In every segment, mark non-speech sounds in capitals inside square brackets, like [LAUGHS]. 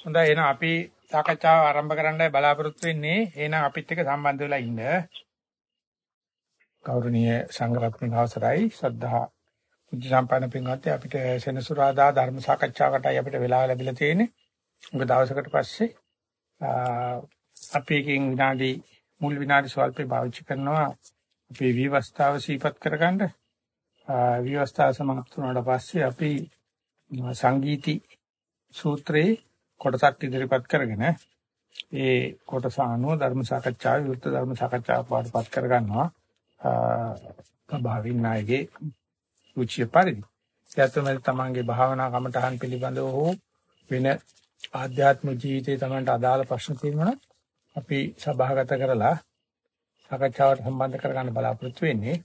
හොඳයි එහෙනම් අපි සාකච්ඡාව ආරම්භ කරන්නයි බලාපොරොත්තු වෙන්නේ. එහෙනම් අපිත් එක්ක සම්බන්ධ වෙලා ඉන්න. ගෞරවනීය සංඝරත්න අවසරයි ශ්‍රද්ධා බුද්ධ සම්පන්න පින්වත්නි අපිට සෙනසුරාදා ධර්ම සාකච්ඡාවකටයි අපිට වෙලාව ලැබිලා තියෙන්නේ. මොකද දවසකට පස්සේ අපි එකකින් විනාඩි මුල් විනාඩි ස්වල්පේ පාවිච්චි කරනවා අපේ විවස්ථාව සීපත් කරගන්න. විවස්ථාව සමාප්ත වුණාට පස්සේ අපි සංගීති සූත්‍රයේ කොටසක් ඉදිරිපත් කරගෙන ඒ කොටස අනුව ධර්ම සාකච්ඡාව විරුද්ධ ධර්ම සාකච්ඡාවක් වඩපත් කරගන්නවා භාවින් නායකගේ රුචිය පරිදි. ඒත්මෙල් තමන්ගේ භාවනා කමටහන් පිළිබඳව හෝ වෙන ආධ්‍යාත්මික ජීවිතයේ තමන්ට අදාළ ප්‍රශ්න තියෙනවා අපි සභාගත කරලා සාකච්ඡාවට සම්බන්ධ කරගන්න බලාපොරොත්තු වෙන්නේ.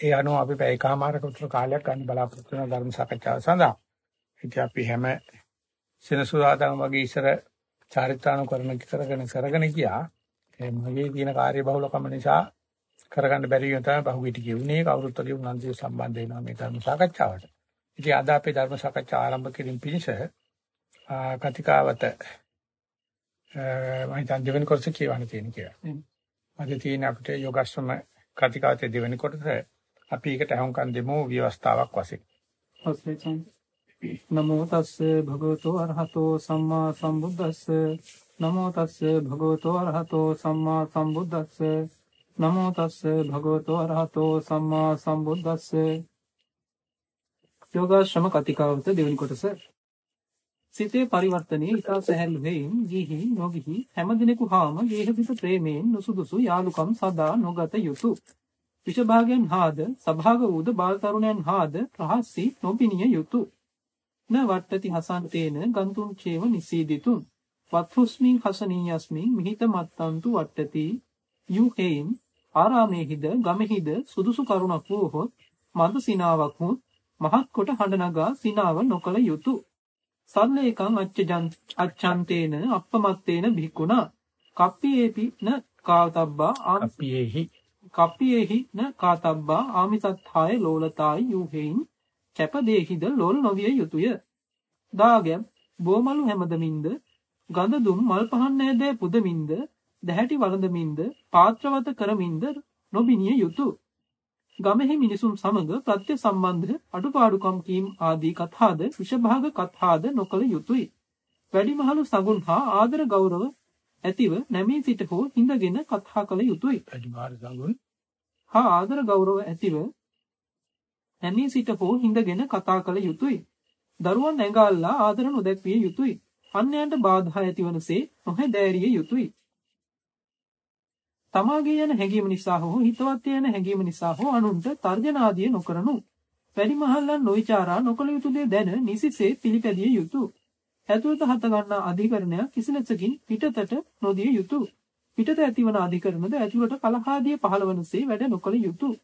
ඒ අනුව අපි පැයකමාරක උත්තර කාලයක් ගන්න බලාපොරොත්තු වෙන ධර්ම සාකච්ඡාව සඳහා. ඉතින් අපි හැම සෙනසුරාදාම වගේ ඉස්සර චාරිත්‍රානුකරණ කරගෙන කරගෙන ගියා. ඒ මගේ තියෙන කාර්ය බහුලකම නිසා කරගන්න බැරි වෙන තමයි බහුවිට කියුනේ කවුරුත් වගේ උනන්දු සම්බන්ධ වෙනවා මේ ධර්ම සාකච්ඡාවට. ඉතින් අද අපේ ධර්ම සාකච්ඡා ආරම්භ කිරීම පිණිස කතිකාවත මම හිතන් දෙවෙනි කොටස කියවන්න තියෙන කියලා. අද තියෙන අපිට යෝගාශ්‍රම කතිකාවතේ දෙවෙනි කොටස අපි ඒකට අහුම්කන් දෙමු ව්‍යවස්ථාවක් වශයෙන්. ඔස්සේ නමෝ තස්ස භගවතෝ අරහතෝ සම්මා සම්බුද්දස්ස. නමෝ තස්ස භගවතෝ අරහතෝ සම්මා සම්බුද්දස්ස. නමෝ තස්ස භගවතෝ අරහතෝ සම්මා සම්බුද්දස්ස. යෝගාශ්‍රම කතිකාවත දෙවෙනි කොටස. සිතේ පරිවර්තනයේ ඊට සැහැල්ලු වෙයින් ගිහි නොගිහි හැම දිනෙකු හාම ගේහසිත ප්‍රේමයෙන් නුසුදුසු යාලුකම් සදා නොගත යුතුය විෂභාගයන් හාද සභාග වූද බාල තරුණයන් හාද රහස්සී නොපිනිය යුතුය න වට්ටති හසන්තේන ගන්තුම් චේව නිසීදිතුම් වත්හුස්මින් හසනීයස්මින් මිහිත මත්තන්තු වට්ටති. යුහෙයින් ආරාමේහිද ගමෙහිද සුදුසු කරුණක් වූහොත් මද සිනාවක් වුත් මහත් කොට හඬ නගා සිනාව නොකල යුතුය සල්ලේකං අච්චජන් අච්ඡන්තේන අප්පමත්තේන භික්ඛුනා කප්පියේපි න කාතබ්බා ආප්පියේහි කප්පියේහි න කාතබ්බා ආමිසත්ථාය ලෝලතායි යුහෙයින් කැප දෙහිද ලොල් නොවිය යුතුය. දාගැබ් බෝමලු හැමදමින්ද ගඳ දුම් මල් පහන් නෑදෑ පුදමින්ද දැහැටි වළඳමින්ද පාත්‍රවත කරමින්ද නොබිනිය යුතුය. ගමෙහි මිනිසුන් සමග ප්‍රත්‍ය සම්බන්ධ අඩුපාඩුකම් කීම් ආදී කතාද විෂභාග කතාද නොකළ යුතුය. වැඩිමහලු සගුන් හා ආදර ගෞරව ඇතිව නැමී සිට හෝ හිඳගෙන කතා කළ යුතුය. වැඩිමහල් සගුන් හා ආදර ගෞරව ඇතිව නැමී සිට හෝ හිඳගෙන කතා කළ යුතුය. දරුවන් ඇඟාල්ලා ආදර නොදැක්විය යුතුය. අන්‍යයන්ට බාධා ඇතිවනසේ නොහැදෑරිය යුතුය. තමාගේ යන හැඟීම නිසා හෝ හිතවත් යන හැඟීම නිසා හෝ අනුන්ට තර්ජන ආදිය නොකරනු. වැඩිමහල්ලන් නොවිචාරා නොකළ යුතු දේ දැන නිසිසේ පිළිපැදිය යුතුය. ඇතුළත හත ගන්නා අධිකරණයක් කිසිලෙසකින් පිටතට නොදිය යුතුය. පිටත ඇතිවන අධිකරණද ඇතුළට කලහාදිය පහළවනසේ වැඩ නොකළ යුතුය.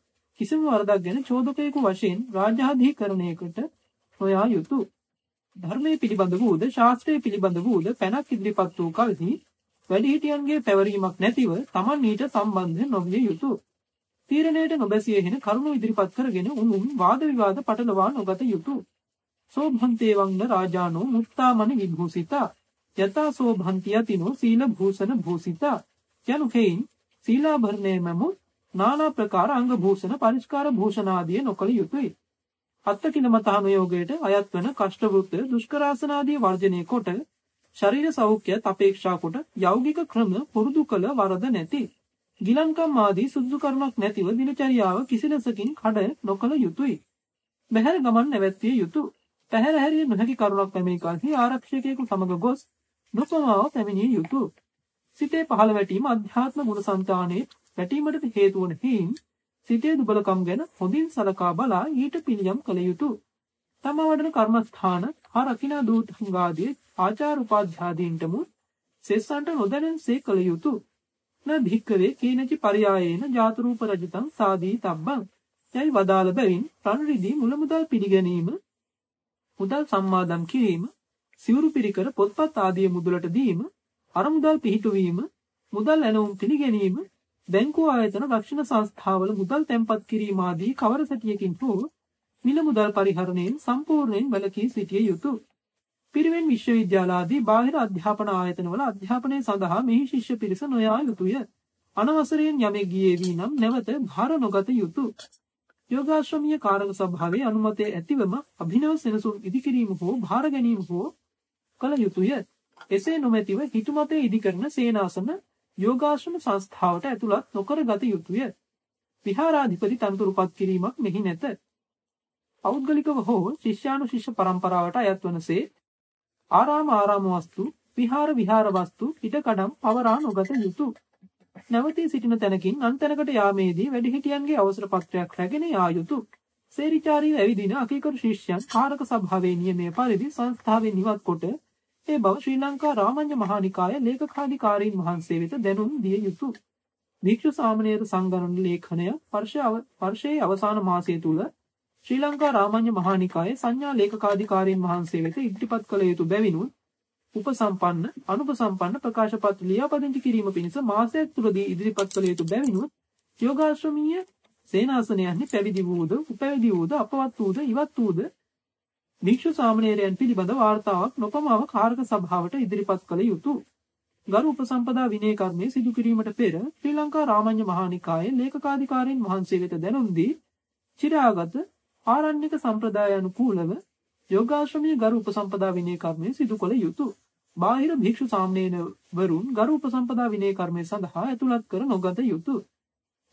කිසිම වරදක් ගැන චෝදකයෙකු වශයෙන් රාජ්‍යාධිකරණයකට නොයා යුතුය. ධර්මයේ පිළිබඳ වූද ශාස්ත්‍රයේ පිළිබඳ වූද පැනක් ඉදිරිපත් වූ කලෙහි වැඩිහිටියන්ගේ පැවරීමක් නැතිව Taman ඊට සම්බන්ධ නොවිය යුතුය. තීරණයට නොබැසිය හෙන කරුණු ඉදිරිපත් කරගෙන උනුන් වාද විවාද පටලවා නොගත යුතුය. සෝභන්තේ වංග රාජානෝ මුත්තාමන විභූසිතා යතා සෝභන්තිය තිනෝ සීල භූෂණ භූසිතා යනු හේයින් සීලාභරණය මමු নানা ප්‍රකාර අංග භූෂණ පරිස්කාර භූෂණ ආදී නොකළ යුතුය. අත්තකින මතානුයෝගයට අයත් වන කෂ්ඨවෘත්ත දුෂ්කරාසනාදී වර්ජනය කොට ශරීර සෞඛ්‍ය තපේක්ෂා කොට යෞගික ක්‍රම පුරුදු කළ වරද නැති. ගිලන්කම් ආදී සුදුසු කරුණක් නැතිව දිනචරියාව කිසිලෙසකින් කඩ නොකළ යුතුය. බහැර ගමන් නැවැත්විය යුතුය. පැහැර හැරිය නොහැකි කරුණක් පැමිණි කල්හි ආරක්ෂකයෙකු සමග ගොස් නොපමාව පැමිණිය යුතුය. සිතේ පහළ වැටීම අධ්‍යාත්ම ගුණ සංතානයේ වැටීමට හේතු වන හේයින් සිතේ දුබලකම් ගැන හොඳින් සලකා බලා ඊට පිළියම් කළ යුතුය. තම වඩන කර්මස්ථාන හා රකිනා දූතංගාදී ආචාර උපාධ්‍යාදීන්ටම සෙස්සන්ට නොදැනෙන්සේ කළ යුතුය. න භික්කවේ කීනචි පරියායේන ජාතරූප රජතං සාදී තබ්බං යයි වදාළ බැවින් රන් රිදී මුලමුදල් පිළිගැනීම මුදල් සම්මාදම් කිරීම සිවුරු පිරිකර පොත්පත් ආදී මුදලට දීම අරමුදල් පිහිටුවීම මුදල් ඇනවුම් පිළිගැනීම බැංකු ආයතන රක්ෂණ සංස්ථාවල මුදල් තැන්පත් කිරීම ආදී කවර සැටියකින් හෝ මිල මුදල් පරිහරණයෙන් සම්පූර්ණයෙන් වැළකී සිටිය යුතුය. පිරිවෙන් විශ්වවිද්‍යාලාදී බාහිර අධ්‍යාපන ආයතනවල අධ්‍යාපනය සඳහා මෙහි ශිෂ්‍ය පිරිස නොයා යුතුය. අනවසරයෙන් යමෙක් ගියේ වී නම් නැවත භාර නොගත යුතුය. යෝගාශ්‍රමීය කාරක සභාවේ අනුමැතිය ඇතිවම අභිනව සෙනසුන් ඉදිකිරීම හෝ භාර ගැනීම හෝ කළ යුතුය. එසේ නොමැතිව හිතුමතේ ඉදිකරන සේනාසන යෝගාශ්‍රම සංස්ථාවට ඇතුළත් නොකර ගත යුතුය. විහාරාධිපති තනතුරුපත් කිරීමක් මෙහි නැත. පෞද්ගලිකව හෝ ශිෂ්‍යානුශිෂ්‍ය පරම්පරාවට අයත් වනසේ ආරාම ආරාම වස්තු විහාර විහාර වස්තු පිටකඩම් පවරා නොගත යුතුය. නැවතී සිටින තැනකින් අන්තැනකට යාමේදී වැඩිහිටියන්ගේ අවසර පත්‍රයක් රැගෙන යා යුතුය. සේරිචාරීව ඇවිදින අකීකරු ශිෂ්‍යයන් කාරක සභාවේ නියමයේ පරිදි සංස්ථාවෙන් ඉවත් කොට ඒ බව ශ්‍රී ලංකා රාමඤ්ඤ මහානිකාය ලේකකාධිකාරීන් වහන්සේ වෙත දැනුම් දිය යුතුය. භික්ෂු සාමණේර සංගරණ ලේඛනය වර්ෂයේ අවසාන මාසය තුල ශ්‍රී ලංකා රාමඤ්ඤ මහානිකායේ සංඥා ලේකකාධිකාරීන් වහන්සේ වෙත ඉදිරිපත් කළ යුතු බැවිනුත් උපසම්පන්න අනුපසම්පන්න ප්‍රකාශ පත්‍ර ලියාපදිංචි කිරීම පිණිස මාසයක් තුලදී ඉදිරිපත් කළ යුතු බැවිනුත් යෝගාශ්‍රමීය සේනාසනයන්හි පැවිදි වූද උපැවිදි වූද අපවත් වූද ඉවත් වූද භික්ෂු සාමණේරයන් පිළිබඳ වාර්තාවක් නොපමාව කාරක සභාවට ඉදිරිපත් කළ යුතුය. ගරු උපසම්පදා විනය කර්මයේ සිදු කිරීමට පෙර ශ්‍රී ලංකා රාමඤ්ඤ මහානිකායේ ලේකකාධිකාරීන් වහන්සේ වෙත දැනුම් දී චිරාගත ආරණ්‍යක සම්ප්‍රදාය අනුකූලව යෝගාශ්‍රමීය ගරු උපසම්පදා විනය කර්මය සිදු කළ යුතුය. බාහිර භික්ෂු සාමණේරවරුන් ගරු උපසම්පදා විනය කර්මය සඳහා ඇතුළත් කර නොගත යුතුය.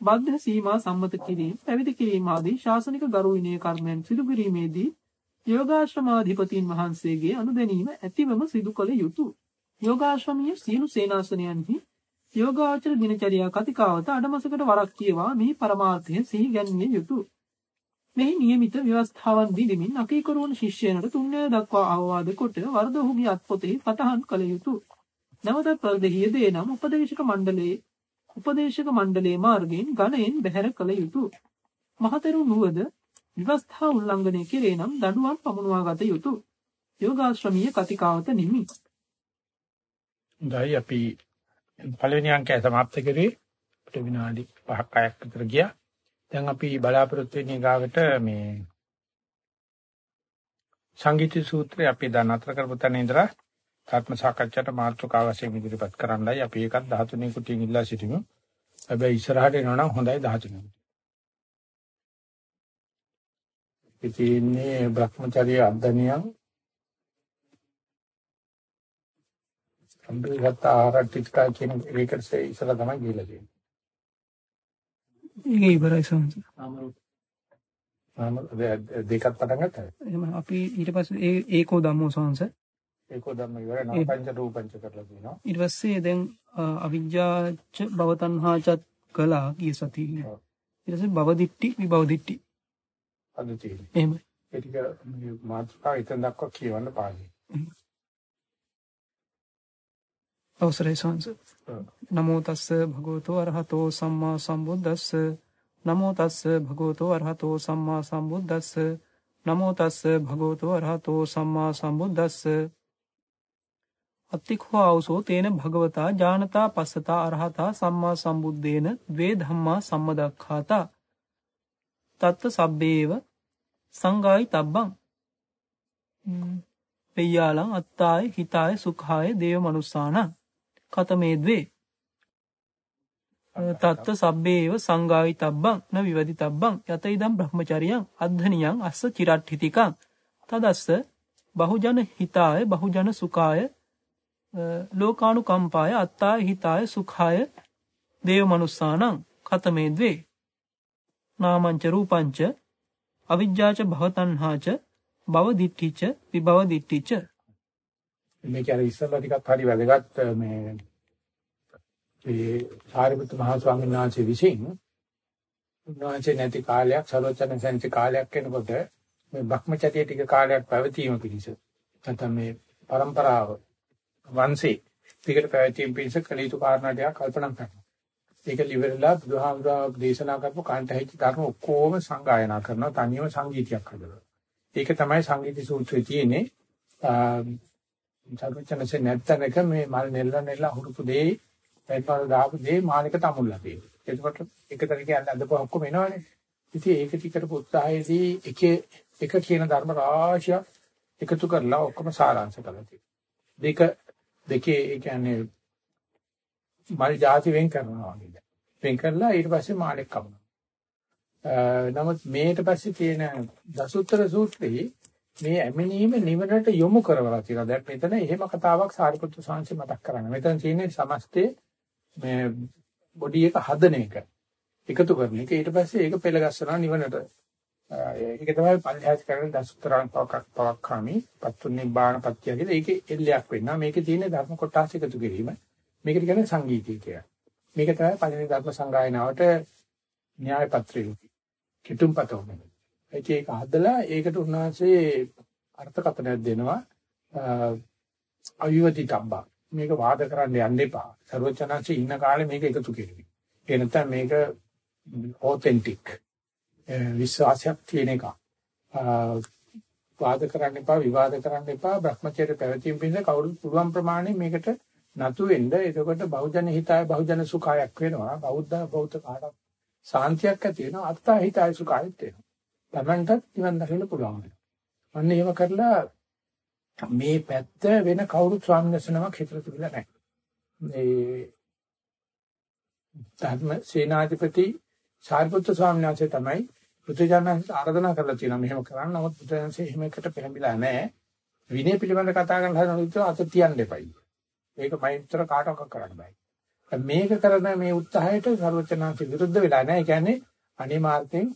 බද්ධ සීමා සම්මත කිරීම, පැවිදි කිරීම ආදී ශාසනික ගරු විනය කර්මයන් සිදු කිරීමේදී යෝගාශ්‍රමාධිපතීන් වහන්සේගේ අනුදැනීම ඇතිවම සිදු කළ යුතුය. යෝගාශ්‍රමීය සියලු සේනාසනයන්හි යෝගාචර දිනචරියා කතිකාවත අඩමසකට වරක් කියවා මේ පරමාර්ථය සිහි ගැන්විය යුතුය. මෙහි નિયમિત ව්‍යවස්ථාවන් බිඳමින් අකීකරුවන ශිෂ්‍යයනට තුන්වැය දක්වා අවවාද කොට වරද ඔහුගේ අත්පොතෙහි සටහන් කළ යුතුය. නැවතත් ප්‍රදේශීය දේ නම් උපදේශක මණ්ඩලයේ උපදේශක මණ්ඩලයේ මාර්ගයෙන් ගණයෙන් බැහැර කළ යුතුය. මහතෙරු නුවද විවස්ථා උල්ලංඝනය කෙරේ නම් දඬුවම් පමුණවා ගත යුතුය. යෝගාශ්‍රමීය කතිකාවත නිමි. දැයි අපි පළවෙනි අංකය සමාප්ත කරේ විනාඩි 5ක් 6ක් විතර ගියා. දැන් අපි බලාපොරොත්තු වෙන්නේ ගාවට මේ සංගීත සූත්‍රය අපි දැන් අතර කරපු තැන ඉඳලා ආත්ම සාකච්ඡාට මාතෘකාව වශයෙන් ඉදිරිපත් කරන්නයි අපි ඒකත් 13 කුටියෙන් ඉල්ලා සිටිමු. හැබැයි ඉස්සරහට එනවා නම් හොඳයි 13 කුටිය. ඉතින්නේ Brahmacharya අධ්‍යයනයන් සම්බුද්ධ ආරටිකා කියන ඒකට ඉස්සලා තමයි ගිහිල්ලා තියෙන්නේ. ඒක ඉවරයි සංස. දෙකක් පටන් ගත්තා. එහෙම අපි ඊට පස්සේ ඒ ඒකෝ ධම්මෝ සංස. ඒකෝ ධම්ම ඉවරයි නව පංච රූපංච කරලා තියෙනවා. ඊට පස්සේ දැන් අවිජ්ජාච භවතණ්හාචත් කළා ගිය සතියේ. ඊට පස්සේ භවදිට්ටි විභව දිට්ටි. අද තියෙන්නේ. එහෙමයි. ඒ ටික මාත්‍රා ඉතින් දක්වා කියවන්න පාඩේ. අවසරයි සංස. නමෝ තස්ස භගවතෝ අරහතෝ සම්මා සම්බුද්දස්ස නමෝ තස්ස භගවතෝ අරහතෝ සම්මා සම්බුද්දස්ස නමෝ තස්ස භගවතෝ අරහතෝ සම්මා සම්බුද්දස්ස අත්තිඛෝ ආවසෝ තේන භගවතා ඥානතා පස්සතා අරහතා සම්මා සම්බුද්දේන ද්වේ ධම්මා සම්මදක්ඛාතා තත්ත සබ්බේව සංගායි තබ්බං. පෙය්‍යාලං අත්තාය හිතාය සුඛාය දේව මනුස්සානං. කතමේ ද්වේ තත්ත සබ්බේව සංගායි තබ්බං න විවදි තබ්බං. යත ඉදම් බ්‍රහ්මචරියං අද්ධනියං අස්ස චිරට්ඨිතිකං. තදස්ස බහුජන හිතාය බහුජන සුඛාය ලෝකානුකම්පාය අත්තාය හිතාය සුඛාය දේව මනුස්සානං. කතමේ ද්වේ නාමංච රූපංච අවිජ්ජාච භවතණ්හාච භව දිට්ඨිච විභව දිට්ඨිච මේක අර ඉස්සෙල්ලා ටිකක් හරි වැදගත් මේ ඒ සාරිපුත්‍ර මහ ස්වාමීන් වහන්සේ විසින් උන්වහන්සේ නැති කාලයක් සරෝජන සංසි කාලයක් වෙනකොට මේ භක්මචර්ය ටික කාලයක් පැවතීම පිණිස නැත්නම් මේ પરම්පරාව වංශේ ටිකට පැවතීම පිණිස කළ යුතු කාරණා ටික කල්පනා කරනවා. ඒක liverලා බුදුහාමුදුරුවෝ දේශනා කරපු කාන්ටහිච්ච ධර්ම ඔක්කොම සංගායනා කරනවා තනියම සංගීතයක් හදලා. ඒක තමයි සංගීත සූත්‍රයේ තියෙන්නේ. සර්වචනසේ නැත්තනක මේ මල් නෙල්ල නෙල්ල හුරුපු දෙයි පෙන්වල දාපු දෙයි මානික තමුල්ලා තියෙනවා. එතකොට එකතර කියන්නේ අදපුව ඔක්කොම එනවනේ. ඉතින් ඒක ටිකට උත්සාහයේදී එකේ එක කියන ධර්ම රාශිය එකතු කරලා ඔක්කොම සාරාංශ කරලා තියෙනවා. දෙක දෙකේ ඒ කියන්නේ මල් ಜಾති වෙන් කරනවා වගේ. වෙන් කරලා ඊට පස්සේ මාළෙක් කවනවා. නමුත් මේට පස්සේ තියෙන දසුත්තර සූත්‍රයේ මේ ඇමිනීම නිවනට යොමු කරවලා තියෙනවා. දැන් මෙතන එහෙම කතාවක් සාරිපුත්‍ර සාංශි මතක් කරන්නේ. මෙතන තියෙන්නේ සමස්තේ මේ බොඩි එක හදන එක. එකතු කරන එක. ඊට පස්සේ ඒක පෙළ ගස්සනවා නිවනට. ඒක තමයි පල්හැස් කරන දසුතරං පවක් පවක්ඛාමි පත්තුනි බාණ පත්‍ය කියලා. ඒකේ එල්ලයක් වෙන්නවා. මේකේ තියෙන ධර්ම කොටස් එකතු කිරීම. මේකට කියන්නේ සංගීතය කියලා. මේක තමයි පළවෙනි ධර්ම සංගායනාවට න්‍යාය පත්‍රය. කිතුම්පතෝම. ඒක හදලා ඒකට උන්වහන්සේ අර්ථකථනයක් දෙනවා. අවිවති තබ්බා. මේක වාද කරන්න යන්න එපා. සර්වචනංශේ ඉන්න කාලේ මේක එකතු කෙරුවේ. ඒ නැත්නම් මේක ඔතෙන්ටික් විශ්වාසයක් තියෙන එක. වාද කරන්න එපා, විවාද කරන්න එපා. Brahmacharya පැවතීම පිණිස කවුරුත් පුළුවන් ප්‍රමාණය මේකට නතු වෙන්න. එතකොට බහුජන හිතාය බහුජන සුඛායක් වෙනවා. බෞද්ධ බෞද්ධ කාටත් සාන්තියක් ඇති වෙනවා. අත්තා හිතාය සුඛායෙත් වෙනවා. Tamanටත් නිවන් දකින්න පුළුවන් වෙනවා. අන්න එහෙම කරලා මේ පැත්ත වෙන කවුරුත් ස්වාමීන් වහන්සේ නමක් හිතලා තිබිලා නැහැ. මේ ධර්ම සේනාධිපති සාරිපුත්‍ර ස්වාමීන් වහන්සේ තමයි බුදුජානක ආරාධනා කරලා තියෙනවා මෙහෙම කරන්න. නමුත් බුදුන්සේ එහෙම එකට පෙළඹිලා නැහැ. විනය පිළිබඳ කතා කරන හදන විදිහ අත තියන්න එපයි. මේක මෛත්‍ර කාටවත් කරන්න බෑ. මේක කරන මේ උත්සාහයට සර්වචනාංශ විරුද්ධ වෙලා නැහැ. ඒ කියන්නේ අනිමාර්ථයෙන්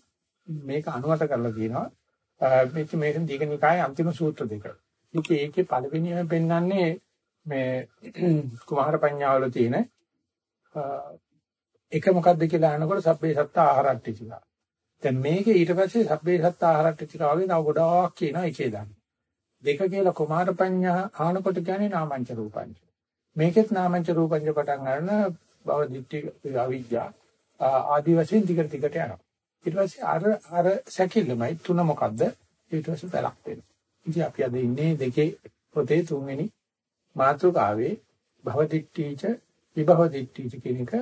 මේක අනුමත කරලා තියෙනවා. මේක මේක දීඝනිකායේ අන්තිම සූත්‍ර දෙක. ඉතින් ඒකේ පළවෙනිම පෙන්වන්නේ මේ කුමාර පඤ්ඤාවල තියෙන එක මොකක්ද කියලා අහනකොට සබ්බේ සත්ත ආහාරට්ටි කියලා. දැන් මේකේ ඊට පස්සේ සබ්බේ සත්ත ආහාරට්ටි කියලා වගේ නව ගොඩාක් කියනවා එකේ දාන්න. දෙක කියලා කුමාර පඤ්ඤා ආනකොට කියන්නේ නාමංච රූපංච. මේකෙත් නාමංච රූපංච පටන් ගන්න බව දිට්ඨි අවිජ්ජා ආදි වශයෙන් දිගට දිගට යනවා. ඊට පස්සේ අර අර සැකිල්ලමයි තුන මොකද්ද? ඊට පස්සේ බලක් වෙනවා. ඉතින් අපි අද ඉන්නේ දෙකේ පොතේ තුන්වෙනි මාතෘකාවේ භව දිට්ඨිච විභව දිට්ඨිච කියන එක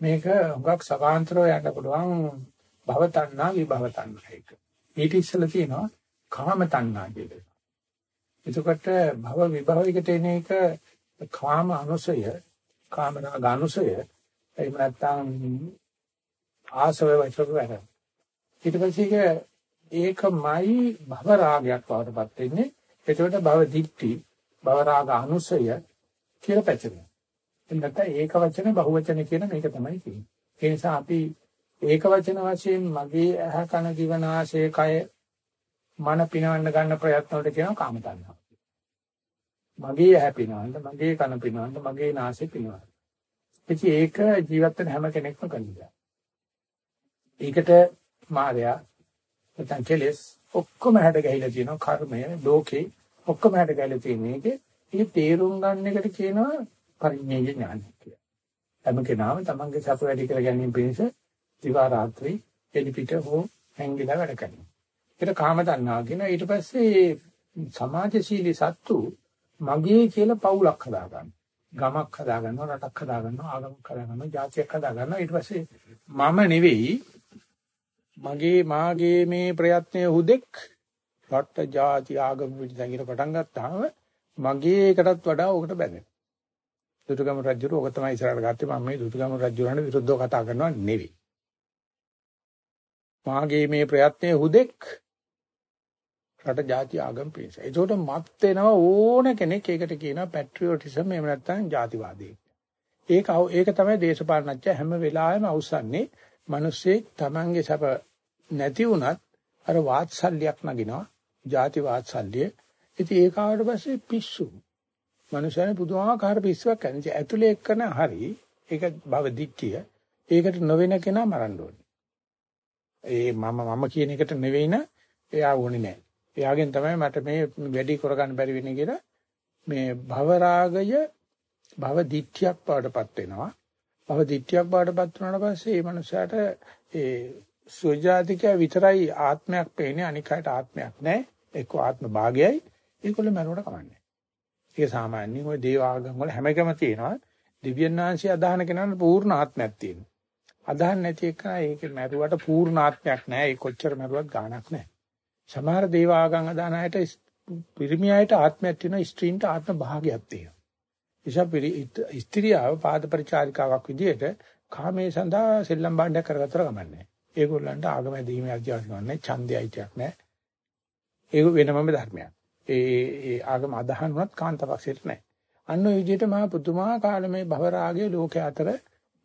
මේක හුඟක් සමාන්තරව යන්න පුළුවන් භව තණ්හා විභව තණ්හා එක. ඊට ඉස්සෙල්ලා තියෙනවා කාම තණ්හා කියලා. එතකොට භව විභවයකට එන එක කාම අනුසය, කාම රාග අනුසය, එහෙම නැත්නම් ආසව වචක වැඩ. ඊට පස්සේ ඒකමයි භව රාගයක් වඩපත් වෙන්නේ. එතකොට භව දික්ටි, භව රාග අනුසය කියලා පැචරෙනවා. එන්නත ඒක වචන බහුවචන කියන මේක තමයි තියෙන්නේ. ඒ නිසා අපි ඒක වචන වශයෙන් මගේ ඇහ කන දිව නාසය කය මන පිනවන්න ගන්න ප්‍රයත්න වලට කියනවා කාම තණ්හා. මගේ ඇහ පිනවන්න, මගේ කන පිනවන්න, මගේ නාසය පිනවන්න. ඉතින් ඒක ජීවත් වෙන හැම කෙනෙක්ම කරනවා. ඒකට මායя නැත්නම් කෙලස් ඔක්කොම හැඩ ගැහිලා තියෙනවා කර්මය, ලෝකේ ඔක්කොම හැඩ ගැහිලා තියෙන එකේ ඒක තේරුම් ගන්න එකට කියනවා පරිඥය ඥානය කියලා. හැම කෙනාම තමන්ගේ සතු වැඩි කර ගැනීම පිණිස දිවා රාත්‍රී එලිපිට හෝ හැංගිලා වැඩ කරනවා. ඒක කාම තණ්හා කියන ඊට පස්සේ සමාජශීලී සත්තු මගේ කියලා පවුලක් හදා ගන්න. ගමක් හදා ගන්නවා, රටක් හදා ගන්නවා, ආගමක් හදා ගන්නවා, ජාතියක් හදා ගන්නවා. ඊට පස්සේ මම නෙවෙයි මගේ මාගේ මේ ප්‍රයත්නය හුදෙක් රට ජාති ආගම පිටින් පටන් ගත්තාම මගේ එකටත් වඩා ඕකට බැඳෙනවා. දුටුගැමුණු රජුර ඔක තමයි ඉස්සරහට ගත්තේ මම මේ දුටුගැමුණු රජුරන්ට විරුද්ධව කතා කරනවා නෙවෙයි. මාගේ මේ ප්‍රයත්නයේ හුදෙක් රට ජාති ආගම් පිණිස. ඒකට මත් වෙනවා ඕන කෙනෙක් ඒකට කියනවා පැට්‍රියොටිසම් එහෙම නැත්නම් ජාතිවාදී. ඒක ඒක තමයි දේශපාලනඥය හැම වෙලාවෙම අවසන්නේ මිනිස්සේ Tamange සැප නැති වුණත් අර වාත්සල්‍යයක් නගිනවා. ජාති වාත්සල්‍ය. ඉතින් ඒක ආවට පස්සේ පිස්සු. මනුෂයන පුදුමාකාර පිස්සුවක් කරනවා. ඇතුලේ එක්කන හරි ඒක භව දික්කිය. ඒකට නොවෙන කෙනා මරන්න ඕනේ. ඒ මම මම කියන එකට නෙවෙයි න එයා ඕනේ නැහැ. එයාගෙන් තමයි මට මේ වැඩි කරගන්න බැරි වෙන්නේ කියලා මේ භව රාගය භව දික්කියක් පාඩපත් වෙනවා. භව දික්කියක් පාඩපත් වුණාට පස්සේ මේ මනුස්සයාට ඒ සුජාතික විතරයි ආත්මයක් පේන්නේ අනික අයට ආත්මයක් නැහැ. එක්ක ආත්ම භාගයයි ඒකවල මරුවට කමන්නේ. ඒක සාමාන්‍යයෙන් ওই දේව ආගම් වල හැම එකම තියෙනවා. දිව්‍යන් වහන්සේ අදහන කෙනාට පූර්ණ ආත්මයක් තියෙනවා. අදහන් නැති එක ඒක මරුවට පූර්ණ ආත්මයක් නැහැ. ඒ කොච්චර මරුවත් ගාණක් නැහැ. සමහර දේව ආගම් අදහන අයට පිරිමියාට ආත්මයක් තියෙනවා ස්ත්‍රීන්ට ආත්ම භාගයක් තියෙනවා. නිසා ස්ත්‍රියව පාද පරිචාරිකාවක් විදිහට කාමයේ සඳහා සෙල්ලම් භාණ්ඩයක් කරගත්තර ගමන්නේ. ඒගොල්ලන්ට ආගම දීමේ අධ්‍යාත්මයක් නැහැ, ඡන්දයයිතියක් නැහැ. ඒක වෙනමම ධර්මයක්. ඒ ඒ ආගම අදහන් වුණත් කාන්තපක්ෂයට නැහැ. අන්න ඔය විදිහට මහා පුදුමාකාර මේ භවරාගයේ ලෝකයේ අතර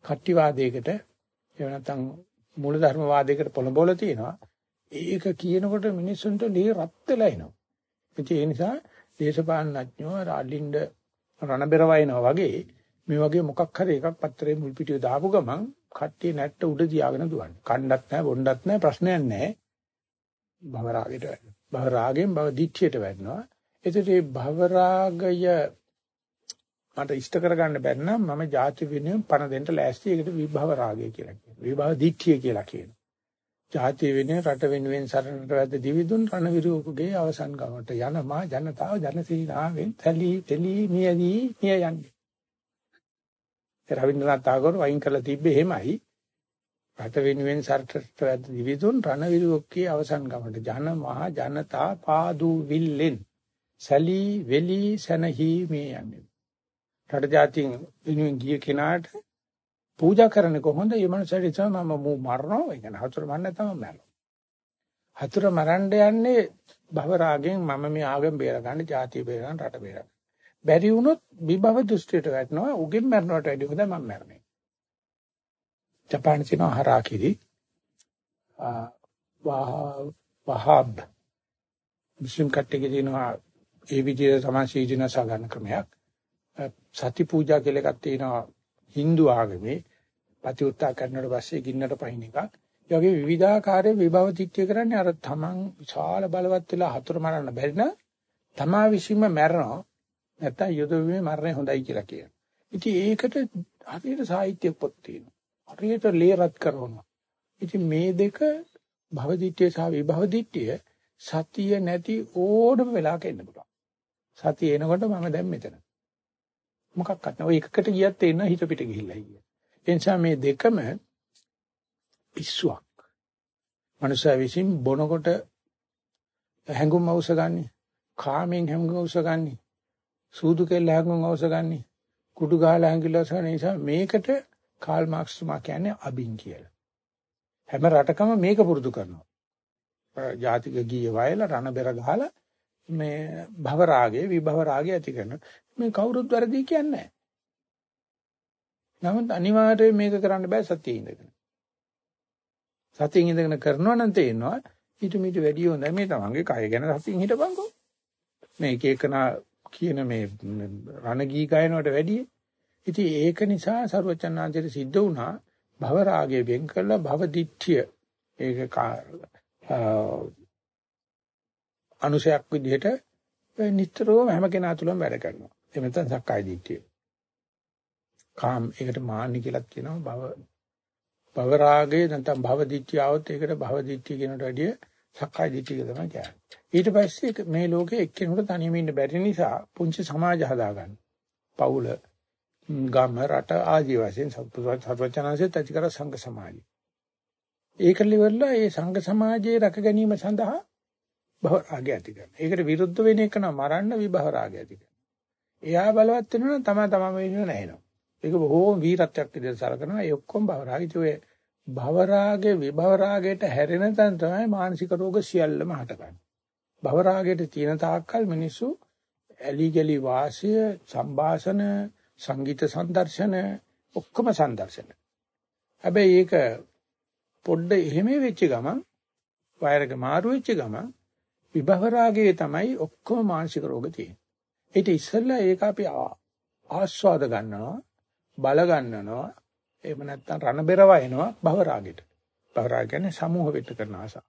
කට්ටිවාදයකට එහෙම නැත්නම් මූලධර්ම වාදයකට පොළඹවල තියෙනවා. ඒක කියනකොට මිනිස්සුන්ට ලී රත් වෙලා එනවා. ඒ නිසා දේශපාලනඥයෝ රාඩින්ඩ රණබෙර වයින්නවා වගේ මේ වගේ මොකක් හරි එකක් පත්‍රයේ මුල් පිටිය දාපු ගමන් කට්ටිය නැට්ට උඩ තියාගෙන දුවන්නේ. කණ්ඩත් නැහැ, බොණ්ඩත් නැහැ, ප්‍රශ්නයක් නැහැ. භව රාගයට වැටෙනවා. භව රාගයෙන් භව දිච්ඡයට වැටෙනවා. එතකොට මේ භව රාගය මට ඉෂ්ට කරගන්න බැරි නම් මම ಜಾති වෙනුවෙන් පණ දෙන්න ලෑස්ති. ඒකට විභව රාගය කියලා කියනවා. විභව දිච්ඡය කියලා කියනවා. ජාතිය වෙනුවෙන් රට වෙනුවෙන් සරණට වැද්ද දිවිදුන් රණවිරුවකගේ අවසන් ගමට යන මා ජනතාව ජනසීනාවෙන් තැලී තෙලී මියදී මිය යන්නේ. රවීන්ද්‍රනාත් tagore වයින් කරලා තිබ්බේ එහෙමයි. රට වෙනුවෙන් සරණට වැද්ද දිවිදුන් රණවිරුවකගේ අවසන් ගමට ජන මහා ජනතා පාදු විල්ලෙන් සලී වෙලී සනහි මේ යන්නේ. රට ජාතින් වෙනුවෙන් ගිය කෙනාට පූජා කරන්නේ කොහොමද? මේ මනුස්සයාට ඉතම මම මූ මරනවා. ඒ කියන්නේ හතුර මරන්න තමයි මරනවා. හතුර මරන්න යන්නේ භව රාගෙන් මම මේ ආගම බේරගන්න, ජාතිය බේරගන්න, රට බේරගන්න. බැරි වුණොත් විභව දෘෂ්ටියට වැටෙනවා. උගෙන් මරනවට වැඩිය හොඳ මම මරන්නේ. ජපානයේ තියෙන හරාකිරි වහාබ් මුස්ලිම් කට්ටියගේ තියෙනවා ඒ විදිහට තමයි සීජන සගන්න ක්‍රමයක්. සති පූජා කියලා එකක් තියෙනවා Hindu ආගමේ. ප්‍රතිඋත්තා කරනකොට පස්සේ ගින්නට පහින එකක්. ඒ වගේ විවිධාකාරයේ විභව තිත්‍ය කරන්නේ අර තමන් විශාල බලවත් වෙලා හතුරු මරන්න බැරි නම් තමා විශ්ීම මැරෙනවා. නැත්තම් යුද විමේ මරණය හොඳයි කියලා කියනවා. ඉතින් ඒකට හරියට සාහිත්‍ය පොත් තියෙනවා. හරියට ලේරත් කරනවා. ඉතින් මේ දෙක භවදිත්‍ය සහ විභවදිත්‍ය සතිය නැති ඕනම වෙලාවක එන්න පුළුවන්. සතිය එනකොට මම දැන් මෙතන. මොකක්වත් නැහැ. ඔය එකකට ගියත් තේරෙනවා හිත පිට ගිහිල්ලා ඉන්නේ. ඒ නිසා මේ දෙකම පිස්සුවක්. මනුෂ්‍ය විසින් බොනකොට හැඟුම් අවශ්‍ය ගන්න. කාමෙන් හැඟුම් අවශ්‍ය ගන්න. සූදු කෙල්ල හැඟුම් අවශ්‍ය ගන්න. කුඩු ගහලා හැංගිලා අවශ්‍ය නිසා මේකට කාල් මාක්ස් තුමා කියන්නේ අබින් කියලා. හැම රටකම මේක පුරුදු කරනවා. ජාතික ගීය වයලා රණ බෙර ගහලා මේ භව රාගේ විභව රාගේ ඇති කරනවා. මේ කවුරුත් වැරදි කියන්නේ නැහැ. නමුත් අනිවාර්යයෙන් මේක කරන්න බෑ සතියේ ඉඳගෙන. සතියෙන් ඉඳගෙන කරනවා නම් තේරෙනවා ඊට මීට වැඩිය හොඳයි මේ තමන්ගේ කය ගැන සතියෙන් හිටපන්කෝ. මේ එක එකන කියන මේ රණගී ගයනවට වැඩිය. ඉතින් ඒක නිසා සරුවචනාංශයට සිද්ධ වුණා භව රාගය වෙන් කරලා භව දිට්ඨිය ඒක අනුසයක් විදිහට නිතරම හැම කෙනා තුළම වැඩ කරනවා. එහෙම නැත්නම් සක්කාය දිට්ඨිය. කාම ඒකට මාන්නි කියලාත් කියනවා භව භව රාගය නැත්නම් භව දිට්ඨිය આવොත් ඒකට භව දිට්ඨිය කියනට වැඩිය සක්කාය දිට්ඨිය තමයි කියන්නේ. ඊට පස්සේ මේ ලෝකේ එක්කෙනෙකුට තනියම ඉන්න බැරි නිසා පුංචි සමාජ හදාගන්න. පවුල, ගම, රට ආදී වශයෙන් සත්වචනanse තතිකර සංඝ සමාජය. ඒක liverලා ඒ සංඝ සමාජයේ රැක ගැනීම සඳහා භව රාගය ඇති කරනවා. ඒකට විරුද්ධ වෙන එක නම් මරන්න විභව රාගය ඇති කරනවා. එයා බලවත් වෙනවා නම් තමා තමම වෙනව නැහෙනවා. ඒක බොහෝම වීරත්වයක් විදිහට සලකනවා. ඒ ඔක්කොම භවරාගිත ඔය භවරාගේ විභවරාගයට හැරෙන තැන තමයි මානසික රෝග සියල්ලම හටගන්නේ. භවරාගයට තියෙන තාක්කල් මිනිස්සු ඇලි ගලි වාසය, සංഭാෂණ, සංගීත සම්දර්ශන ඔක්කොම සම්දර්ශන. හැබැයි ඒක පොඩ්ඩ එහෙම වෙච්ච ගමන් වයරක මාරු වෙච්ච ගමන් විභවරාගයේ තමයි ඔක්කොම මානසික රෝග තියෙන්නේ. ඊට ඉස්සෙල්ලා ඒක අපි ආස්වාද ගන්නවා බල ගන්නනවා එහෙම නැත්නම් රණ බෙර වයනවා භව රාගෙට. භව රාග කියන්නේ සමූහ වෙට කරන ආසාව.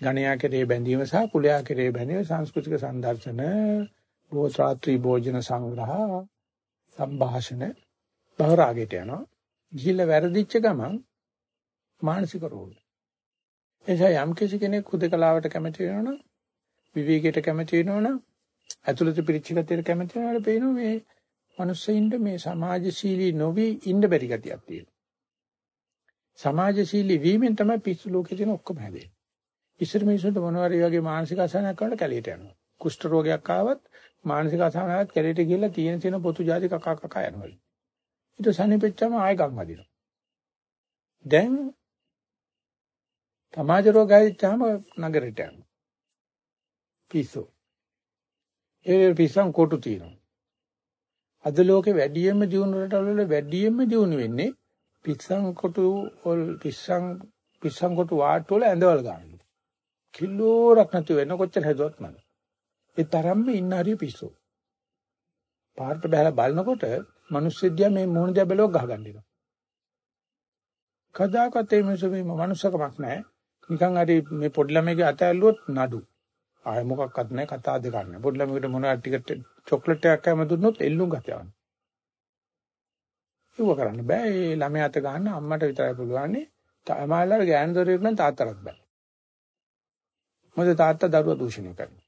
ගණයා කෙරේ බැඳීම සහ කුලයා කෙරේ බැඳීම සංස්කෘතික සංදර්ශන භෝසාත්‍රි භෝජන සංග්‍රහ සංഭാෂණ භව රාගෙට යනවා. ගිහිල්ලා වැරදිච්ච ගමන් මානසික රෝග. එනිසා යම් කිසි කෙනෙක් හුදකලාවට කැමති වෙනවනම් විවේකයට කැමති වෙනවනම් ඇතුළත පිරිච්ච ගතියට කැමති වෙනවනම් පේනවා මේ මිනිස්සුන්ට මේ සමාජශීලී නොවි ඉන්න බැරි ගතියක් තියෙනවා. සමාජශීලී වීමෙන් තමයි පිස්සු ලෝකේ තියෙන ඔක්කොම හැදෙන්නේ. ඉස්සර මිනිස්සුන්ට මොනවාරි වගේ මානසික අසහනයක් කරනකොට කැලියට යනවා. කුෂ්ඨ රෝගයක් ආවත් මානසික අසහනයක් කැලේට ගිහලා තියෙන තියෙන පොතු જાති කකා කකා යනවලු. ඊට සනිපෙච්චම ආයෙ ගම් වදිනවා. දැන් සමාජ රෝග හැදිච්චාම නගරයට යනවා. පිස්සු. ඒ පිස්සන් කොටු තියෙනවා. අද ලෝකේ වැඩියෙන්ම දියුණු රටවල වැඩියෙන්ම දියුණු වෙන්නේ පිස්සන් කොටු වල පිස්සන් පිස්සන් කොටු වාට් වල ඇඳවල ගන්න. කිලෝරක් නැතු වෙන කොච්චර හැදුවත් මම. ඒ තරම්ම ඉන්න හරිය පිස්සු. පාර්ට බහලා බලනකොට මිනිස්සුදියා මේ මොන දියා බැලුවක් ගහගන්න දෙනවා. කදාකත් මේ මිනිස්සු මේ මනුස්සකමක් නැහැ. නිකන් හරි මේ පොඩි ළමයිගේ අත ඇල්ලුවොත් නඩු. ආය මොකක්වත් නැහැ කතා දෙකක් නැහැ. පොඩි ළමයිකට මොනවා ටිකට් චොක්ලට් එකක් කැම දුන්නොත් එල්ලුම් ගතවන. ඒව කරන්න බෑ. ඒ ළමයා අත ගන්න අම්මට විතරයි පුළුවන්. තමයිලාර ගෑනු දරුවෙක් නම් තාත්තටත් බෑ. මොකද තාත්තා දරුවා දූෂණය කරනවා.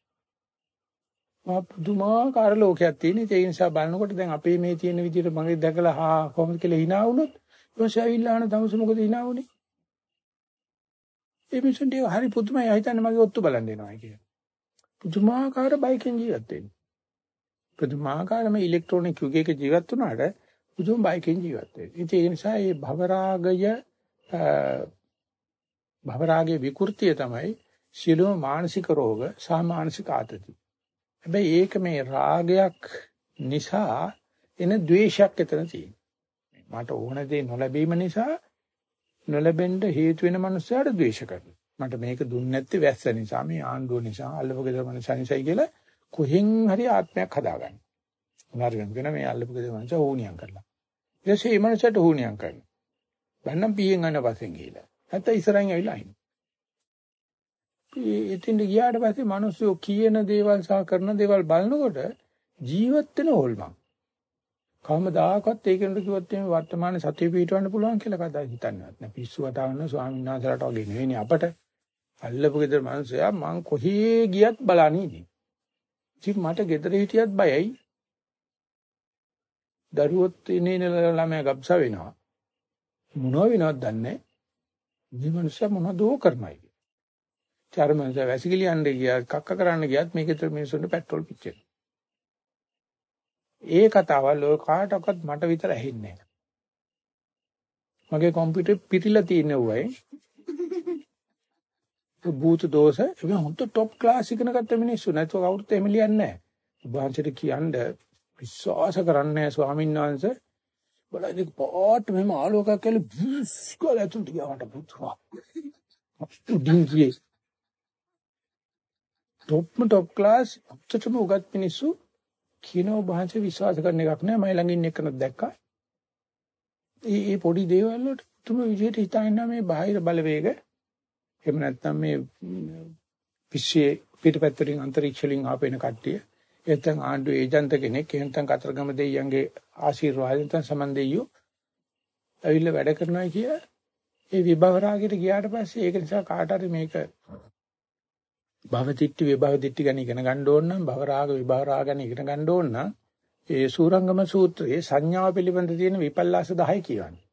මා පුදුමාකාර ලෝකයක් තියෙන. ඒ නිසා බලනකොට දැන් අපේ මේ තියෙන විදිහට මගේ දැකලා හා කොහොමද කියලා hina වුණොත් ඊපස්සේ ඇවිල්ලා අහන තමස මොකද hina වුනේ? ඒ මිනිස්සුන්ට හරි පුදුමයි හිතන්නේ මගේ ඔත්තු බලන් දෙනවා කියලා. පුදුමාකාර බයිකෙන් ජීවත් වෙන්නේ. පුදුමාකාර මේ ඉලෙක්ට්‍රොනික යුගයක ජීවත් වුණාට පුදුම බයිකෙන් ජීවත් වෙන්නේ. ඒ නිසා මේ භවරාගය භවරාගයේ විකෘතිය තමයි සියලුම මානසික රෝග සහ මානසික ආතති. හැබැයි ඒක මේ රාගයක් නිසා එන ද්වේෂයක් එතන තියෙනවා. මට ඕන දේ නොලැබීම නිසා නොලැබෙන්න හේතු වෙන මනුස්සයාට ද්වේෂ කරනවා. මට මේක දුන්නේ නැත්තේ වැස්ස නිසා, මේ ආණ්ඩුව නිසා, අල්ලපු ගෙදර මනුස්සයා නිසායි කියලා කොහෙන් හරි ආත්මයක් හදාගන්න. උනාරගෙන කියන මේ අල්ලපු ගෙදර මනුස්සයා හෝනියම් කරලා. ඊට පස්සේ මේ මනුස්සයාට හෝනියම් කරනවා. බන්නම් පීයෙන් යන පස්සෙන් ගිහලා. නැත්නම් ඉස්සරහින් ඇවිල්ලා අහින්න. ඉතින් ගියාට පස්සේ මිනිස්සු කියන දේවල් සහ කරන දේවල් බලනකොට ජීවත් වෙන ඕල්මන්. කවමදාකවත් ඒකෙන්ද කිව්වොත් මේ වර්තමාන සතිය පිටවන්න පුළුවන් කියලා කවදා හිතන්නවත් නෑ. පිස්සු කතා කරන ස්වාමීන් වහන්සේලාට වගේ නෙවෙයි අපට. අල්ලපු ගෙදර මිනිස්සයා මං කොහේ ගියත් බලන්නේ ඉන්නේ. ඉතින් මට ගෙදර හිටියත් බයයි. දරුවොත් ඉන්නේ ළමයා ගබ්ස වෙනවා. මොනව වෙනවද දන්නේ නැහැ. මේ මිනිස්සයා මොනවද කරනයි. චර්මන්ස වැසිකිලි යන්න ගියා කක්ක කරන්න ගියත් මේකේ මිනිස්සුන්ට පෙට්‍රල් පිච්චෙනවා. ඒ කතාවල් ඔය කාටවත් මට විතර ඇහෙන්නේ නැහැ. මගේ කම්පියුටර් පිටිලා තියෙන උවයි. භූත දෝෂ ඒක හොඳ টොප් ක්ලාස් ඉගෙන ගත්ත මිනිස්සු නැතුව කවුරුත් එහෙම ලියන්නේ නැහැ. උභාන්සයට කියන්න විශ්වාස කරන්නේ නැහැ ස්වාමීන් වහන්සේ. බලන්න ඒක පාට මෙහෙම ආලෝකයක් කියලා බ්ස් කියලා ඇතුළට ගියාට පුතුවා. ස්ටුඩන්ට්ගේ টොප්ම টොප් ක්ලාස් අපිටම උගත් මිනිස්සු කියන උභාන්සේ විශ්වාස කරන එකක් නෑ මම ළඟින් එක්කනක් දැක්කා. ඒ පොඩි දේවල් වලට තුම විදිහට හිතන්න මේ බාහිර බලවේග එහෙම නැත්නම් මේ පිස්සේ පිටපැත්තකින් අන්තරීක්ෂලින් ආපේන කට්ටිය එතෙන් ආණ්ඩු ඒජන්ත කෙනෙක් එහෙනම් කතරගම දෙයියන්ගේ ආශිර්වාදයෙන් සමන් දෙයියෝ ඇවිල්ලා වැඩ කරනවා කිය ඒ විභව රාගයට ගියාට පස්සේ ඒක නිසා කාට හරි මේක භව දිට්ඨි විභව දිට්ඨි ගැන ඉගෙන ගන්න ඕන නම් භව රාග විභව රාග ගැන ඉගෙන ගන්න ඕන නම් ඒ සූරංගම සූත්‍රයේ සංඥාව පිළිබඳ තියෙන විපල්ලාස 10 කියවන්නේ.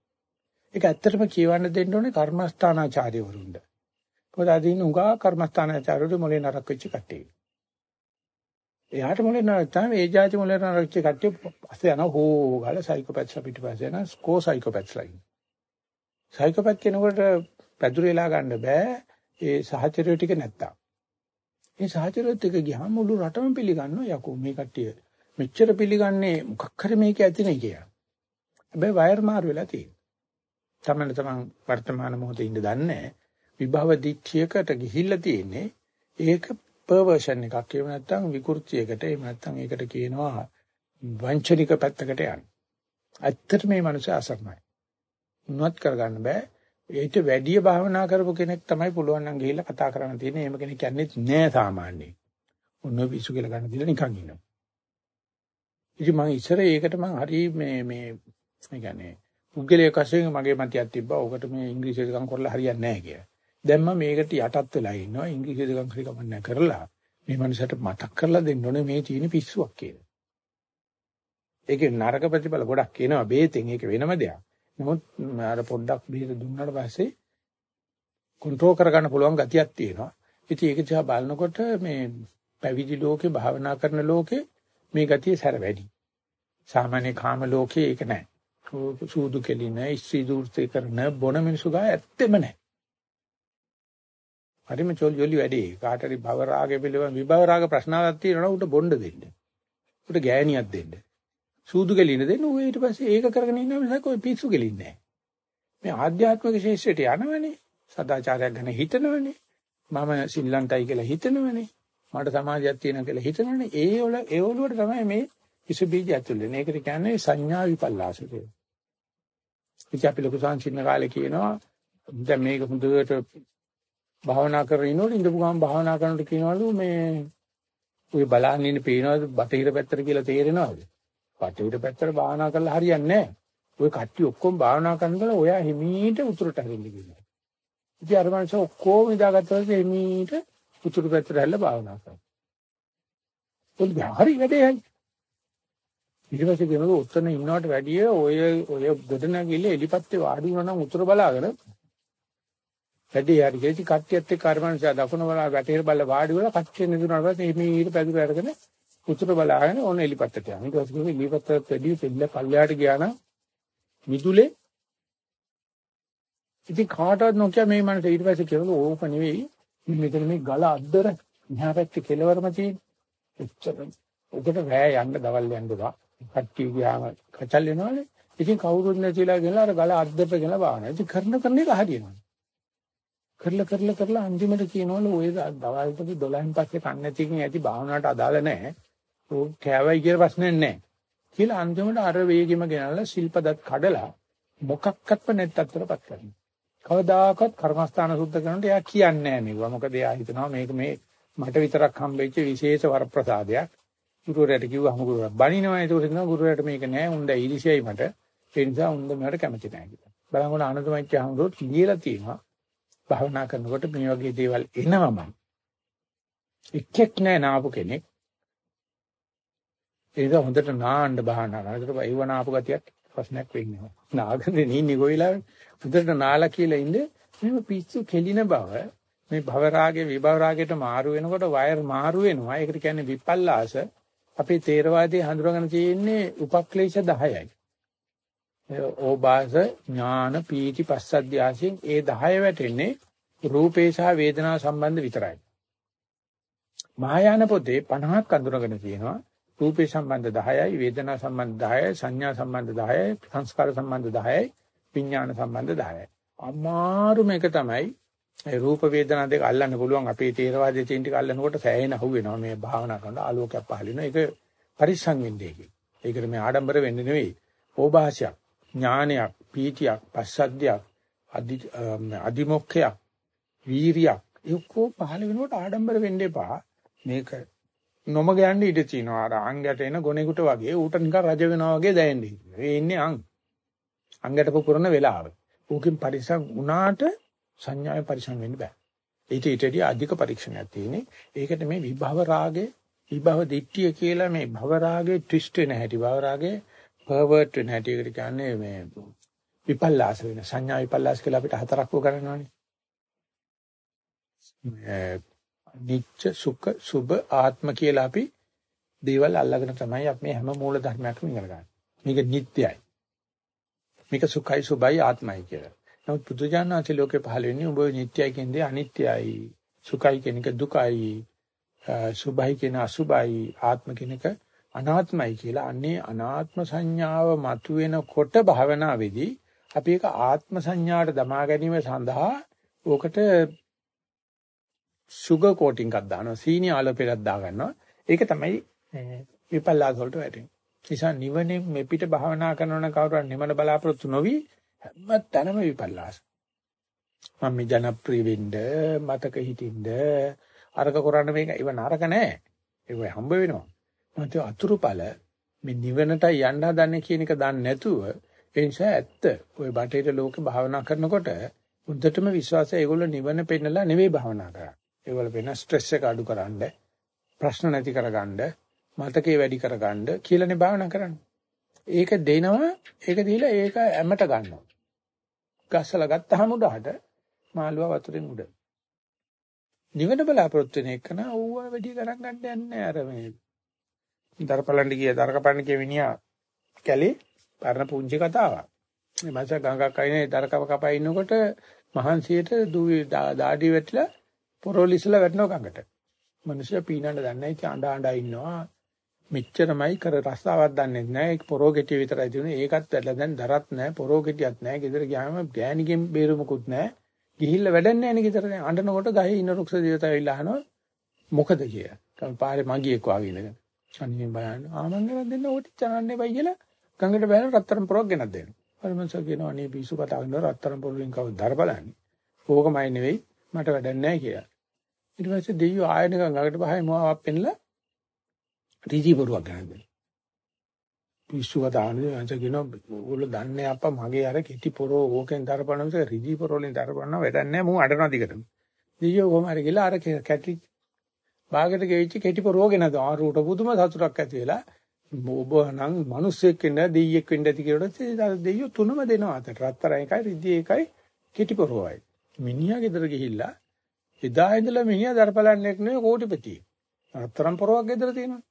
ඒක ඇත්තටම කියවන්න දෙන්න ඕනේ කර්මස්ථානාචාර්යවරුන්ට. මොකද අදින් උගා කර්මස්ථානාචාර්යවරු මොලේ නරක වෙච්ච කට්ටිය. එයාට මොලේ නරක තමයි ඒ જાති මොලේ නරක වෙච්ච කට්ටිය පස්සේ යනවා හෝ ගාලා සයිකෝපැත්ස්ලා පිටිපස්සේ යනවා ස්කෝ සයිකෝපැත්ස්ලා ඉන්නේ. සයිකෝපැත් කෙනෙකුට පැදුරේලා ගන්න බෑ ඒ සහචරය ටික නැත්තම්. මේ සහචරයත් එක ගියාම මුළු රටම පිළිගන්නවා යකෝ මේ කට්ටිය මෙච්චර පිළිගන්නේ මොකක් හරි මේක ඇතිනේ කියලා. හැබැයි වයර් මාරු වෙලා තියෙනවා. තමයි තමන් වර්තමාන මොහොතේ ඉඳ දන්නේ විභව දිච්චයකට ගිහිල්ලා තියෙන්නේ ඒක පර්වර්ෂන් එකක් එහෙම නැත්නම් විකෘතියකට එහෙම නැත්නම් ඒකට කියනවා වංචනික පැත්තකට යන්නේ. ඇත්තට මේ මනුස්සය අසරණයි. උනවත් කරගන්න බෑ. ඊට වැඩිය භාවනා කරපු කෙනෙක් තමයි පුළුවන් නම් ගිහිල්ලා කතා කරන්න තියෙන්නේ. එහෙම කෙනෙක් යන්නේ නෑ සාමාන්‍යයෙන්. ඔන්න විසු කියලා ගන්න දීලා නිකන් ඉන්නවා. ඉතින් මම ඉස්සර ඒකට මම හරි මේ මේ ඒ කියන්නේ පුද්ගලයෙක් වශයෙන් මගේ මතයක් තිබ්බා. ඔකට මේ ඉංග්‍රීසි දෙකක් කරලා හරියන්නේ නැහැ කියලා. දැන් මම මේකට යටත් වෙලා ඉන්නවා. ඉංග්‍රීසි දෙකක් හරි කමන්නේ කරලා මේ මනුස්සයට මතක් කරලා දෙන්න ඕනේ මේ තියෙන පිස්සුවක් කියලා. ඒකේ නරක ප්‍රතිඵල ගොඩක් එනවා බේතෙන් ඒක වෙනම දෙයක්. නමුත් අර පොඩ්ඩක් බීර දුන්නාට පස්සේ කන්ට්‍රෝල් කරගන්න පුළුවන් ගතියක් තියෙනවා. ඉතින් ඒක දිහා බලනකොට මේ පැවිදි ලෝකේ භාවනා කරන ලෝකේ මේ ගතිය සැර වැඩි. සාමාන්‍ය කාම ලෝකේ ඒක නැහැ. සූදු කෙලින, ඉස්ත්‍රි දූර්තේ කරන බොන මිනිසු ගා ඇත්තෙම නැහැ. හරිම චොල් ජොලි වැඩි. කාට හරි භව රාගය පිළිබඳ විභව රාග ප්‍රශ්නාවක් තියෙනවා උට බොණ්ඩ දෙන්න. උට ගෑණියක් දෙන්න. සූදු කෙලින දෙන්න ඌ ඊට පස්සේ ඒක කරගෙන ඉන්න මිසක් ඔය පිස්සු කෙලින්නේ නැහැ. මේ ආධ්‍යාත්මික ශේෂ්ත්‍රයට යනවනේ. සදාචාරයක් ගැන හිතනවනේ. මම සිල්ලන්ටයි කියලා හිතනවනේ. මට සමාජයක් තියෙනවා කියලා හිතනවනේ. ඒ වල ඒ වලට තමයි මේ කිස බීජ ඇතුල් වෙන්නේ. ඒකට කියන්නේ සංඥා විපල්ලාස කියලා. ඉතින් අපි ලොකු සංසින්න කාලේ කියනවා දැන් මේක හොඳට භාවනා කරගෙන ඉනොත් ඉඳපු ගමන් භාවනා කරනකොට කියනවලු මේ ඔය බලන්න ඉන්න පේනවද බටහිර පැත්තට කියලා තේරෙනවද? බටහිර පැත්තට භාවනා කරලා හරියන්නේ නැහැ. ඔය කට්ටිය ඔක්කොම භාවනා කරනකොට ඔයා හිමීට උතුරට හැරෙන්න කියනවා. ඉතින් අර මනුස්සය ඔක්කොම ඉඳාගත්තා පස්සේ හිමීට උතුරු පැත්තට හැල්ල භාවනා කරනවා. ඒක හරි වැඩේ හරි. ඊට පස්සේ කියනවා උත්තර ඉන්නවට වැඩිය ඔය ඔය ගොඩනැගිල්ල එලිපත්තේ වාඩි වුණා නම් උතුර බලාගෙන වැඩි හරි කිසි කට්ටියත් එක්ක අරමංශය දකුණ බලා වැටේර බල වාඩි වෙලා කට්ටිය නිදුනාට පස්සේ එමේ ඊට පැදුර අරගෙන උතුර බලාගෙන ඕන එලිපත්තට යනවා. ඊට පස්සේ කිව්වේ එලිපත්තට වැඩි පෙළ පල්ලයට ගියා නම් මිදුලේ ඉතින් කාටවත් නොකිය මේ මනස ඊට පස්සේ කියනවා ඕක නෙවෙයි මෙතන මේ ගල අද්දර මෙහා පැත්තේ කෙලවරම තියෙන. එච්චර උකට රෑ යන්න දවල් යන්න බා. කට්ටිය ගියාම කචල් වෙනවනේ. ඉතින් කවුරුත් නැතිලා ගෙනලා අර ගල අද්දරට ගෙනලා බානවා. ඉතින් කරන කරන එක හරියනවා. කරලා කරලා කරලා අන්තිමට කියනවලු ඔය දවල්ටදී 12න් පස්සේ කන්නේ නැතිකින් ඇති භාවනාවට අදාළ නැහැ. ඕක කෑවයි කියලා ප්‍රශ්නයක් නැහැ. කියලා අන්තිමට අර වේගෙම ගෙනල්ලා ශිල්පදත් කඩලා මොකක්වත්ම නැත්තතරපත් කරනවා. කවදාකවත් කර්මස්ථාන සුද්ධ කරනකොට එයා කියන්නේ නැහැ මේවා. මොකද එයා හිතනවා මේක මේ මට විතරක් හම්බෙච්ච විශේෂ වරප්‍රසාදයක්. ගුරුවරයාට කිව්වම ගුරුවරයා බනිනවා ඒක උදේට ගුරුවරයාට මේක නෑ උන්ද ඊර්ෂ්‍යයි මට. ඒ නිසා උන්ද මට කැමති නෑ කියලා. බලංගොඩ ආනන්දමච්ච හඳුත් ලියලා තියෙනවා. භාවනා කරනකොට මේ වගේ දේවල් එනවම එක්කෙක් නෑ නාපු කෙනෙක්. ඒක හොඳට නාන්න භාවනා කරනකොට ඒව නාපු ගතියක් ප්‍රශ්නයක් වෙන්නේ නාගන්නේ නින්නේ කොයිලා හොඳට නාලා කියලා ඉන්නේ මේ පිස්සු කෙලින බව මේ භව රාගේ විභව රාගයට මාරු වෙනකොට වයර් මාරු වෙනවා. ඒකට කියන්නේ විපල්ලාස. අපේ තේරවාදයේ හඳුනගෙන තියෙන්නේ උපක්ලේශ 10යි ඕබාස ඥාන පීති පස්සද්ධි ආසියෙන් ඒ 10 වැටෙන්නේ රූපේ සහ වේදනා සම්බන්ධ විතරයි. මහායාන පොතේ 50ක් අඳුරගෙන තියෙනවා. රූපේ සම්බන්ධ 10යි, වේදනා සම්බන්ධ 10යි, සංඥා සම්බන්ධ 10යි, සංස්කාර සම්බන්ධ 10යි, විඥාන සම්බන්ධ 10යි. අමාරු මේක තමයි ඒ රූප වේදනා දෙක අල්ලන්න පුළුවන් අපේ තේරවාදයේ තියෙන ටික අල්ලනකොට සෑහෙන අහුවෙනවා මේ භාවනා කරනකොට ආලෝකයක් පහළ වෙනවා. ඒක පරිස්සම් වෙන්නේ ඒකේ. ඒකට මේ ආඩම්බර වෙන්නේ නෙවෙයි. ඕභාෂයක් ඥානයක්, පීතියක්, පස්සද්ධියක්, අදි අදිමොක්ඛයක්, වීරියක් ඒකෝ පහළ වෙනකොට ආඩම්බර වෙන්න එපා. මේක නොමග යන්න ඉඩ තියෙනවා. අර අංගයට එන ගොනෙකුට වගේ ඌට නිකන් රජ වෙනවා වගේ දැනෙන්න හිටිනවා. ඒ ඉන්නේ අං. අංගයට පුපුරන වෙලාව. ඌකින් පරිසම් වුණාට සංඥාවේ පරිසම් වෙන්න බෑ. ඊට ඊටදී අධික පරීක්ෂණයක් තියෙන්නේ. ඒකට මේ විභව රාගේ විභව දිට්ඨිය කියලා මේ භව රාගේ ට්විස්ට් වෙන හැටි භව රාගේ පර්වර්ට් වෙන හැටි ඒකට කියන්නේ මේ විපල්ලාස වෙන සංඥා විපල්ලාස කියලා අපිට හතරක් උගන්වනවානේ. නිච්ච සුඛ සුභ ආත්ම කියලා අපි දේවල් අල්ලගෙන තමයි අපි මේ හැම මූල ධර්මයක්ම ඉගෙන ගන්න. මේක නිට්ටයයි. මේක සුඛයි සුභයි ආත්මයි කියලා. නමුත් බුදුජානනාථ ලෝකේ පහළ වෙන්නේ උඹ නිට්ටයයි කියන්නේ අනිත්‍යයි. සුඛයි කියන එක දුකයි. සුභයි කියන අසුභයි. ආත්ම කියන එක අනාත්මයි කියලා. අන්නේ අනාත්ම සංඥාව මතුවෙනකොට භාවනාවේදී අපි ඒක ආත්ම සංඥාට දමා ගැනීම සඳහා ඕකට සුගර් කෝටින් එකක් දානවා සීනි ආලෝපයක් දා ගන්නවා ඒක තමයි විපල්ලාස වලට වැටෙන්නේ. නිසා නිවනේ මෙපිට භාවනා කරනවන කවුරුහරි නිවන බලාපොරොත්තු නොවි හැම තැනම විපල්ලාස. මම මේ ජනප්‍රිය වෙන්න මතක හිටින්න අරක කරන්න මේක ඉව නරක නෑ. ඒක හම්බ වෙනවා. මත අතුරුඵල මේ නිවනට යන්න හදන්නේ කියන එක දන්නේ නැතුව ඒ නිසා ඇත්ත ওই බටේට ලෝකේ භාවනා කරනකොට උද්දටම විශ්වාසය ඒගොල්ලෝ නිවන පෙන්නලා නෙවෙයි භාවනා කරන්නේ. ඒගොල්ලෝ වෙන ස්ට්‍රෙස් එක අඩු කරන්න, ප්‍රශ්න නැති කරගන්න, මතකේ වැඩි කරගන්න කියලානේ භාවනා කරන්නේ. ඒක දෙනවා, ඒක දීලා ඒක ඇමට ගන්නවා. ගස්සලා ගත්තාම උඩහට මාළුවා වතුරෙන් උඩ. නිවන බලාපොරොත්තු වෙන එක නා ඌව වැඩි ගණන් ගන්න යන්නේ අර මේ දරපලන්න ගිය දරකපන්න කිය මිනිහා කැලේ පරණ පුංචි කතාවක්. මේ මාස ගඟක් අයිනේ දරකව කපා ඉන්නකොට මහන්සියට දාඩි වැටිලා පොරොලිසලා වැටෙනවා ගඟට. මිනිස්සු පීනන්න දන්නේ නැහැ අඬ අඬ ඉන්නවා. මෙච්චරමයි කර රස්සාවක් දන්නේ නැහැ. ඒක පොරෝ ගෙටිය විතරයි තියෙන්නේ. ඒකත් වැටලා දැන් දරත් නැහැ. පොරෝ ගෙටියක් නැහැ. ගෙදර ගියාම ගෑණිගෙන් බේරුමකුත් නැහැ. ගිහිල්ලා වැඩක් නැහැ නේ ගෙදර. අඬනකොට ගහේ ඉන්න රුක්ෂ දේවතාව ඇවිල්ලා අහනවා මොකද කියලා. කම් පාරේ මගියෙක් වාගේ ඉඳගෙන. අනිත් බලන්න ආමංගල දෙන්න ඕටි චනන්නේ බයි කියලා ගඟට බැලන රත්තරන් පොරක් ගෙනත් දෙනවා. අර මං කියනවා අනේ පිසු කතා කරනවා රත්තරන් පොරෙන් කවුද දර බලන්නේ. ඕකමයි නෙවෙයි මට වැඩක් නැහැ කියලා. ඊට පස්සේ දෙයියෝ ආයනක ගඟට බහයි මොවාවක් පෙන්ලා රීජි පොරුවක් ගෙනත් දෙනවා. පිස්සු කතානේ අංශ කියනවා ඕගොල්ලෝ දන්නේ අප්පා මගේ අර කෙටි පොරෝ ඕකෙන් දරපන නිසා රිජි පොරෝලෙන් දරපනවා වැඩක් නැහැ මූ අඬනවා දිගටම. දෙයියෝ කොහම හරි ගිහලා අර කැටි බාගෙට ගෙවිච්ච කෙටි පොරෝ ගෙනද ආරුට පුදුම සතුටක් ඇති වෙලා ඔබ නම් මිනිස්සෙක් වෙන්න දෙයියෙක් වෙන්න ඇති කියලා දෙයියෝ තුනම දෙනවා අතට රත්තරන් එකයි රිදි එකයි කෙටි පොරෝයි. මිනිහා ගෙදර ගිහිල්ලා එදා ඉඳලා මිනිහා දරපලන්නේක් නෙවෙයි කෝටිපතියෙක්. රත්තරන් පොරවක් ගෙදර තියෙනවා.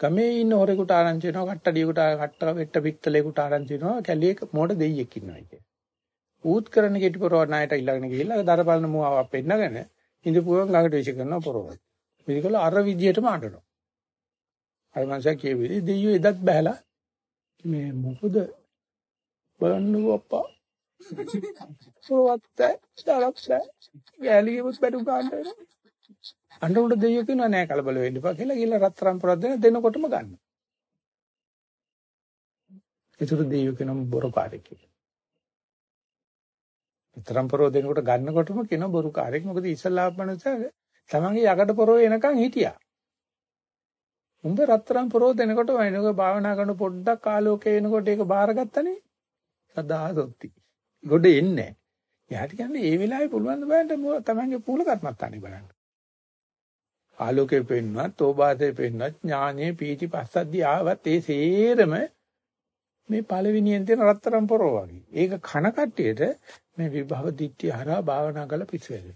ගමේ ඉන්න හොරෙකුට ආරංචි වෙනවා කට්ටඩියකට කට්ට වෙට්ට පිටතලේකට ආරංචි වෙනවා කැලියක මොඩ දෙයියෙක් ඉන්නවා කිය. ඌත් කරන කෙටි පොරවණායට ඊළඟට ගිහිල්ලා දරපලන මුවාවක් පෙන්නගෙන ඉඳපුවම ළඟට විශ් කරනවා පොරවයි. මේකල අර විදියටම අඬනවා. අර මංසයා කියවිලි දෙයියෝ එදත් බහැලා මේ මොකද බලන්නකෝ අප්පා. සෝවත්ත ස්ටාරක්ස් ගෑලියෙත් බඩු ගන්න. අඬුණු දෙයියෝ කියනවා නෑ කලබල වෙන්න එපා කියලා ගිහලා රත්තරන් පොරක් දෙන දෙනකොටම ගන්න. ඒතර දෙයියෝ කියනවා බොරු කාර්යයක් කියලා. රත්තරන් පොරව දෙනකොට ගන්නකොටම කියනවා බොරු කාර්යයක්. මොකද ඉස්සල්ලා මනුස්සයා තමන්ගේ යකඩ පොරව එනකන් හිටියා. උඹ රත්තරන් පොරව දෙනකොට වයින්ක භාවනා කරන පොඩ්ඩක් ආලෝකය එනකොට ඒක බාරගත්තනේ. සදා සොත්ති. ගොඩ එන්නේ නැහැ. එයාට කියන්නේ ඒ වෙලාවේ පුළුවන් ද බලන්න තමන්ගේ පූල කර්මත්තානේ බලන්න. ආලෝකේ පෙන්වන්නත්, තෝබාසේ පෙන්වන්නත්, ඥානෙ පීටි පස්සද්දි ආවත් ඒ සේරම මේ පළවෙනියෙන් තියෙන රත්තරන් පොරෝ වගේ. ඒක කන කට්ටියට මේ විභව දිට්ඨිය හරහා භාවනා කරලා පිස්සුවෙද.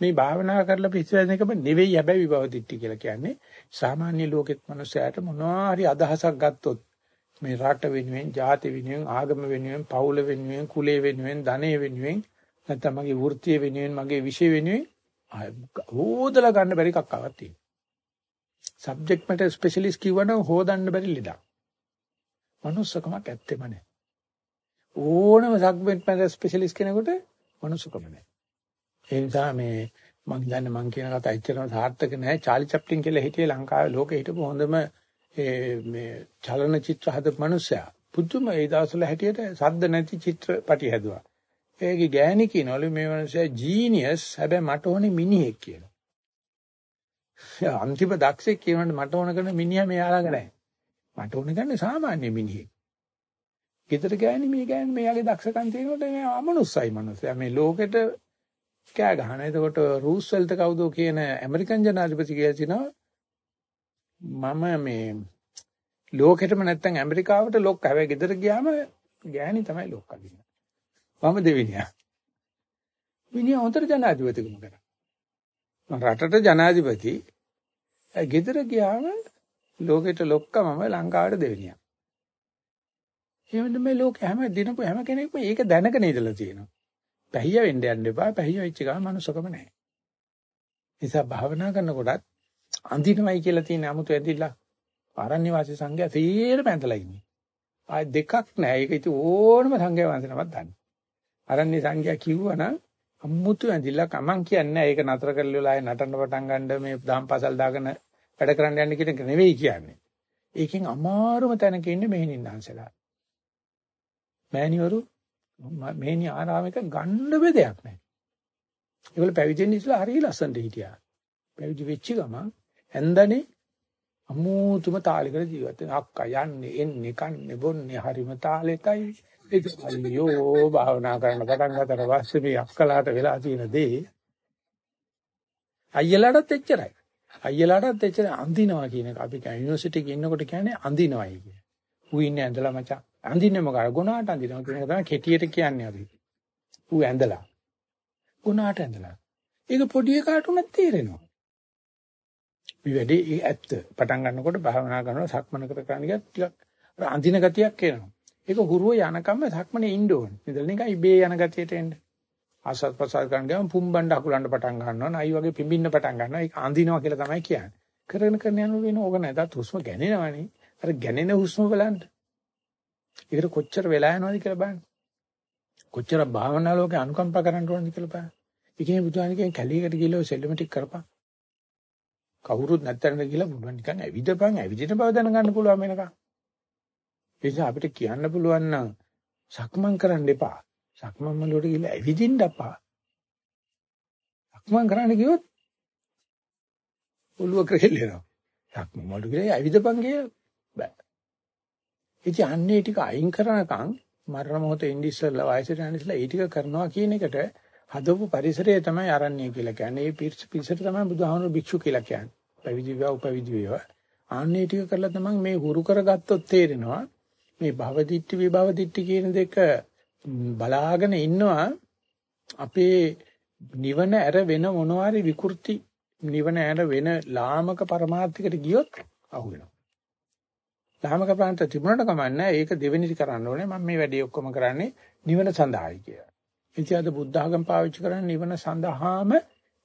මේ භාවනා කරලා පිස්සුවෙන එකම නෙවෙයි හැබැයි විභව දිට්ඨිය කියලා කියන්නේ. සාමාන්‍ය ලෝකෙත් මිනිස්සයාට මොනවා හරි අදහසක් ගත්තොත් මේ රට වෙනුවෙන්, ජාති වෙනුවෙන්, ආගම වෙනුවෙන්, පවුල වෙනුවෙන්, කුලය වෙනුවෙන්, ධනෙ වෙනුවෙන්, නැත්නම් මගේ වෘත්තිය වෙනුවෙන්, මගේ විෂය වෙනුවෙන් හොදලා ගන්න බැරි කක්කාවක් තියෙනවා. සබ්ජෙක්ට් මැටර් ස්පෙෂලිස්ට් කිව්වනම් හොදන්න බැරි ලෙඩක්. මනුස්සකමක් ඇත්තෙම නැහැ. ඕනම සබ්ජෙක්ට් මැටර් ස්පෙෂලිස්ට් කෙනෙකුට මනුස්සකම නැහැ. ඒ නිසා මේ මම දන්නේ මම කියන කතා ඇත්තටම සාර්ථක නැහැ. චාලි චැප්ලින් කියලා හිටියේ ලංකාවේ ලෝකෙ හිටපු හොඳම මේ චලනචිත්‍ර හදපු මිනිසයා. පුදුම ඒ දවස්වල හැටියට සද්ද නැති චිත්‍රපටි හැදුවා. ඒකේ ගෑණි කියනවලු මේ මිනිස්සයා ජීනියස් හැබැයි මට ඕනේ මිනිහෙක් කියලා. අන්තිම දක්ෂෙක් කියනවනේ මට ඕන කරන මිනිහා මෙයාලඟ නැහැ. මට ඕන කරන්නේ සාමාන්‍ය මිනිහෙක්. ගෙදර ගෑණි මේ ගෑණි මෙයාගේ දක්ෂකම් තියෙනකොට මේ අමනුස්සයි මිනිස්සයා මේ ලෝකෙට කෑ ගහන. එතකොට රූස්වෙල්ට් කවුද කියන ඇමරිකන් ජනාධිපති කියලා තිනවා මම මේ ලෝකෙටම නැත්තම් ඇමරිකාවට ලොක් හැබැයි ගෙදර ගියාම ගෑණි තමයි ලොක්කා කියන්නේ. මම දෙවෙනියා. මිනිහා හොඳට ජනාධිපතිකම කරා. රටට ජනාධිපති ගෙදර ගියාම ලෝකෙට ලොක්කමම ලංකාවට දෙවෙනියා. එහෙනම් මේ ලෝකෙ හැම දිනක හැම කෙනෙක්ම ඒක දැනගෙන ඉඳලා තියෙනවා. පැහිය වෙන්න යන්න එපා. පැහිය වෙච්ච ගමන් මනුස්සකම නැහැ. නිසා භාවනා කරනකොටත් අඳිනවයි කියලා තියෙන 아무තු ඇදිලා ආරණ්‍ය වාසී සංඝයා සීරම ඇඳලා ඉන්නේ. ආය දෙකක් නැහැ. ඒක ඉතින් ඕනම සංඝයා වහන්සේනමත් දන්නේ. අරණ්‍ය සංඝයා කිව්වනම් අමුතු ඇඳිලා කමං කියන්නේ ඒක නතර කරලා ආයේ නටන්න පටන් ගන්න මේ දහම්පාසල් දාගෙන වැඩ කරන්න යන්න කියන එක නෙවෙයි කියන්නේ. ඒකෙන් අමාරුම තැනක ඉන්නේ මෙහෙණින්නාන්සලා. මෑණිවරු මෙහෙණි ආරාමයක ගන්න බෙදයක් නැහැ. ඒගොල්ලෝ පැවිදෙන්න ඉස්සලා හරිය ලස්සනට හිටියා. පැවිදි වෙච්ච ගමන් ඇන්දනේ අමුතුම තාලයකට ජීවත් වෙන අක්කා යන්නේ එන්නේ කන්නේ බොන්නේ හරිම තාලෙටයි ඒක අයියෝ භාවනා කරන පටන් ගන්නතර පස්සේ මේ අක්කලාට වෙලා තියෙන දේ අයියලාටත් එච්චරයි. අයියලාටත් එච්චර අඳිනවා කියන එක අපි කියන යුනිවර්සිටි එකේ ඉන්නකොට කියන්නේ අඳිනවයි කිය. ඌ ඉන්නේ ඇඳලා මචං. අඳින්නේ මොකද? ගුණාට අඳිනවා කියන එක තමයි කෙටියට කියන්නේ අපි. ඌ ඇඳලා. ගුණාට ඇඳලා. ඒක පොඩි එකාට උනත් තේරෙනවා. මේ වැඩේ ඒ ඇත්ත. පටන් ගන්නකොට භාවනා කරනවා සක්මන කර කරන ටිකක් අඳින ගතියක් එනවා. ඒක හුරුව යනකම් සක්මනේ ඉන්න ඕනේ. ඉතින් නිකන් ඉබේ යන ගතියට එන්න. ආසත් ප්‍රසාර කරන ගමන් පුම්බණ්ඩ අකුලන්න පටන් ගන්නවා. නයි වගේ පිඹින්න පටන් ගන්නවා. ඒක අඳිනවා කියලා තමයි කියන්නේ. කරගෙන කරන යන වෙන ඕක නැතත් හුස්ම ගැනෙනවනේ. අර ගැනෙන හුස්ම බලන්න. ඒකට කොච්චර වෙලා යනවද කියලා බලන්න. කොච්චර භාවනා ලෝකේ අනුකම්පා කරන්න ඕනද කියලා බලන්න. ඉතින් බුදුහාමිකෙන් කැලීකට ගිහලා සෙල්ලමටික් කරපන්. කවුරුත් නැත්තරන කියලා බුදුන් නිකන් ඇවිදපන් ඇවිදින බව දැනගන්න පුළුවන් වෙනකන්. ඒ නිසා අපිට කියන්න පුළුවන් නම් සක්මන් කරන්න එපා. සක්මන් වලට ගිහලා ඇවිදින්න එපා. සක්මන් කරන්න ගියොත් ඔළුව කෙරෙල්ලෙනවා. සක්මන් වලට ගිහලා ඇවිදපන් කිය බෑ. ඉතින් අන්නේ ටික අයින් කරනකම් මරණ මොහොතේ ඉඳි ඉස්සෙල්ලා වයසට යන ඉස්සෙල්ලා ඒ ටික කරනවා කියන එකට හදපු පරිසරය තමයි ආරණ්‍ය කියලා කියන්නේ. ඒ පිරිසට තමයි බුදුහාමුදුරු භික්ෂු කියලා කියන්නේ. පැවිදි වේවා උපවිදි වේවා. ආන්නේ ටික කරලා තමයි මේ හුරු කරගත්තොත් තේරෙනවා. මේ භවදිත්‍ති විභවදිත්‍ති කියන දෙක බලාගෙන ඉන්නවා අපේ නිවන ඇර වෙන මොනවාරි විකෘති නිවන ඇර වෙන ලාමක પરමාර්ථයකට ගියොත් අහු වෙනවා. ලාමක ප්‍රාන්ත තිබුණාට කමන්නේ ඒක දෙවෙනිදි කරන්න ඕනේ මම මේ වැඩේ ඔක්කොම කරන්නේ නිවන සඳහායි කියලා. ඉතින් අද බුද්ධ ආගම පාවිච්චි කරන්නේ නිවන සඳහාම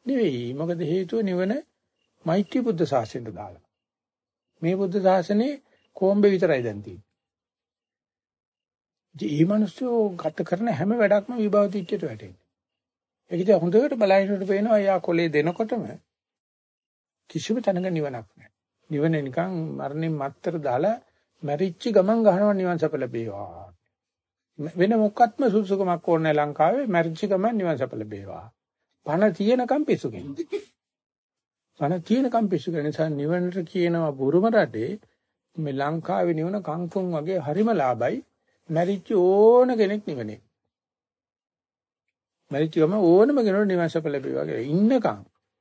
නෙවෙයි. මොකද හේතුව නිවන මෛත්‍රී බුද්ධ ශාසනයට දාලා. මේ බුද්ධ ශාසනේ කොම්බේ විතරයි දැන් තියෙන්නේ. මේ මිනිස්සු ගත කරන හැම වැඩක්ම විභව දිට්ඨියට වැටෙනවා. ඒක ඉතින් හොඳට බලහිනට පේනවා යා කොලේ දෙනකොටම කිසිම තැනක නිවනක් නැහැ. නිවන නිකන් මරණින් මත්තර දාලා මැරිච්ච ගමන් ගහනවා නිවන් සප ලැබේවා. වෙන මොකක්ත්ම සුසුකමක් ඕනේ ලංකාවේ මැරිච්ච ගමන් නිවන් සප ලැබේවා. පණ තියෙනකම් පිස්සු කෙනෙක්. පණ තියෙනකම් පිස්සු කෙනෙක් නිසා නිවනට කියනවා බුරුම රටේ මේ ලංකාවේ නිවන කංකුම් වගේ හරිම ලාභයි. මැරිච්ච ඕන කෙනෙක් නිවනේ. මැරිච්ච ගම ඕනම කෙනෙකුට නිවන් සප ලැබේවා කියලා ඉන්නකම්.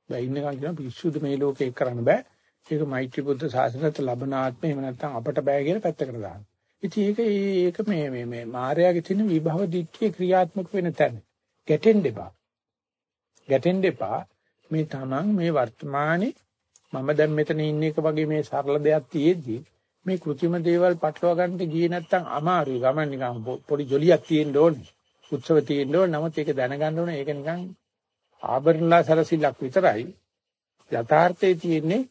බෑ ඉන්නකම් කියන පිස්සුද මේ ලෝකේ කරන්න බෑ. ඒක මෛත්‍රී බුද්ධ ශාසනයට ලබන ආත්මය එහෙම නැත්නම් අපට බෑ කියලා පැත්තකට දාන්න. ඉතින් ඒක ඒක මේ මේ මේ මායාවේ තියෙන විභව දිට්ඨිය ක්‍රියාත්මක වෙන තැන. ගැටෙන්න එපා. ගැටෙන්න එපා. මේ තමන් මේ වර්තමානයේ මම දැන් මෙතන ඉන්න එක වගේ මේ සරල දෙයක් තියෙද්දි මේ કૃත්‍රිම දේවල් පටලවා ගන්නට ගියේ නැත්නම් අමාරුයි. ගමන් නිකන් පොඩි ජොලියක් තියෙන්න ඕනේ. උත්සව තියෙන්න ඕනේ. නමුත් ඒක දැනගන්න ඕනේ. ඒක නිකන් ආභරණලා සරසිලක් විතරයි. යථාර්ථයේ තියෙන්නේ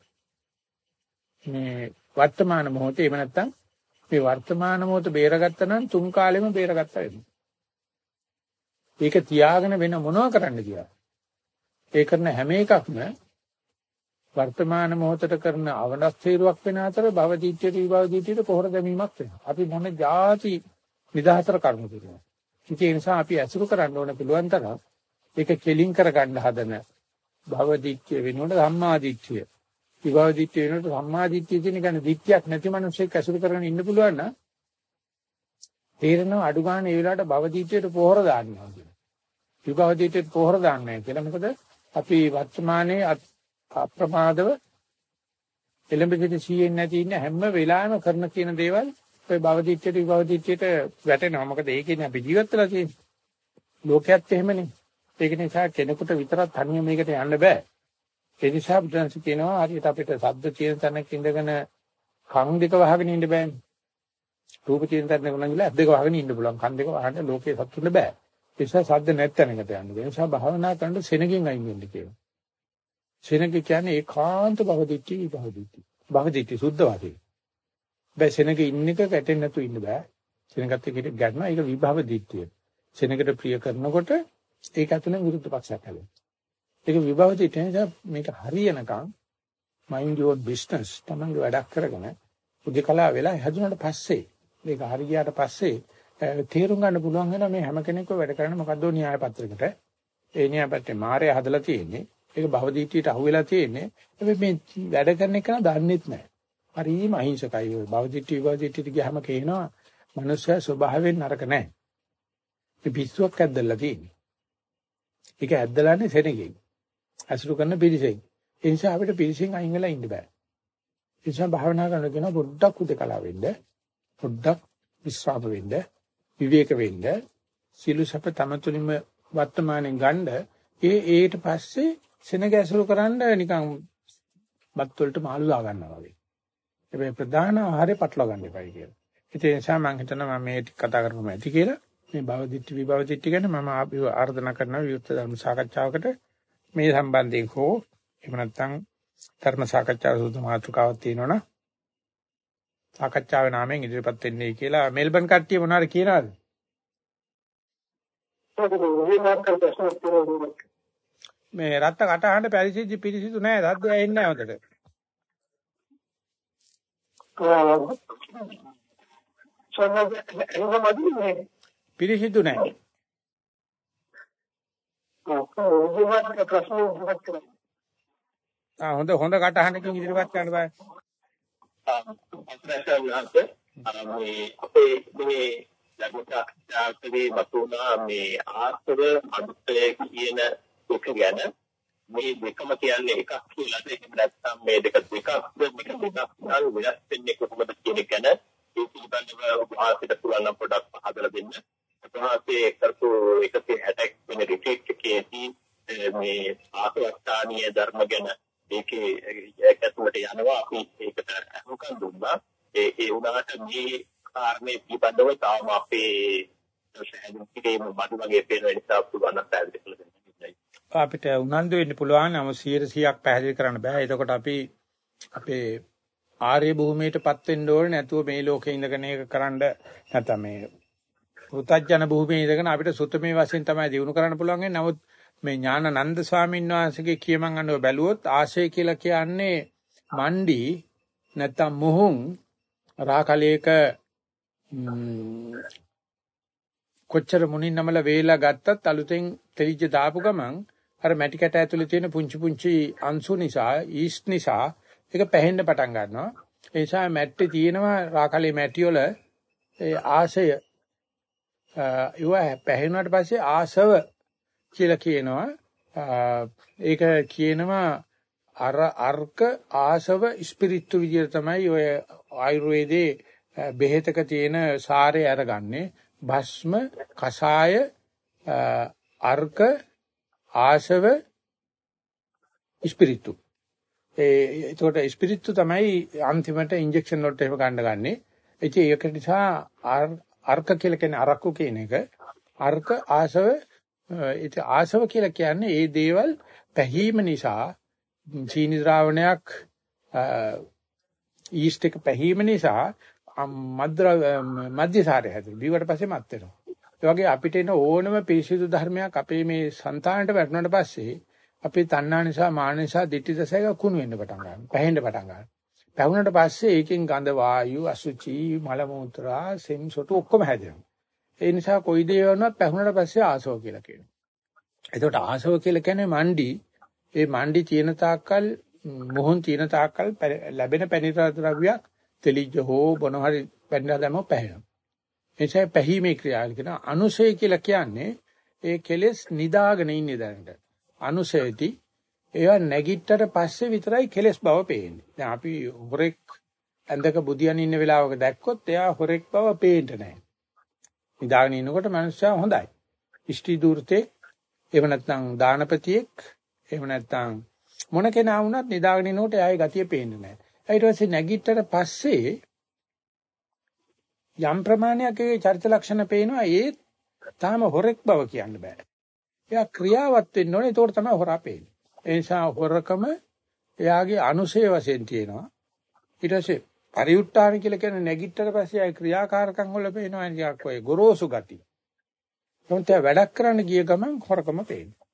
මේ වර්තමාන මොහොතේ එහෙම නැත්නම් මේ වර්තමාන මොහොත බේරගත්තා නම් තුන් කාලෙම බේරගත්තා වෙනවා. ඒක තියාගෙන වෙන මොනව කරන්න කියලා. ඒ කරන හැම එකක්ම වර්තමාන මොහොතට කරන අවනස්තීරුවක් වෙන අතර භවදීත්‍යයට විභවදීත්‍යයට පොහොර දැමීමක් වෙනවා. අපි මොන જાති නිදහතර කර්ම කරනවා. ඒ නිසා අපි අසුරු කරන්න ඕන පුළුවන් තරම් ඒක කෙලින් කරගන්න හදන භවදීත්‍ය වෙනකොට සම්මාදීත්‍ය විභව දිට්ඨිය වෙනකොට සම්මා දිට්ඨිය කියන එක දිට්ඨියක් නැති මිනිස්සෙක් ඇසුරු කරගෙන ඉන්න පුළුවන් නම් තේරෙනවා අඩු ගන්න ඒ වෙලාවට භව දිට්ඨියට පොහොර දාන්නවා කියලා. විභව දිට්ඨියට පොහොර දාන්නේ කියලා. මොකද අපි වර්තමානයේ අප්‍රමාදව එළඹ සිට සීයෙන් නැති ඉන්න හැම වෙලාවෙම කරන කියන දේවල් ඔය භව දිට්ඨියට විභව දිට්ඨියට වැටෙනවා. මොකද ඒකනේ අපි ජීවත් වෙලා තියෙන්නේ. ලෝකයේත් එහෙමනේ. ඒක නිසා කෙනෙකුට විතරක් තනියම මේකට යන්න බෑ. ඒ නිසා බුදුන්ස කියනවා හරියට අපිට ශබ්ද තියෙන තැනක ඉඳගෙන කන් දෙක වහගෙන ඉන්න බෑනේ. රූප තියෙන තැනක නම් ඇස් දෙක වහගෙන ඉන්න පුළුවන්. කන් දෙක වහන්න ලෝකේ සතුටුන්න බෑ. ඒ නිසා ශබ්ද නැත්තැනකට යන්න. ඒ නිසා භාවනා කරනකොට සෙනගෙන් අයින් වෙන්න කියනවා. සෙනග කියන්නේ ඒකාන්ත භවදිට්ඨි විභවදිට්ඨි. භවදිට්ඨි සුද්ධ වාදී. බෑ සෙනග ඉන්න එක ගැටෙන්නේ නැතු ඉන්න බෑ. සෙනගත් එක්ක ගැටෙනවා ඒක විභවදිට්ඨිය. සෙනගට ප්‍රිය කරනකොට ඒක අතුලෙන් විරුද්ධ පක්ෂයක් හැදෙනවා. ඒක විභවදිට නිසා මේක හරියනකම් mind your business තමන්ගේ වැඩක් කරගෙන උදේකලා වෙලා හැදුනට පස්සේ මේක හරි ගියාට පස්සේ තේරුම් ගන්න පුළුවන් වෙනවා මේ හැම කෙනෙක්ම වැඩ කරන්නේ මොකද්ද න්‍යාය පත්‍රයකට. ඒ න්‍යාය පත්‍රේ මායя හදලා තියෙන්නේ ඒක භවදීටියට අහුවෙලා තියෙන්නේ. හැබැයි මේ වැඩ කරන එක දන්නෙත් නැහැ හරිම අහිංසකයි ඔය භවදීටි විභවදීටිට ගියාම කියනවා මනුස්සයා ස්වභාවයෙන් නරක නැහැ මේ පිස්සුවක් ඇද්දලා තියෙන්නේ. ඒක ඇද්දලානේ සෙනගෙන්. අසුරු කරන පිරිසෙන්. ඒ නිසා අපිට පිරිසෙන් අයින් වෙලා ඉන්න බෑ. ඒ නිසා භාවනා කරන කෙනා පොඩ්ඩක් උදකලා වෙන්න, පොඩ්ඩක් විශ්‍රාම වෙන්න, විවේක වෙන්න, සිළු සැප තම තුළින්ම වර්තමානෙන් ගන්න ඒ ඒට පස්සේ සෙනග ඇසුරු කරන්න නිකන් බත් වලට මාළු දා ගන්නවා වගේ. හැබැයි ප්‍රධාන ආහාරය පටලවා ගන්න එපයි කියලා. ඒ නිසා මම හිතනවා මම මේ ටික කතා කරපුවම ඇති කියලා. මේ භව දිට්ඨි විභව දිට්ඨි ගැන මම ආර්දනා කරනවා විවෘත ධර්ම සාකච්ඡාවකට මේ සම්බන්ධයෙන් හෝ එහෙම නැත්නම් ධර්ම සාකච්ඡාව සුදු මාතෘකාවක් තියෙනවනේ සාකච්ඡාවේ නාමයෙන් ඉදිරිපත් වෙන්නේ කියලා මෙල්බන් කට්ටිය මොනවාර කියනවාද? මේ රත්ත කටහඬ පරිසිද්ධි පිරිසිදු නෑ රද්ද ඇහෙන්නේ නෑ හොඳට. පිරිසිදු නෑ. ආ හොඳ හොඳ කටහඬකින් ඉදිරිපත් කරන්න බෑ. මේ අපේ මේ ලඝුචාර්යකදී මතුණා මේ ආත්ම අනුත්ය කියන එක ගැන මේ දෙකම කියන්නේ එකක් කියලාද එහෙම නැත්නම් මේ දෙක දෙකක් මේක දෙකක් නම් වෙනස් වෙන්නේ කොහොමද කියන එක ගැන ඒ පිළිබඳව වාසිත පුළුවන් නම් පොඩ්ඩක් හදලා දෙන්න. අපහාසේ කරපු 160ක් වෙන රිට්‍රීට් එකේදී මේ ආසවස්ථානීය ධර්ම ගැන ඒකේ ඇතුළට යනවා අපි ඒකට අනුකම් දුන්නා. ඒ ඒ උනාට මේ කාරණේ පිළිබඳව තාම අපේ සහැදින් කිරීම බඩු වගේ පේන නිසා පුළුවන් නම් පැහැදිලි කරලා දෙන්න. අපිට උනන්දු වෙන්න පුළුවන් නම 100%ක් පැහැදිලි කරන්න බෑ. එතකොට අපි අපේ ආර්ය භූමියටපත් වෙන්න ඕනේ නැතුව මේ ලෝකේ ඉඳගෙන ඒක කරන්න නැත්නම් මේ පුතත්ජන භූමියේ ඉඳගෙන අපිට සුත්තමේ වශයෙන් තමයි දිනු කරන්න පුළුවන්. නමුත් මේ ඥානানন্দ ස්වාමීන් වහන්සේගේ කියමන් අනුව බැලුවොත් ආශය කියලා කියන්නේ මණ්ඩි නැත්තම් මුහුන් රාකලයක කොච්චර මුණින් නමල වේලා ගත්තත් අලුතෙන් තෙලිජ්ජ දාපු ගමන් අර මැටි කැට ඇතුලේ තියෙන පුංචි පුංචි අංශු නිසා ඊස්ට් නිසා ඒක පැහෙන්න පටන් ගන්නවා ඒ නිසා මැට්ටේ තියෙනවා රාකලේ මැටි වල ඒ ආශය ඒව පැහෙනුවාට පස්සේ ආශව කියලා කියනවා. ඒක කියනවා අර අර්ක ආශව ස්පිරිතු විදියට තමයි ඔය ආයුර්වේදයේ බෙහෙතක තියෙන සාරය අරගන්නේ. භස්ම කසාය අර්ක ආශව ස්පිරිතු ඒ ඒකට ස්පිරිතු තමයි අන්තිමට ඉන්ජෙක්ෂන් වලට එහෙම ගන්න ගන්නෙ. ඉතින් ඒක නිසා අර්ක කියලා කියන්නේ අරක්කු කියන එක අර්ක ආශව ඒක ආශව කියලා කියන්නේ ඒ දේවල් පැහිම නිසා චීනි ද්‍රාවණයක් ඊස්ට් එක පැහිම නිසා මද්ද්‍ර මධ්‍යසාරය හැදෙනවා. බීවට පස්සේ මත් වෙනවා. ඒ වගේ අපිට එන ඕනම පිරිසිදු ධර්මයක් අපේ මේ సంతානට වැටුණාට පස්සේ අපේ තණ්හා නිසා මාන නිසා ditthi දසයක කුණු වෙන්න පටන් ගන්නවා. පැහෙන්න පටන් ගන්නවා. පැහුණාට පස්සේ ඒකෙන් ගඳ වායු අසුචි මල මුත්‍රා සෙම් සොටු ඔක්කොම හැදෙනවා. ඒ නිසා කොයි දේ වුණත් පැහුණාට පස්සේ ආසව කියලා කියනවා. එතකොට ආසව කියලා කියන්නේ මණ්ඩි. ඒ මණ්ඩි තියෙන තාක්කල් මොහොන් තියෙන තාක්කල් ලැබෙන පැණි ද්‍රව්‍යයක් තෙලිජ්ජ හෝ බොන හරි පැන්නලා දැම්ම පැහැෙනවා. එනිසා පැහිමේ ක්‍රියාවල කියන අනුසය කියලා කියන්නේ ඒ කෙලෙස් නිදාගෙන ඉන්නේ දැනට. අනුසයති ඒවා නැගිට්ටට පස්සේ විතරයි කෙලෙස් බව පේන්නේ. දැන් අපි හොරෙක් ඇඳක බුදියන් ඉන්න වෙලාවක දැක්කොත් එයා හොරෙක් බව පේන්නේ නැහැ. නිදාගෙන ඉන්නකොට මනුස්සයා හොඳයි. ඉෂ්ටි දූර්තේ එහෙම නැත්නම් දානපතියෙක් එහෙම නැත්නම් මොන කෙනා වුණත් නිදාගෙන ඉන්නකොට එයාගේ ගතිය පේන්නේ නැහැ. ඊට පස්සේ නැගිට්ටට පස්සේ යම් ප්‍රමාණයක් ඒ චරිත ලක්ෂණ පේනවා ඒ තාම හොරෙක් බව කියන්න බෑ. එයා ක්‍රියාවත් වෙන්න ඕනේ ඒතකොට තමයි හොරා පේන්නේ. ඒ නිසා හොරකම එයාගේ අනුසය වශයෙන් තියෙනවා. ඊට පස්සේ පරිඋත්තාන කියලා කියන්නේ නැගිට්ටට පස්සේ ආයි ක්‍රියාකාරකම් වල පේනවා නිකක් ඔය ගොරෝසු ගතිය. නමුත් වැඩක් කරන්න ගිය ගමන් හොරකම පේනවා.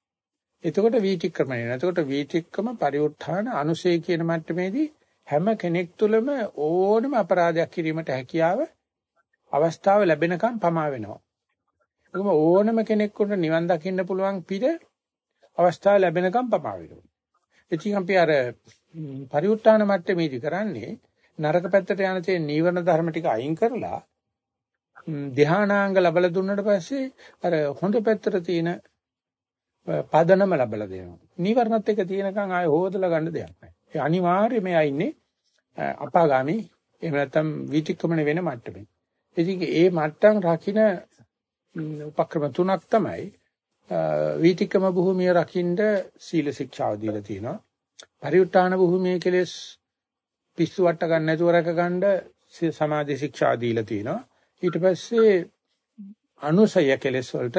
එතකොට වීතික්‍රමණය. එතකොට වීතික්‍රම පරිඋත්ථාන අනුසය කියන මට්ටමේදී හැම කෙනෙක් තුළම ඕනම අපරාධයක් කිරීමට හැකියාව අවස්ථාව ලැබෙනකම් පමා වෙනවා. ඒකම ඕනම කෙනෙකුට නිවන් දකින්න පුළුවන් පිළ අවස්ථාව ලැබෙනකම් පමා වෙනවා. ඉතින් අපි අර පරිඋත් ทาน මට්ටමේදී කරන්නේ නරක පැත්තට යන තේ නීවරණ ධර්ම ටික අයින් කරලා ධානාංග ලැබලා දුන්නාට පස්සේ අර හොඳ පැත්තට තියෙන පදනම ලැබලා දෙනවා. නීවරණත් එක තියෙනකන් ආය හොදලා ගන්න දෙයක් නැහැ. ඒ අනිවාර්යයෙන්ම එයා ඉන්නේ අපාගාමි එහෙම නැත්නම් විතික්‍රමණ වෙන මට්ටමේ. ඉතින් ඒ මට්ටම් රකින්න උපක්‍රම තුනක් තමයි වීතික්කම භූමිය රකින්න සීල ශික්ෂාව දීලා තියෙනවා. පරිඋත් ทาน භූමියේ කෙලෙස් පිස්සු වට ගන්න නැතුව රැක ගන්න සමාධි ශික්ෂා දීලා තියෙනවා. ඊට පස්සේ අනුසය කෙලෙස් වලට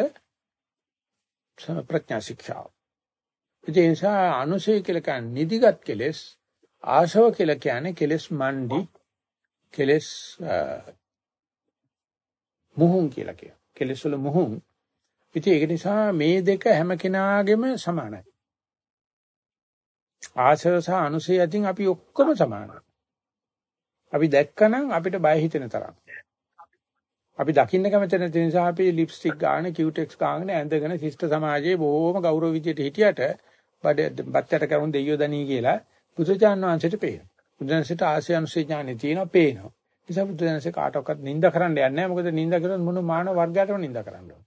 ප්‍රඥා ශික්ෂාව. ඒ නිසා අනුසය කියලා කියන්නේ නිදිගත් කෙලෙස් ආශව කියලා කියන්නේ කෙලෙස් මණ්ඩි කෙලෙස් මුහුන් කියලා කියනවා. කෙලෙස් වල මුහුන්. ඉතින් ඒක නිසා මේ දෙක හැම කෙනාගේම සමානයි. ආශව සහ අනුසය අතින් අපි ඔක්කොම සමානයි. අපි දැක්කනම් අපිට බය හිතෙන තරම්. අපි දකින්න කැමති නැති නිසා අපි ලිප්ස්ටික් ගන්න, කියුටෙක්ස් ගන්න ඇඳගෙන ශිෂ්ට සමාජයේ බොහොම ගෞරව විදියට හිටියට බඩ බත්තට කරුන් දෙයියෝ දනී කියලා බුදුචාන් වහන්සේට පේනවා. බුදුන්සේට ආශය අනුසය ඥානෙ තියෙනවා පේනවා. නිසා බුදුන්සේ කාටවත් නිඳ කරන්න යන්නේ නැහැ. මොකද නිඳ කරොත් මොන මානව වර්ගයටම නිඳ කරන්න ඕන.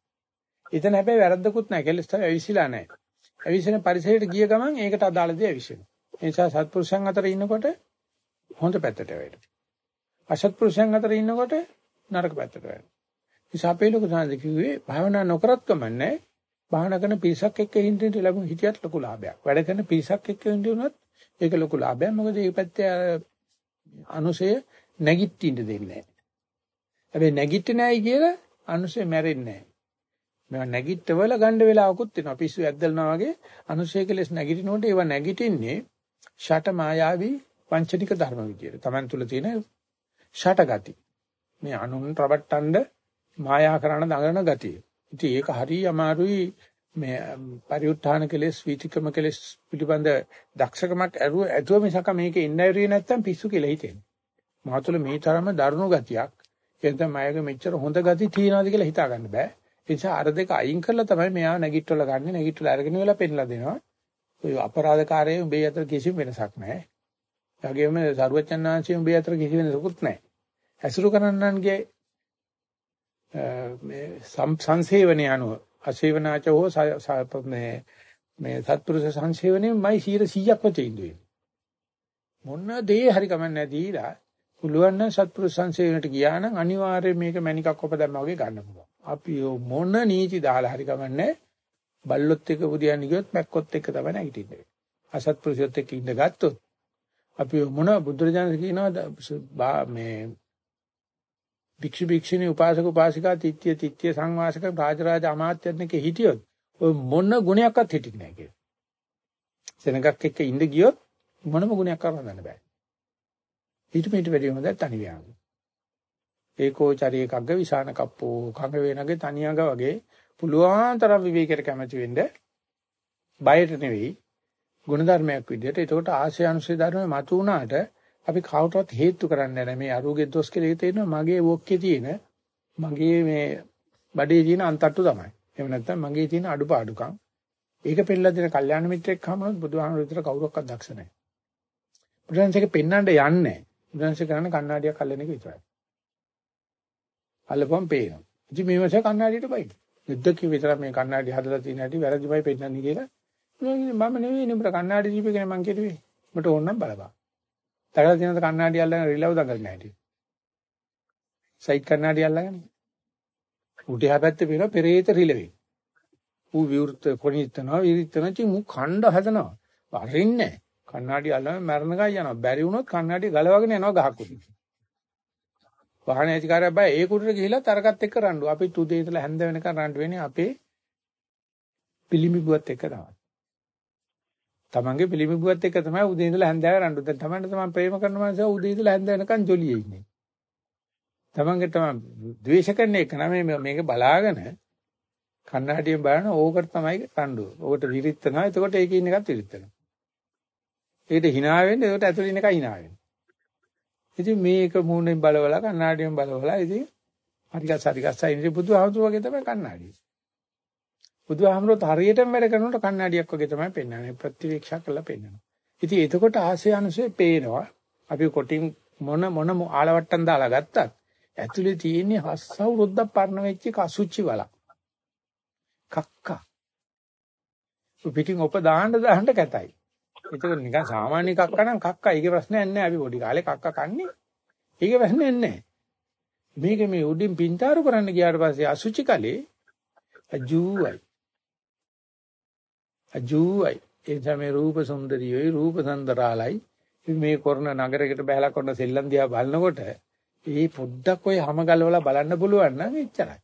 එතන හැබැයි වැරද්දකුත් නැහැ. කෙලස් තමයි ඇවිසිලා නැහැ. ඇවිසින පරිසරයට ගිය ගමන් ඒකට අදාළ දේ ඇවිසිනවා. ඒ නිසා සත්පුරුෂයන් අතර ඉන්නකොට හොඳ පැත්තට වැටෙනවා. අසත්පුරුෂයන් අතර ඉන්නකොට නරක පැත්තට වැටෙනවා. නිසා අපේ ලොකු සාන්ද කිව්වේ භාවනා නොකරත් කමන්නේ. භාවනා කරන පිරිසක් එක්ක හින්දිට ලැබුණ හිතියත් ලොකු ලාභයක්. වැඩ කරන පිරිසක් එක්ක හින්දුනොත් ඒක ලොකු ලාභයක්. මොකද මේ පැත්තේ අනුසය නැගිටින්න දෙන්නේ නැහැ. හැබැයි නැගිටින්නේ නැයි කියලා අනුසය මැරෙන්නේ නැහැ. මේවා නැගිටවල ගන්න වෙලාවකුත් තියෙනවා. පිස්සු ඇද්දලනවා වගේ අනුශේකලෙස් නැගිටිනකොට ඒවා නැගිටින්නේ ෂට මායාවි වංචනික ධර්ම විදියට. Taman තුල තියෙන ෂට ගති. මේ අනුන් රබට්ටන්න මායා කරන දඟලන ගතිය. ඉතින් ඒක හරි අමාරුයි මේ පරිඋත්ථාන කෙලෙස් වීතිකම කෙලෙස් පිළිබඳ දක්ෂකමක් ඇරුව ඇතුව මිසක මේක ඉන්නයිරිය නැත්තම් පිස්සු කියලා හිතෙනවා. මාතුල මේ තරම දරුණු ගතියක් එතන මයගේ මෙච්චර හොඳ ගති තියනවාද කියලා හිතා ගන්න බෑ. ඒ නිසා අර දෙක අයින් කරලා තමයි මෙයා නැගිටවල ගන්න නැගිටවල අරගෙන වෙලා පෙන්ලා දෙනවා. ඔය අපරාධකාරයේ උඹේ අතර කිසිම වෙනසක් නැහැ. ඒ වගේම සරුවචන්නාංශයේ උඹේ අතර කිසි වෙනසකුත් නැහැ. ඇසුරු කරන්නන්ගේ මේ සංසේවණේ අනුව අසේවනාච හෝ මේ මේ සත්පුරුෂ සංසේවණයමයි 100%ක්ම තීන්දුවේ. මොන දේ හරි කමන්නේ දීලා පුළුවන් නම් සත්පුරුෂ සංසේවණයට ගියා නම් අනිවාර්යයෙන් මේක මණිකක් ඔප දැම්මා වගේ ගන්න පුළුවන්. අපි මොන නීති දාලා හරි කමන්නේ බල්ලොත් එක්ක බුදියන්නේ ගියොත් මැක්කොත් එක්ක තමයි නැගිටින්නේ. අසත්පුරුෂයොත් එක්ක ඉඳ ගත්තොත් අපි මොන බුදුරජාණන් කියනවා මේ භික්ෂු භික්ෂුණී උපාසක උපාසිකා තිත්‍ය තිත්‍ය සංවාසක රාජරාජ අමාත්‍යත්වක හිටියොත් ඔය මොන ගුණයක්වත් හිටින්නේ නැහැ කියලා. සෙනගක් එක්ක ඉඳ ගියොත් මොනම ගුණයක් කරන්න බෑ. ඊට මෙට වැඩි හොඳ තනි ව්‍යාම. ඒකෝ චරිය කග්ග විසාන කප්පෝ කඟ වේනගේ තනියඟ වගේ පුළුවන් තරම් විවේකයට කැමති වෙන්න බයට නෙවෙයි ගුණධර්මයක් විදිහට. ඒකට ආශය අනුශය ධර්ම මතු වුණාට අපි කවුරුත් හේතු කරන්නේ නැහැ මේ අරුගේ දොස් කියලා තේරෙනවා මගේ වොක්කේ තියෙන මගේ මේ බඩේ තියෙන අන්තට්ටු තමයි. එහෙම නැත්නම් මගේ තියෙන අඩුපාඩුකම්. ඒක පෙන්නලා දෙන කල්යාණ මිත්‍රෙක් හමුනොත් බුදුහාමුදුරුවෝ විතර කවුරක්වත් දක්ෂ නැහැ. බුදුන්සේක පෙන්නන්න යන්නේ. බුදුන්සේ කරන්නේ කණ්ණාඩියක් අල්ලන එක විතරයි. අල්ලපම් පේනවා. ඉතින් මේ මාසේ කණ්ණාඩියට බයි. යුද්ධකේ විතර මේ කණ්ණාඩි හදලා තියෙන හැටි වැරදිමයි පෙන්නන්නේ කියලා. මම නෙවෙයි නේ උඹට කණ්ණාඩි දීපේකනේ මං කිව්වේ. මට ඕන නම් බලපන්. දැකලා තියෙනවද කණ්ණාඩි අල්ලගෙන රිලව් දඟලන හැටි? සයිඩ් කණ්ණාඩි අල්ලගෙන. උඩ එහා පැත්තේ පේනවා පෙරේත රිලෙවි. ඌ විවෘත කොණිටනවා විරිටනවා චි මු ඛණ්ඩ හදනවා. වරින්නේ කණ්ණාඩි අල්ලගෙන මරණකයි යනවා. බැරි වුණොත් කණ්ණාඩි ගලවගෙන යනවා ගහක් උඩින්. වාහන ඇතිකාරය බය ඒ කුටට ගිහිලා තරකත් එක්ක රණ්ඩු. අපි තුදේ ඉඳලා හැන්ද වෙනකන් රණ්ඩු වෙන්නේ අපේ පිළිමිබුවත් එක්ක තමයි. තමන්ගේ පිළිමිබුවත් එක්ක තමයි උදේ ඉඳලා හැන්දෑව රණ්ඩු. දැන් තමන්ට තමන් ප්‍රේම කරන මනුස්සයා උදේ ඉඳලා හැන්ද වෙනකන් ජොලියේ ඉන්නේ. තමන්ගේ තමන් ද්වේෂ කරන එක නම මේක බලාගෙන කන්නඩියෙන් බලන ඕකට තමයි රණ්ඩුව. ඕකට විරිත්තනවා. එතකොට ඒකේ ඉන්න එකත් විරිත්තනවා. ඒකට hina වෙන්නේ එතකොට ඇතුළේ ඉන්න එක hina වෙනවා. ඉතින් මේක මූණෙන් බලවලා කන්නඩියෙන් බලවලා ඉතින් හරිගස් හරිගස් අයිනේ බුදුහාමුදුරුවෝ වගේ තමයි කන්නඩිය. බුදුහාමරොත් හරියටම වැඩ කරනකොට කන්නඩියක් වගේ තමයි පෙන්වන්නේ ප්‍රතිවීක්ෂා කරලා පෙන්වනවා. ඉතින් එතකොට ආශය අනුසය පේනවා. අපි කොටින් මොන මොන ආලවට්ටම් දාලා ගත්තත් ඇතුලේ තියෙන්නේ හස්සව රුද්දක් පරණ වෙච්ච කසුච්චි වලක්. කක්කා. පිටින් ඔප දාන්න දාන්න කැතයි. ඒක නිකන් සාමාන්‍ය කක්ක නම් කක්කා. ඒකේ ප්‍රශ්නයක් නැහැ. අපි පොඩි කාලේ කක්ක කන්නේ. ඒකේ ප්‍රශ්නයක් නැහැ. මේක මේ උඩින් පින්තාරු කරන්න ගියාට පස්සේ අසුචි කලේ අජූයි. අජූයි. ඒ නිසා මේ රූප සුන්දරියෝයි රූප සඳරාලයි මේ කරන නගරයකට බහලා කරන සෙල්ලම් දිහා බලනකොට ඒ පොඩ්ඩක් ඔය හැම ගලවලා බලන්න පුළුවන් නම් එච්චරයි.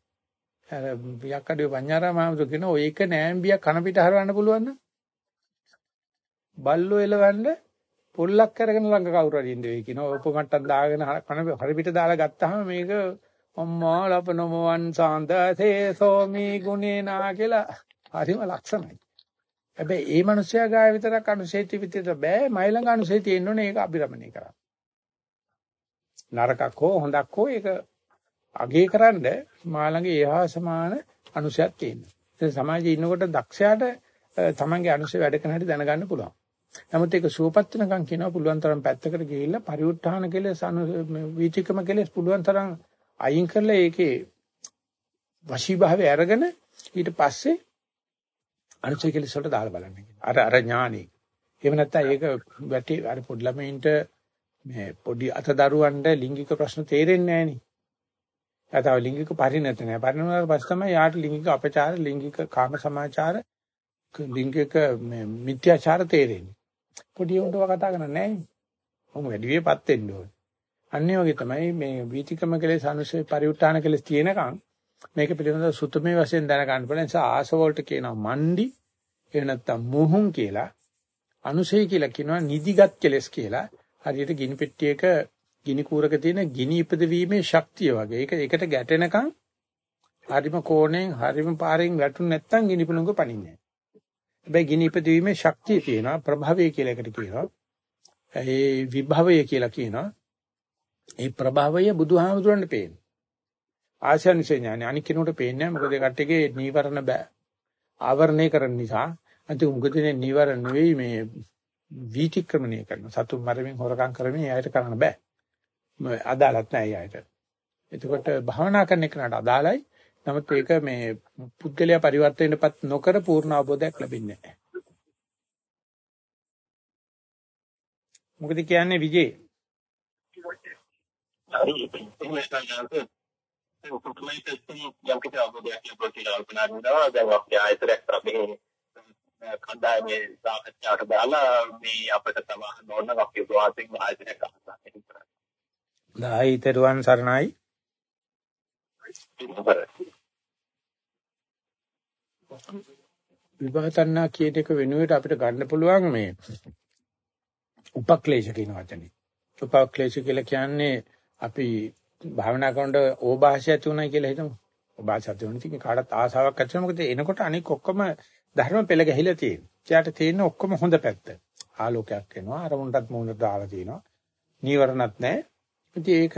අර පියක්කඩේ පඤ්ඤාරා මාමතු කියන ඔය එක නෑම්බිය කන පිට හරවන්න පුළුවන් නම් බල්ලෝ එලවන්න පොල්ලක් අරගෙන ළඟ කවුරු හරි ඉන්න වෙයි කියනවා. උපමට්ටක් දාගෙන කන හරි පිට දාලා ගත්තාම මේක අම්මා ලපනමවන් සාන්දසේ සෝමි ගුණේනා කියලා හරිම ලක්ෂණයි. හැබැයි ඒ මනුස්සයා ගාය විතරක් අනුසේති විතර බෑ මයිලඟ අනුසේති තියෙන්න ඕනේ ඒක අභිරමණය කරන්න. නරකක් හෝ හොඳක් හෝ ඒක අගේ කරන්න මාළඟ ඒහා සමාන අනුසයක් තියෙනවා. ඒ සමාජයේ ඉන්නකොට දක්ෂයාට තමන්ගේ අනුසය වැඩ කරන හැටි දැනගන්න පුළුවන්. නමුත් ඒක සුවපත් වෙනකන් කියනවා පුළුවන් තරම් පැත්තකට ගිහිල්ලා පරිඋත්ථාන කෙලෙස් වීතිකම කෙලෙස් පුළුවන් තරම් අයින් කරලා ඒකේ වශීභාවය අරගෙන ඊට පස්සේ අනුසය කෙලෙස් වලට දාලා බලන්න අර අර ඥානෙ. එහෙම නැත්නම් ඒක වැටි අර පොඩි ළමයින්ට මේ පොඩි අත දරුවන්ට ලිංගික ප්‍රශ්න තේරෙන්නේ නැහෙනි. නැතව ලිංගික පරිණත නැහැ. පරිණත පස්සේ තමයි යාට ලිංගික අපචාර, ලිංගික කාම සමාචාර, ලිංගික මිත්‍යාචාර තේරෙන්නේ. පොඩි උන්ටව කතා කරන්නේ නැහැ. මොම වැඩි වියපත් වෙන්න ඕනේ. අන්නේ වගේ තමයි මේ වීතිකම කෙලෙස් අනුශේ පරිඋත්තාන කෙලෙස් තියෙනකන් මේක පිළිබඳව සුතමේ වශයෙන් දැන ගන්න පුළුවන් නිසා ආසවලට කියනවා මණ්ඩි එහෙම නැත්නම් මුහුන් කියලා අනුශේ කියලා කියනවා නිදිගත් කෙලෙස් කියලා හරියට ගිනි පෙට්ටියක ගිනි කූරක තියෙන ගිනි ඉපදවීමේ ශක්තිය වගේ. ඒක එකට ගැටෙනකන් හරිම කෝණයෙන් හරිම පාරෙන් වැටුනේ නැත්නම් ගිනි පුළඟ පනින්නේ නැහැ. හැබැයි ගිනි ඉපදවීමේ ශක්තිය තියෙනවා ප්‍රභවය කියලා එකට කියනවා. ඒ විභවය කියලා කියනවා. ඒ ප්‍රභවය බුදුහාමුදුරන්ට පේන. ආශානිසේ ඥානෙ අනික් කෙනෙකුට පේන්නේ නැහැ. මොකද ඒ කට්ටියගේ නීවරණ බෑ. ආවරණය කරන නිසා අන්තිම උගදිනේ නීවරණ නෙවෙයි මේ වීතික්‍රමණය කරන සතු මරමින් හොරකම් කරමින් එයාට කරන්න බෑ. අදාළත් නැහැ එයාට. එතකොට භාවනා කරන එකට අදාළයි. නමුත් ඒක මේ පුද්ගලයා පරිවර්තනයටපත් නොකර පූර්ණ අවබෝධයක් ලැබෙන්නේ නැහැ. මොකද කියන්නේ විජේ? හරි එහෙම නැත්නම් උපකමයි තත්ත්වය යම් කිසි අවබෝධයක් ලැබුවා කියලා කල්පනා කරනවා. දැන් අපි ආයතරයක් තමයි කණ්ඩායමේ සාකච්ඡාවට දාලා මේ අපිට තමයි ඕන අපි වාසින් ආයතනයක් අහන්න. දායි තෙරුවන් සරණයි. [LAUGHS] විභාතන්නා කියන එක වෙනුවට අපිට ගන්න පුළුවන් මේ උපක්ලේශ කියන වචනේ. උපක්ලේශ කියලා කියන්නේ අපි භාවනා කරනකොට ඕභාෂය තුනයි කියලා හිතමු. ඕභාෂය තුන ඉතින් කාටත් ආසාවක් ඇති වෙනවා. මොකද එනකොට අනික ඔක්කොම ධර්ම පෙළ ගැහිලා තියෙනවා. එයාට තියෙන ඔක්කොම හොඳ පැත්ත. ආලෝකයක් එනවා. අරමුණටත් මූණට දාලා තියෙනවා. නීවරණත් නැහැ. ඉතින් ඒක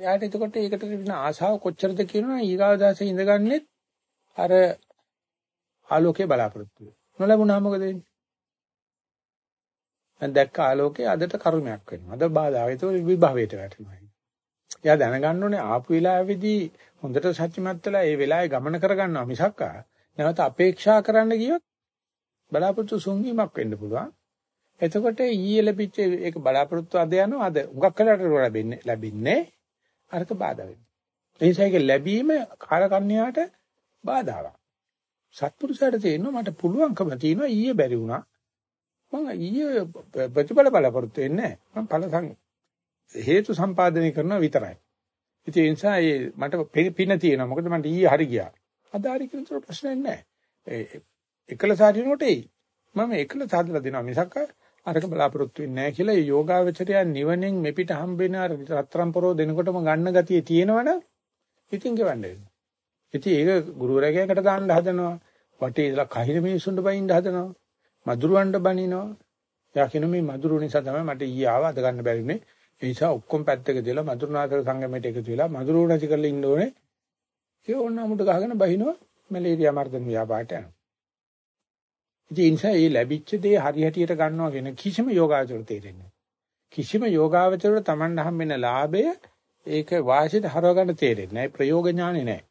යාට එතකොට ඒකට තිබෙන ආශාව කොච්චරද කියනවා ඊගාව දාසේ ඉඳගන්නෙත් අර ආලෝකේ බලාපොරොත්තු වෙනවා. නොලැබුණා මොකද වෙන්නේ? මම දැක්ක ආලෝකේ අදට කර්මයක් වෙනවා. අද බාධා ඒක විභවයට වැටෙනවා. එයා දැනගන්න ඕනේ ආපු වෙලාවේදී හොඳට සත්‍යමත් වෙලා ඒ වෙලාවේ ගමන කරගන්නවා මිසක් නැවත අපේක්ෂා කරන්න ගියොත් බලාපොරොත්තු සුන්වීමක් වෙන්න පුළුවන්. එතකොට ඊයේ ලැබිච්ච ඒක බලාපොරොත්තු අද යනවා අද උගක් කලකට ලැබෙන්නේ ලැබින්නේ අරක බාධා වෙනවා. ඒ නිසා ඒක ලැබීම කාලකන්‍යාට බාධාවක්. සත්පුරුෂයාට තේරෙනවා මට පුළුවන්කම තියෙනවා ඊයේ බැරි වුණා. මම ඊයේ ප්‍රතිඵල බලාපොරොත්තු වෙන්නේ නැහැ. මම ඵල හේතු සම්පාදනය කරනවා විතරයි. ඉතින් ඒ නිසා මට පින තියෙනවා. මොකද මට ඊයේ හරි ගියා. අද හරි කියන ප්‍රශ්නයක් නැහැ. එකලස හරිනකොට එයි. මම එකලස හදලා දෙනවා මිසක් අරක බලාපොරොත්තු වෙන්නේ නැහැ කියලා යෝගාවචරය නිවනෙන් මෙපිට හම්බෙන අර රත්තරන් පොරෝ දෙනකොටම ගන්න ගතිය තියෙනවනම් ඉතින් ගෙවන්න වෙනවා. ඉතින් ඒක ගුරුවරයාකට දාන්න හදනවා. වටේ ඉඳලා කහිර මිනිස්සුන්ට බයින්න හදනවා. මදුරුවන්ට බනිනවා. යා කියන මේ මදුරු නිසා තමයි මට ඊයේ ආව අද ගන්න බැරිුනේ. ඒ නිසා ඔක්කොම පැත්තක දාලා මදුරුනාතර සංගමයට එකතු වෙලා මදුරු නැති කරලා ඉන්න ඕනේ. ඒ ඕන අමුඩ ගහගෙන බහිනවා මැලේරියා මර්ධන ව්‍යාපාරට යනවා. ඉතින් ඒ නිසා මේ ලැබිච්ච දේ හරි හැටියට ගන්නවා කියන කිසිම යෝගාචර තේරෙන්නේ කිසිම යෝගාචරවල Taman හම්බෙන ලාභය ඒක වාසියට හරව ගන්න තේරෙන්නේ නැහැ. ප්‍රයෝග ඥානෙ නැහැ.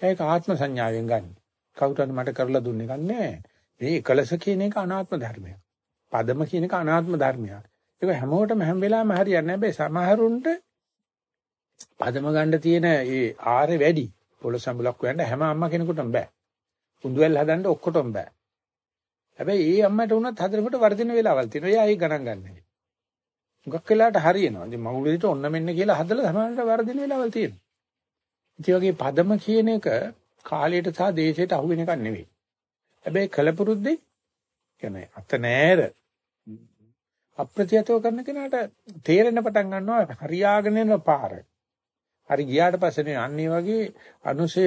ඒක ආත්ම සංඥාවෙන් ගන්න. කවුරුහරි මට කරලා දුන්නේ නැහැ. මේ එකලස කියන එක අනාත්ම ධර්මයක්. පදම කියන එක අනාත්ම ධර්මයක්. ඒක හැමෝටම හැම වෙලාවෙම හරියන්නේ නැහැ. සමහරුන්ට පදම ගන්න තියෙන ඒ ආරේ වැඩි. පොළ සම්බුලක් හොයන්න හැම අම්මා කෙනෙකුටම බෑ. කුඳුවැල් හදන්න ඔක්කොටම බෑ. හැබැයි ඒ අම්මට වුණත් හදනකොට වර්ධින වෙලාවල් තියෙනවා. එයා ඒක ගණන් ගන්නෑ. මුගක් වෙලාවට හරියනවා. ඉතින් මගුලෙදිට ඔන්න මෙන්න කියලා හදලා සමහරවිට වර්ධින වෙලාවල් තියෙනවා. ඉතින් වගේ පදම කියන එක කාලයට සහ දේශයට අහු වෙන එකක් නෙවෙයි. හැබැයි කලපුරුද්දේ කියන්නේ අත නෑර අප්‍රත්‍යතව කරන කෙනාට තේරෙන්න පටන් ගන්නවා හරියාගෙන යන පාර. හරි ගියාට පස්සේ අන්නේ වගේ අනුසය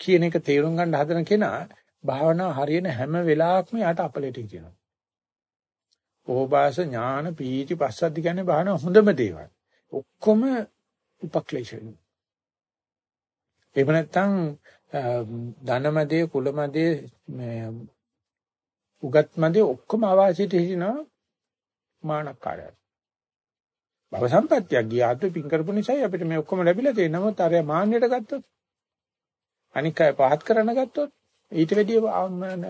කියන එක තේරුම් ගන්න හදන කෙනා භාවනා හරියන හැම වෙලාවකම යාට අපලෙට කියනවා. ඕපාස ඥාන පීති පස්සද්ධි කියන්නේ භාවනා හොඳම දේවල්. ඔක්කොම උපක්ලේශය. එහෙම නැත්නම් ධනමදේ කුලමදේ උගත්මදේ ඔක්කොම අවාසියට හිටිනවා මානකාරය. භව සම්පත්තිය ගියාත් පින් කරපු නිසායි අපිට මේ ඔක්කොම ලැබිලා තියෙන්නේ. නමුත් අර මාන්නයට ගත්තොත් අනික් අය පහත් කරන්න ගත්තොත් ඊට වැඩිය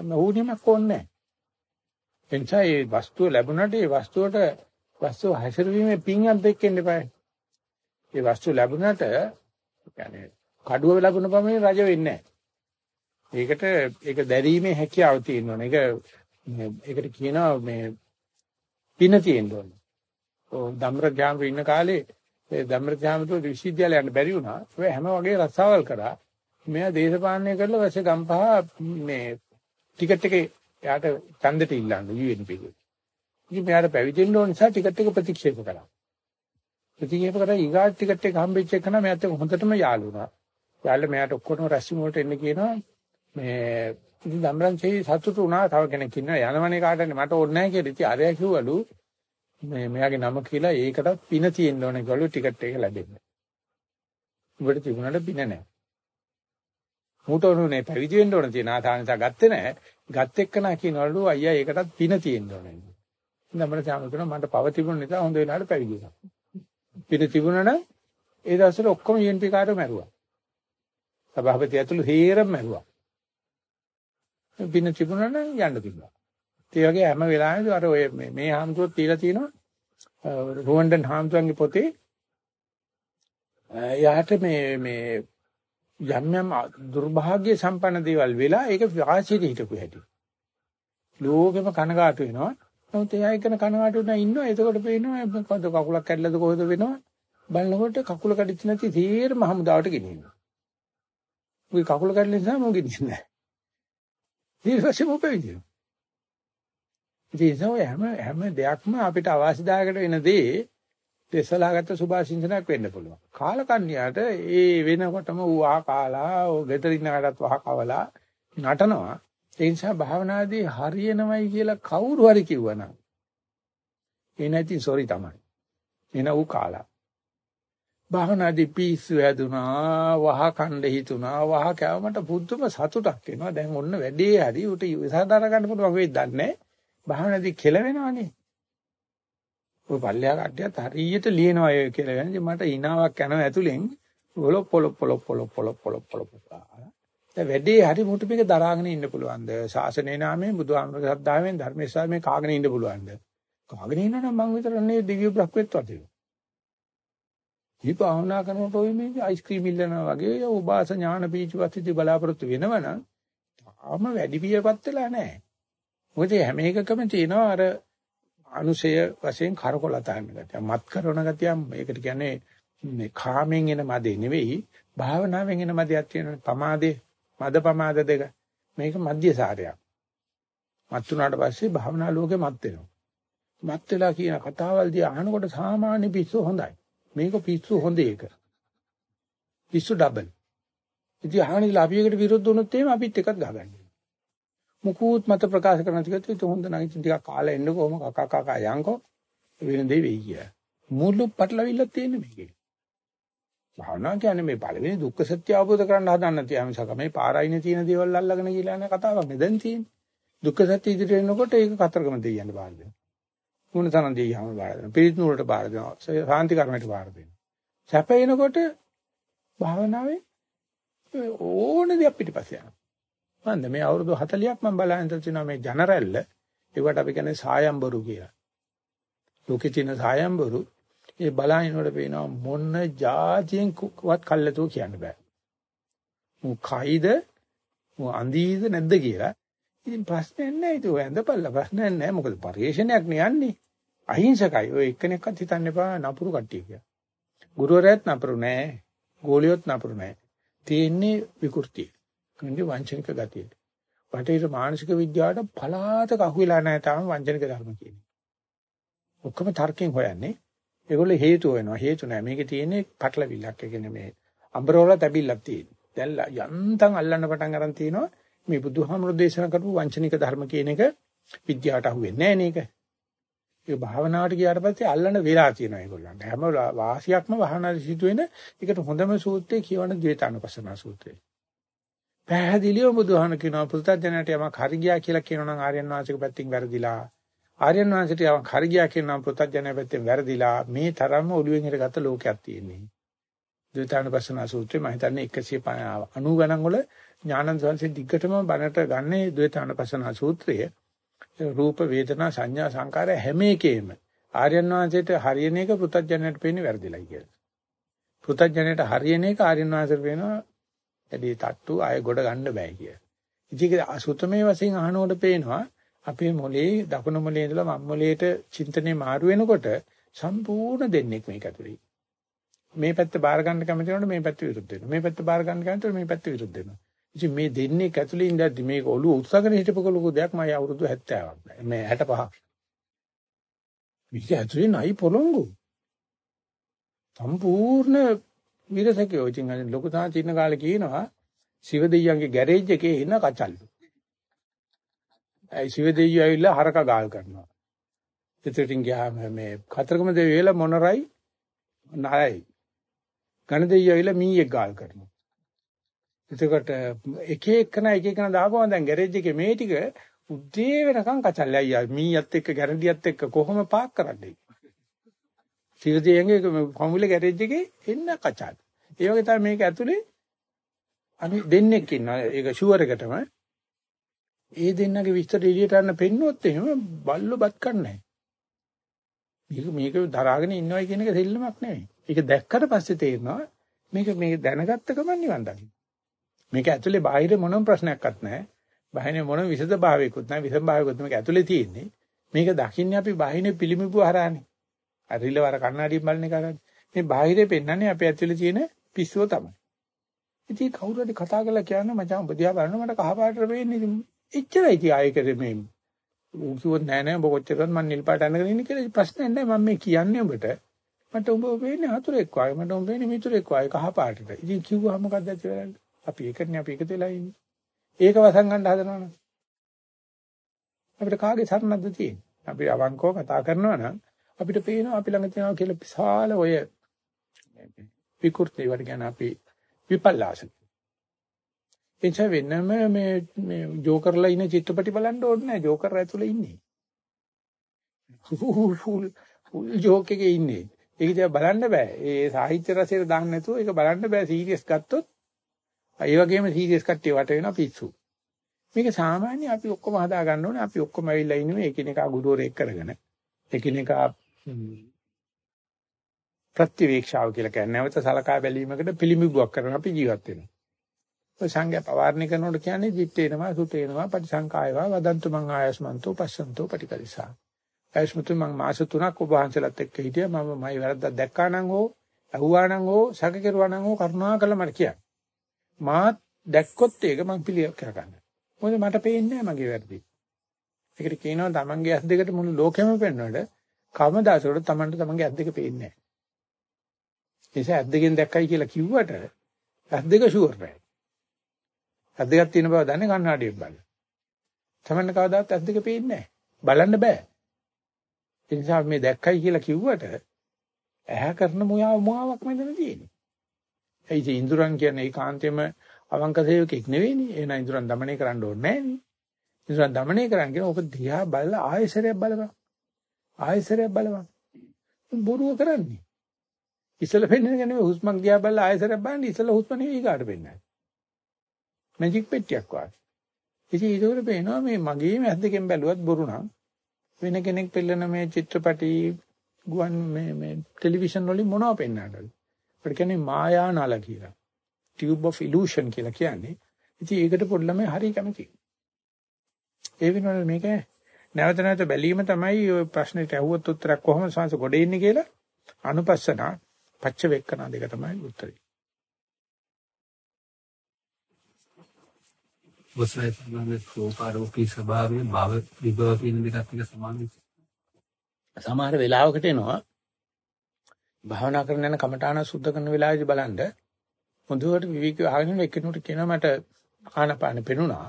මහුණියමක් ඕනේ නැහැ. එනිසා මේ වස්තුව ලැබුණාට ඒ වස්තුවට වස්තුව හැසිරවීමේ පින්යක් දෙකෙන්න එපායි. මේ වස්තුව ලැබුණාට يعني කඩුව ලැබුණ පමණින් රජ වෙන්නේ නැහැ. ඒකට ඒක දැරීමේ හැකියාව තියෙනවා. ඒක ඒකට කියනවා මේ පින තියෙන්න ඕනේ. ඔව් ධම්ර ඥානරු ඉන්න කාලේ ඒ ධම්ර ඥානතු විශ්වවිද්‍යාලය යන්න බැරි වුණා. ඒ හැම වගේ රස්සාවල් කරා. මෙයා දේශපාලනය කරලා වැස්සේ ගම්පහ මේ ටිකට් එකේ එයාට ඡන්දෙට ඉල්ලන්න UNP එකේ. ඉතින් මෙයාට පැවිදෙන්න ඕන නිසා ටිකට් එක ප්‍රතික්ෂේප කරා. ප්‍රතික්ෂේප කරා ඊගා ටිකට් එක හම්බෙච්ච එක නම් මෙයාත් හොඳටම යාළු වුණා. යාළුවා මෙයාට ඔක්කොම රැස්වීම වලට එන්න කියනවා. මේ ඉතින් ධම්රන්සේ සතුටු වුණා තව කෙනෙක් ඉන්නවා යනවනේ කාටද මට ඕනේ නැහැ කියලා. ඉතින් අරයා කිව්වලු මේ මෙයාගේ නම කියලා ඒකටත් පින තියෙන්න ඕනේ ගලු ටිකට් එක ලැබෙන්න. උඹට තිබුණාට පින නැහැ. මූට උනේ පැවිදි වෙන්න ඕන තියෙන ආතාවනිසා ගත්තේ නැහැ. ගත් එක්කනා කියනවලු අයියා ඒකටත් පින තියෙන්න ඕනේ. ඉතින් අපිට සාම කරනවා මට පව තිබුණ නිසා හොඳ වෙලාවට පැවිදි වුණා. පින තිබුණා නම් ඒ දවස්වල ඔක්කොම UNP කාර්යෝ මැරුවා. සභාපති ඇතුළු හේරම මැරුවා. පින තිබුණා නම් යන්න තිබුණා. ඒ වගේ හැම වෙලාවෙම අර ඔය මේ හාමුදුරුවෝ තියලා තියෙනවා රුවන්ඩන් හාමුදුරන්ගේ පොතේ එයාට මේ මේ යම් යම් දුර්භාග්‍ය සම්පන්න දේවල් වෙලා ඒක වාසියට හිටපු හැටි. ලෝකෙම කනගාටු වෙනවා. නමුත් එයා එකන කනගාටු වෙනා ඉන්නවා. එතකොට පේනවා මොකද කකුලක් කැඩලාද කොහෙද වෙනවා. බලනකොට කකුල කඩਿੱච්ච නැති තීරම හමුදාවට ගෙනියනවා. උගේ කකුල කැඩලා නිසා මොකද ගෙනියන්නේ නැහැ. ඊට පස්සේ මොකද වෙන්නේ? ඉතින් හැම හැම දෙයක්ම අපිට අවශ්‍යදායකට වෙන දේ දෙසලාගත්ත සුභාසින්චනයක් වෙන්න පුළුවන්. කාලකන්ණියට ඒ වෙනකොටම ඌ ආ කාලා, ඕ ගෙදර ඉන්න කටත් වහ කවලා නටනවා. ඒ නිසා භාවනාදී හරියනවයි කියලා කවුරු හරි කිව්වනම් ඒ නැති සෝරි තමයි. එන ඌ කාලා. භාවනාදී පිස්සු හැදුනා, වහ කණ්ඩ හිතුනා, වහ කෑවමට පුදුම සතුටක් එනවා. දැන් ඔන්න වැඩේ හරි උට විසඳාර ගන්න පුළුවන් වෙයිද දන්නේ. භාවනාදී කෙලවෙනවනේ. ඔය පල්ලෙහා කට්ටියත් හරියට ලියනවා ඒ කියලා කියන්නේ. මට hinaවක් යනවා ඇතුලෙන්. පොලොප් පොලොප් පොලොප් පොලොප් පොලොප් පොලොප් පොලොප් දැන් වැඩේ හරි මුටු පිට දරාගෙන ඉන්න පුළුවන්ද? ශාසනයේ නාමයෙන් බුදුහාමුදුරුවෝ සද්ධාවෙන් ධර්මේශාමේ කාගෙන ඉන්න පුළුවන්ද? කාගෙන ඉන්නනම් මං විතර නේ දිව්‍ය බ්‍රහ්මෙත් වදින විපාවනා කරනකොට ඔය මේ අයිස්ක්‍රීම් ඉල්ලනවා වගේ උපාස ඥාන පීච වස්තිති බලාපොරොත්තු වෙනවනම් තාම වැඩි පියපත් වෙලා නැහැ. මොකද හැම එකකම තියෙනවා අර අනුසය වශයෙන් කරකොලතන ගතිය. මත් කරන ගතිය මේකට කියන්නේ මේ කාමෙන් එන මදේ නෙවෙයි භාවනාවෙන් එන මදයක් තියෙනවා. පමාදේ මද පමාද දෙක. මේක මධ්‍යසාරයක්. මත් උනාට පස්සේ භාවනා ලෝකෙ මත් වෙනවා. මත් වෙලා කියන කතාවල් දිහා අහනකොට සාමාන්‍ය පිස්සු හොඳයි. මේක පිස්සු හොඳ එක. පිස්සු ඩබල්. ඉතින් අහන්නේ අපි එකට විරුද්ධ වුණොත් එහෙම අපිත් එකක් ගහගන්න. මුකුත් මත ප්‍රකාශ කරන ටිකත් ඒක හොඳ නැහැ. ඉතින් ටිකක් කාලා එන්න කොහොම කකා කකා යන්කෝ වෙන දෙ වෙයි කිය. මුළු පටලවිල්ලක් තියෙන මේකේ. භාවනා කියන්නේ මේ පළවෙනි දුක්ඛ සත්‍ය අවබෝධ කරගන්න හදන්න තියා මිසක මේ පාරයිනේ තියෙන දේවල් අල්ලගෙන කියලා යන කතාවක් නේ දැන් තියෙන්නේ. දුක්ඛ සත්‍ය ඉදිරියට එනකොට ඒක කතරගම දෙයියන්න බාර දෙනවා. මුණ තනන් දෙයියම බාර දෙනවා. පිරිත් නූලට බාර දෙනවා. සාන්ති කර්මයට බාර දෙනවා. සැපේනකොට භාවනාවේ ඕන දෙයක් පිටිපස්ස යනවා. මන්ද මේ අවුරුදු 40ක් මම බලන් ඉඳලා මේ ජනරැල්ල ඒකට අපි කියන්නේ සායම්බරු කියලා. ලෝකේ තියෙන සායම්බරු ඒ බලහිනකොට පේනවා මොන જાතියෙන් වත් කල්ලාතෝ කියන්න බෑ. මු කයිද මු අඳීද නැද්ද කියලා ඉතින් ප්‍රශ්නයක් නැහැ ඒක ඇඳපල්ලා ප්‍රශ්නයක් නැහැ මොකද පරිේශනයක් නේ යන්නේ. අහිංසකයි. ඔය එක්කෙනෙක්වත් හිතන්න එපා නපුරු කට්ටිය කියලා. ගුරුවරයාත් නපුරු නෑ. ගෝලියොත් නපුරු නෑ. තියෙන්නේ විකෘතිය. කියන්නේ වංචනික ගතිය. බටහිර මානසික විද්‍යාවට පලාතක අහුවෙලා නැහැ තාම වංචනික ධර්ම කියන්නේ. ඔක්කොම තර්කයෙන් හොයන්නේ. ඒගොල්ලෝ හේතු වෙනවා. හේතු නැහැ. මේකේ තියෙන්නේ පටලවිල්ලක්. ඒ කියන්නේ මේ අම්බරෝල තැබිල්ලක් තියෙනවා. දැන් යන්තම් අල්ලන්න පටන් අරන් තිනවා මේ බුදුහාමුදුරු දේශනා කරපු වංචනික ධර්ම කියන එක විද්‍යාවට අහුවෙන්නේ නැහැ නේක. ඒක භාවනාවට ගියාට පස්සේ අල්ලන වෙලා තියෙනවා ඒගොල්ලන්ට. හැම වාසියක්ම වහනාදී සිදුවෙන එකට හොඳම සූත්‍රය කියවන ද්වේතානුපස්සන සූත්‍රය. පැහැදිලිව බුදුහාම කියනවා පුරුතඥයට යමක් හරි ගියා කියලා කියනවා නම් ආර්යයන් වහන්සේක පැත්තෙන් වැරදිලා. ආර්යයන් වහන්සේට යමක් හරි ගියා කියනවා නම් පුරුතඥය පැත්තෙන් වැරදිලා. මේ තරම්ම ඔළුවෙන් හිරගත්ත ලෝකයක් තියෙන්නේ. ද්වේතානුපස්සන සූත්‍රය මම හිතන්නේ 190 ගණන් වල ඥානන්ද සංසේ දිග්ගටම බණට ගන්නේ ද්වේතානුපස්සන සූත්‍රය. රූප වේදනා සංඥා සංකාර හැම එකේම ආර්යයන් වහන්සේට හරියන එක පුතඥයට පේන්නේ වැරදිලයි කියලා. පුතඥයට හරියන එක ආර්යයන් වහන්සේට පේනවා ඇදී තට්ටු ආය ගොඩ ගන්න බෑ කියලා. ඉතින් අසුතමේ වශයෙන් අහනකොට පේනවා අපේ මොලේ දකුණු මොලේ ඉඳලා වම් මොලේට චින්තනේ මාරු වෙනකොට සම්පූර්ණ දෙන්නේ මේක ඇතුලේ. මේ පැත්ත බාර ගන්න කැමති වෙනකොට මේ පැත්ත විරුද්ධ වෙනවා. මේ පැත්ත බාර ගන්න කැමති වෙනකොට මේ පැත්ත විරුද්ධ වෙනවා. ඉතින් මේ දෙන්නේ ඇතුලේ ඉඳද්දි මේක ඔළුව උත්සාහගෙන හිටපු ලොකු දෙයක් මම අවුරුදු 70ක් මේ 65ක්. මේක ඇතුලේ නයි පොළොංගු. සම්පූර්ණ විරසකයෝ ඉතින් ලොකු තා චින්න කාලේ කියනවා සිව දෙයියන්ගේ ගෑරේජ් එකේ ඉන්න කචල්ලු. ඒ සිව දෙයියෝ ඇවිල්ලා හරක ගාල් කරනවා. පිටින් ගියාම මේ කතරගම දෙවියෝ වෙලා මොනරයි නරයි. ගණ දෙයියෝ ඇවිල්ලා මීයක් ගාල් කරනවා. එතකොට එක එකන එක එකන දාපුවම දැන් ගෑරේජ් එකේ මේ ටික උදේ වෙනකන් කචල්ල අයියා මීයත් එක්ක ගැරන්ඩියත් එක්ක කොහොම පාක් කරන්නේ සිරදියන්ගේ ෆෝමියුලා ගෑරේජ් එකේ එන්න කචල් ඒ වගේ තමයි මේක ඇතුලේ අනි දෙන්නෙක් ඉන්නවා ඒක ෂුවර් එකටම ඒ දෙන්නගේ විස්තර එළියට අරන් පෙන්නුවොත් එහෙම බල්ලෝ බත් කන්නේ මේක මේක දරාගෙන ඉන්නවයි කියන එක දෙල්ලමක් නෙවෙයි ඒක දැක්කට පස්සේ තේරෙනවා මේක මේක දැනගත්ත ගමන් නිවන් දකින්න මේක ඇතුලේ බාහිර මොනම ප්‍රශ්නයක්වත් නැහැ. බාහිර මොනම විසද භාවයකුත් නැහැ. විසම භාවයකුත් මේක ඇතුලේ තියෙන්නේ. මේක දකින්නේ අපි බාහිර පිළිමිබු හරහානේ. අරිලවර කන්නඩියෙන් බලන එක කරන්නේ. මේ බාහිරේ පෙන්වන්නේ අපේ ඇතුලේ තියෙන පිස්සුව තමයි. ඉතින් කවුරු හරි කතා කරලා කියන්නේ මචං ඔබ දිහා බලනවා මට කහ පාටට පේන්නේ. එච්චරයි ඉතින් ආයෙකද මේ ඌ කිව්වොත් නෑ නෑ ඔබ කොච්චරද මම නිල් පාට අඳගෙන ඉන්නේ කියලා ප්‍රශ්නයක් නෑ මම මේ කියන්නේ ඔබට. මට ඔබ වෙන්නේ හතුරෙක් වගේ මට ඔබ වෙන්නේ මිතුරෙක් වගේ කහ පාටට. ඉතින් කිව්වහම මොකක්ද ඇති වෙන්නේ? අපි එකනේ අපි එකතු වෙලා ඉන්නේ. ඒක වසන් ගන්න හදනවනම් අපිට කාගේ සරණක්ද තියෙන්නේ? අපි අවංකව කතා කරනවා නම් අපිට පේනවා අපි ළඟ තියෙනවා කියලා විශාල ඔය විකෘති වල ගැන අපි විපල්ලාස. එච්ච වෙනම මේ මේ ජෝකර්ලා ඉන්න චිත්‍රපටි බලන්න ඕනේ නැහැ. ජෝකර් ඇතුලේ ඉන්නේ. ෆුල් ෆුල් ෆුල් ජෝක් එකේ ඉන්නේ. ඒක දිහා බලන්න බෑ. ඒ සාහිත්‍ය රසයට දාන්න නැතුව ඒක බලන්න බෑ. සීරියස් ගත්තොත් ඒ වගේම සීරියස් කට්ටිය වට වෙනවා පිස්සු. මේක සාමාන්‍ය අපි ඔක්කොම හදා ගන්න ඕනේ. අපි ඔක්කොම ඇවිල්ලා ඉන්නේ එකිනෙකා ගුරුවරයෙක් කරගෙන. එකිනෙකා ප්‍රතිවීක්ෂාව කියලා කියන්නේ නැවත සලකා බැලීමකට පිළිඹුවක් කරන අපි ජීවත් වෙනවා. ඔය සංඝයා පවාරණය කරනකොට කියන්නේ දිත්තේනවා සුතේනවා පටිසංකායවා වදන්තු මං ආයස්මන්තෝ පස්සන්තෝ පටිකරිසා. ආයස්මතු මං මාස 3ක් ඔබ වහන්සේලාත් එක්ක හිටියා මම මයි වැරද්දක් දැක්කා නම් හෝ අහුවා නම් හෝ සැක කෙරුවා නම් හෝ කරුණාකර මට කියන්න. මාත් දැක්කොත් ඒක මං පිළියෙල කරගන්න. මොකද මට පේන්නේ නැහැ මගේ වැරදි. ඒකට කියනවා තමන්ගේ ඇස් දෙකට මුළු ලෝකෙම පෙන්වනකොට කවමදාසකට තමන්ට තමන්ගේ ඇස් දෙක පේන්නේ නැහැ. නිසා ඇද්දගෙන් දැක්කයි කියලා කිව්වට ඇද්දක ෂුවර් නෑ. ඇද්දකක් තියෙන බව දන්නේ කන්නාඩියෙන් බලලා. තමන්න කවදාවත් ඇද්දක පේන්නේ බලන්න බෑ. ඒ නිසා මේ දැක්කයි කියලා කිව්වට ඇහැ කරන මොයාව මොාවක් මෙතන තියෙන්නේ. ඒ ඉතින් ඉඳුරන් කියන්නේ ඒකාන්තයෙන්ම අවංක සේවකෙක් නෙවෙයිනේ. එහෙනම් ඉඳුරන් দমনය කරන්න ඕනේ නෑනේ. ඉඳුරන් দমনය කරන්න කියන ඔක දිහා බලලා ආයෙසරයක් බලපන්. ආයෙසරයක් බලපන්. බොරුව කරන්නේ. ඉස්සල පෙන්නන එක නෙවෙයි හුස්මක් දිහා බලලා ආයෙසරයක් බලන්න ඉස්සල හුස්ම නෙවෙයි ඊගාට පෙන්නන්නේ. මැජික් පෙට්ටියක් වගේ. ඉතින් ඒකවල පේනවා මේ මගේම ඇස් දෙකෙන් බැලුවත් බොරු නම් වෙන කෙනෙක් පෙන්නන මේ චිත්‍රපටි ගුවන් මේ මේ ටෙලිවිෂන් වලින් මොනවද පෙන්වන්නද? ඒකට කියන්නේ මායා නල කියලා. tube of illusion කියලා කියන්නේ. ඉතින් ඒකට පොඩි ළමයි හරි කැමතියි. ඒ වෙනවල මේක නැවත නැවත බැලීම තමයි ඔය ප්‍රශ්නෙට ඇහුවොත් උත්තරයක් කොහොමද සංස ගොඩ ඉන්නේ කියලා අනුපස්සනා පච්ච වේක්කනා දෙක තමයි උත්තරේ. ඔසයි තමයි රූපාරෝපී ස්වභාවයේ භව විභව කියන දෙකත් එක සමානයි. සමහර වෙලාවකට එනවා භාවනා කරන යන කමඨාන සුද්ධ කරන වෙලාවේදී බලන්න හොඳට විවිධ ආගෙන එකිනෙකට කියනවා මට ආනපාන පෙනුණා.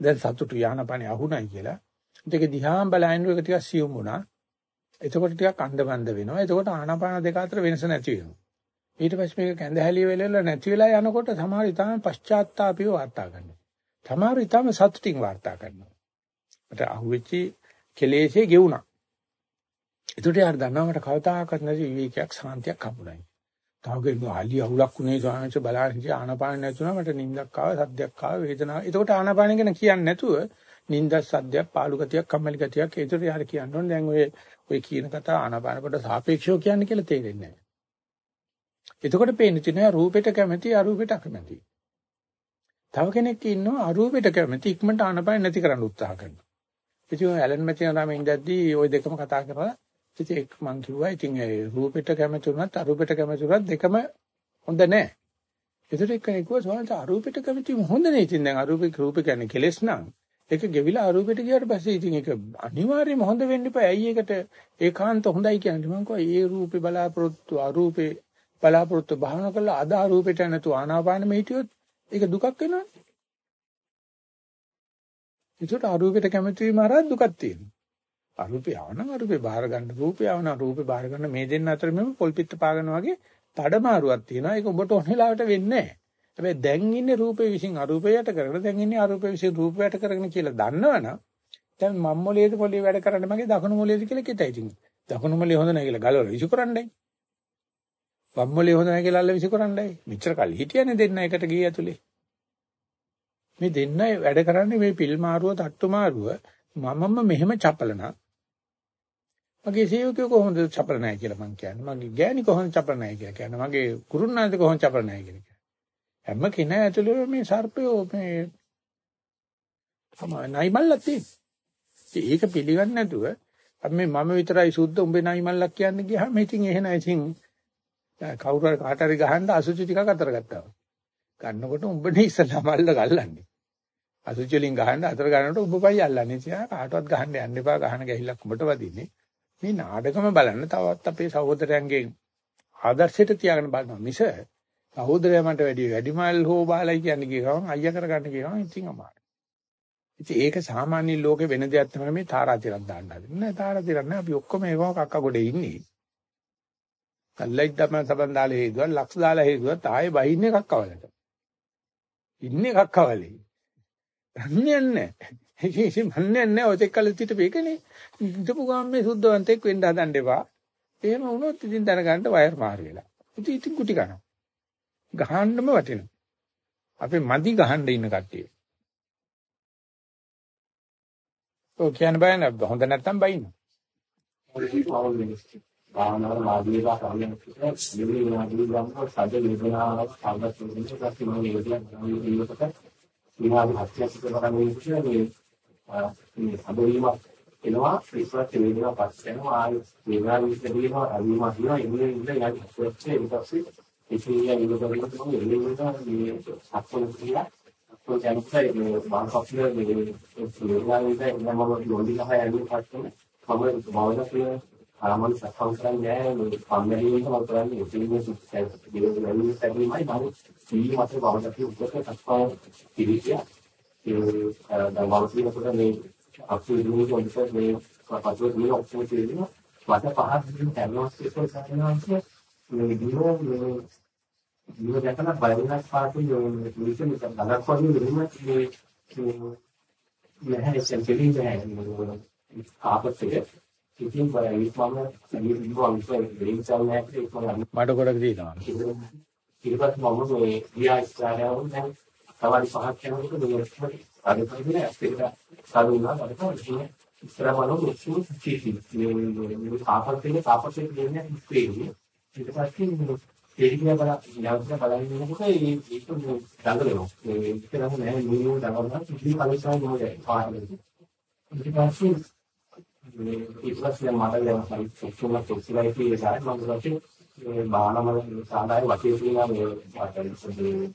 දැන් සතුටු ආනපාන අහුණයි කියලා. ඒක දිහා බලන එක ටිකක් සියුම් වුණා. එතකොට ටිකක් අන්ධබන්ද වෙනවා. එතකොට ආනාපාන දෙක අතර වෙනස නැති වෙනවා. ඊට පස්සේ මේක කැඳහැලිය වෙලෙලා නැති වෙලා යනකොට සමහර ඉතාලම පශ්චාත්තාපිය වාර්තා කරනවා. සමහර ඉතාලම සතුටින් වාර්තා කරනවා. මට අහුවෙච්චි කෙලෙසේ ගෙවුණා. ඒකට යාර දන්නවා මට කවදාකවත් නැති විවේකයක් සාන්තියක් හම්බුනායි. තවගෙන අලි අවුලක් උනේ සාංශ බලන්න ආනාපාන නැතුණා මට නිින්දක් ආවා සද්දයක් ආවා වේදනාවක්. ඒකට ආනාපාන ගැන කියන්නේ නැතුව නින්දක් සද්දයක් පාළු ගතියක් කම්මැලි ගතියක් ඒතර යාර කියන්න ඕනේ දැන් ඔය ඔය කියන කතාව ආනාපානකට සාපේක්ෂව කියන්නේ කියලා තේරෙන්නේ නැහැ. එතකොට පේන්නේ තියෙනවා රූපෙට කැමති අරූපෙට අකමැති. තව කෙනෙක් ඉන්නවා අරූපෙට කැමති ඉක්මනට ආනාපාන නැති කරන්න උත්සාහ කරනවා. ඉතින් ඇලන් මැතින තමයි ඉඳද්දී ওই දෙකම කතා කරලා ඉතින් ඒක මං කිව්වා ඉතින් ඒ රූපෙට කැමති උනත් අරූපෙට කැමති උනත් දෙකම හොඳ නැහැ. ඒතර එක්කෙනෙක් කිව්වා සෝන්ට අරූපෙට කැමති හොඳ නේ ඉතින් දැන් අරූපේ රූප කියන්නේ කෙලස් නම් ඒක ගෙවිලා අරූපෙට ගියාට පස්සේ ඉතින් ඒක අනිවාර්යයෙන්ම හොඳ වෙන්න එපා. ඇයි ඒකට ඒකාන්ත හොඳයි කියන්නේ මම කිව්වා ඒ රූපේ බලාපොරොත්තු අරූපේ බලාපොරොත්තු භාවනා කරලා අද අරූපෙට නැතු ආනාපානෙම හිටියොත් ඒක දුකක් වෙනවනේ. ඒකට අරූපෙට කැමති වීම හරහා දුකක් තියෙනවා. අරූපේ ආවනම් අරූපේ බාහිර ගන්න රූපේ ආවනම් රූපේ බාහිර ගන්න මේ දෙන්න අතර මෙම පොල්පිට පාගන වගේ මාරුවක් තියෙනවා. ඒක ඔබට ඕන වෙලාවට වෙන්නේ නැහැ. හැබැයි දැන් ඉන්නේ රූපේ විසින් අරූපයට කරගෙන දැන් ඉන්නේ අරූපේ විසින් රූපයට කරගෙන කියලා දන්නවනම් දැන් මම් මොලේද පොළේ වැඩ කරන්න මගේ දකුණු මොලේද කියලා කිතයි ඉතින්. දකුණු මොලේ හොඳ නැහැ කියලා ගලවලා විසු කරන්නයි. වම් මොලේ හොඳ නැහැ කියලා අල්ල විසු කරන්නයි. මෙච්චර කල් හිටියනේ දෙන්න එකට ගියේ ඇතුලේ. මේ දෙන්න වැඩ කරන්නේ මේ පිල් මාරුව තට්ටු මාරුව මමම මෙහෙම චපලන මගේ සේවකයෝ කොහොමද චපල නැහැ කියලා මං කියන්නේ. මගේ ගෑණි කොහොමද චපල නැහැ කියලා කියන්නේ. මගේ කුරුණාද කොහොමද චපල නැහැ කියලා. හැම කෙනා ඇතුළේ මේ සර්පයෝ මේ තමයි නයිමල්ලක් තියෙන්නේ. ඒක පිළිගන්නේ නැතුව අපි මේ මම විතරයි සුද්ධ උඹේ නයිමල්ලක් කියන්නේ ගියාම ඉතින් එහෙනම් ඉතින් කවුරු හරි කාට හරි ගහන්න අසුචි ටිකක් අතර ගත්තා. ගන්නකොට උඹනේ ඉස්සලා මල්ල ගල්ලන්නේ. අසුචි වලින් ගහන්න අතර ගන්නකොට උඹ පයි අල්ලන්නේ. ඉතින් කාටවත් ගහන්න යන්න එපා. ගහන ගැහිල්ලක් උඹට වදින්නේ. මේ නාඩගම බලන්න තවත් අපේ සහෝදරයන්ගේ ආදර්ශයට තියාගෙන බලනවා මිස සහෝදරයා මට වැඩි වැඩිමල් හෝ බාලයි කියන්නේ කියනවා අයියා කරගන්න කියනවා ඉතින් අමාරුයි. ඉතින් ඒක සාමාන්‍ය ලෝකේ වෙන දෙයක් තමයි මේ තාරාතිරක් දාන්න හදන්නේ. නෑ තාරාතිරක් නෑ අපි ඔක්කොම ඒකම කක්ක ගොඩේ ඉන්නේ. කල්ලයිත් තමයි සබන් දාලා හේදුවා ලක්ෂ දාලා හේදුවා තායේ බහින්නේ කක්කවලට. ඉන්නේ කක්කවලේ. දන්නේ නැහැ. ඒක මන්නේ නැහැ ඔතෙක් කල තිට මේකනේ. ඉඳපු ගාමේ සුද්ධවන්තෙක් වෙන්න හදන්න එපා. එහෙම වුණොත් ඉතින් දැනගන්න වයර් මාරු වෙලා. ඉතින් ඉතින් කුටි කනවා. ගහන්නම වටිනවා. අපි මදි ගහන්න ඉන්න කට්ටිය. ඔව් කියන්න බෑ නේද? හොඳ නැත්තම් බයින්න. භාවනාවල මාර්ගයලා කරගෙන ඉන්නේ නිවිලි වෙනාදී ගම්කෝ සාද වේදනාවක් සාගත වෙන ඉස්සත් මම වේදනාවක් ජීවිතක විනාඩි 70ක් විතර කරන්නේ මේ මේ සබවීමක් එනවා ඉස්සත් වේදනාවක් පස්ස වෙනවා ආයෙ වේදනාව විශ්ලේෂණය අරිමා කියනවා ඉන්නේ ඉන්නේ යටි ස්වච්ඡේ ඊට පස්සේ ඉතිරිය ඉවරගෙන තමයි එළියට මේ සක්වල කියලා සක්වල ජනප්‍රිය මේ බාහපක්ෂල මේ ඉංග්‍රීසියෙන් නම ලොන්ඩි ගහ යන්නේ පස්සේ මම බවදකිය ආමල් සක්වල කරන්නේ මේ පම්මැලි එක මම කරන්නේ ඉතිරිය සුක්සස් දිවෙන ලැබෙන්නේ සැබීමයි මම සීලි මත බවදකිය උදේට සක්වල ඉරිසිය ඒ දවල්සින කොට මේ අපේ දුරු කොන්සර් මේ පස්සේ මේ ඔක්කොම තියෙනවා මට පහක් දින කරනවා ඉස්සෙල් සාකච්ඡා මේ දිනෝ මේ දින දැකලා බය වෙනස් පාටි මේ මිනිස්සු නිකන් ගලක් වගේ වෙනුමත් මේ නැහැ සෙන්ටරින් නැහැ ආපත් එක ඉතින් බයයි මම සමීර දිනුවා විශ්ව බ්‍රේන් සෙල් නැහැ ඒක මම මඩ ගොඩක් දිනවා ඊට පස්සේ මම මේ ගියා ඉස්සරහව දැන් තවල් පහක් යනකොට මේ අර පරිදි අපිට සාදුනා බලන්න ඉස්සරහ බලමු මුස්ලිම් සිටි මේ මේ ආපත් එක ආපත් එක දෙන්නේ ඉස්පේන්නේ ඊට පස්සේ ඒක දිහා බල යවුස්ලා බලන්න යනකොට ඒ ඒක දඟලනවා. ඒක නම් නෑ නියම දඟලනවා. කිසි කලසාවක් නෑ. පාරවලදී. ඊට පස්සේ මේ ඊට පස්සේ මට දැන් ඔක්කොම සොක්සිලයි කියලා මම ගත්තේ බාහනම සාදාය වටේ තියෙන මේ පාටලි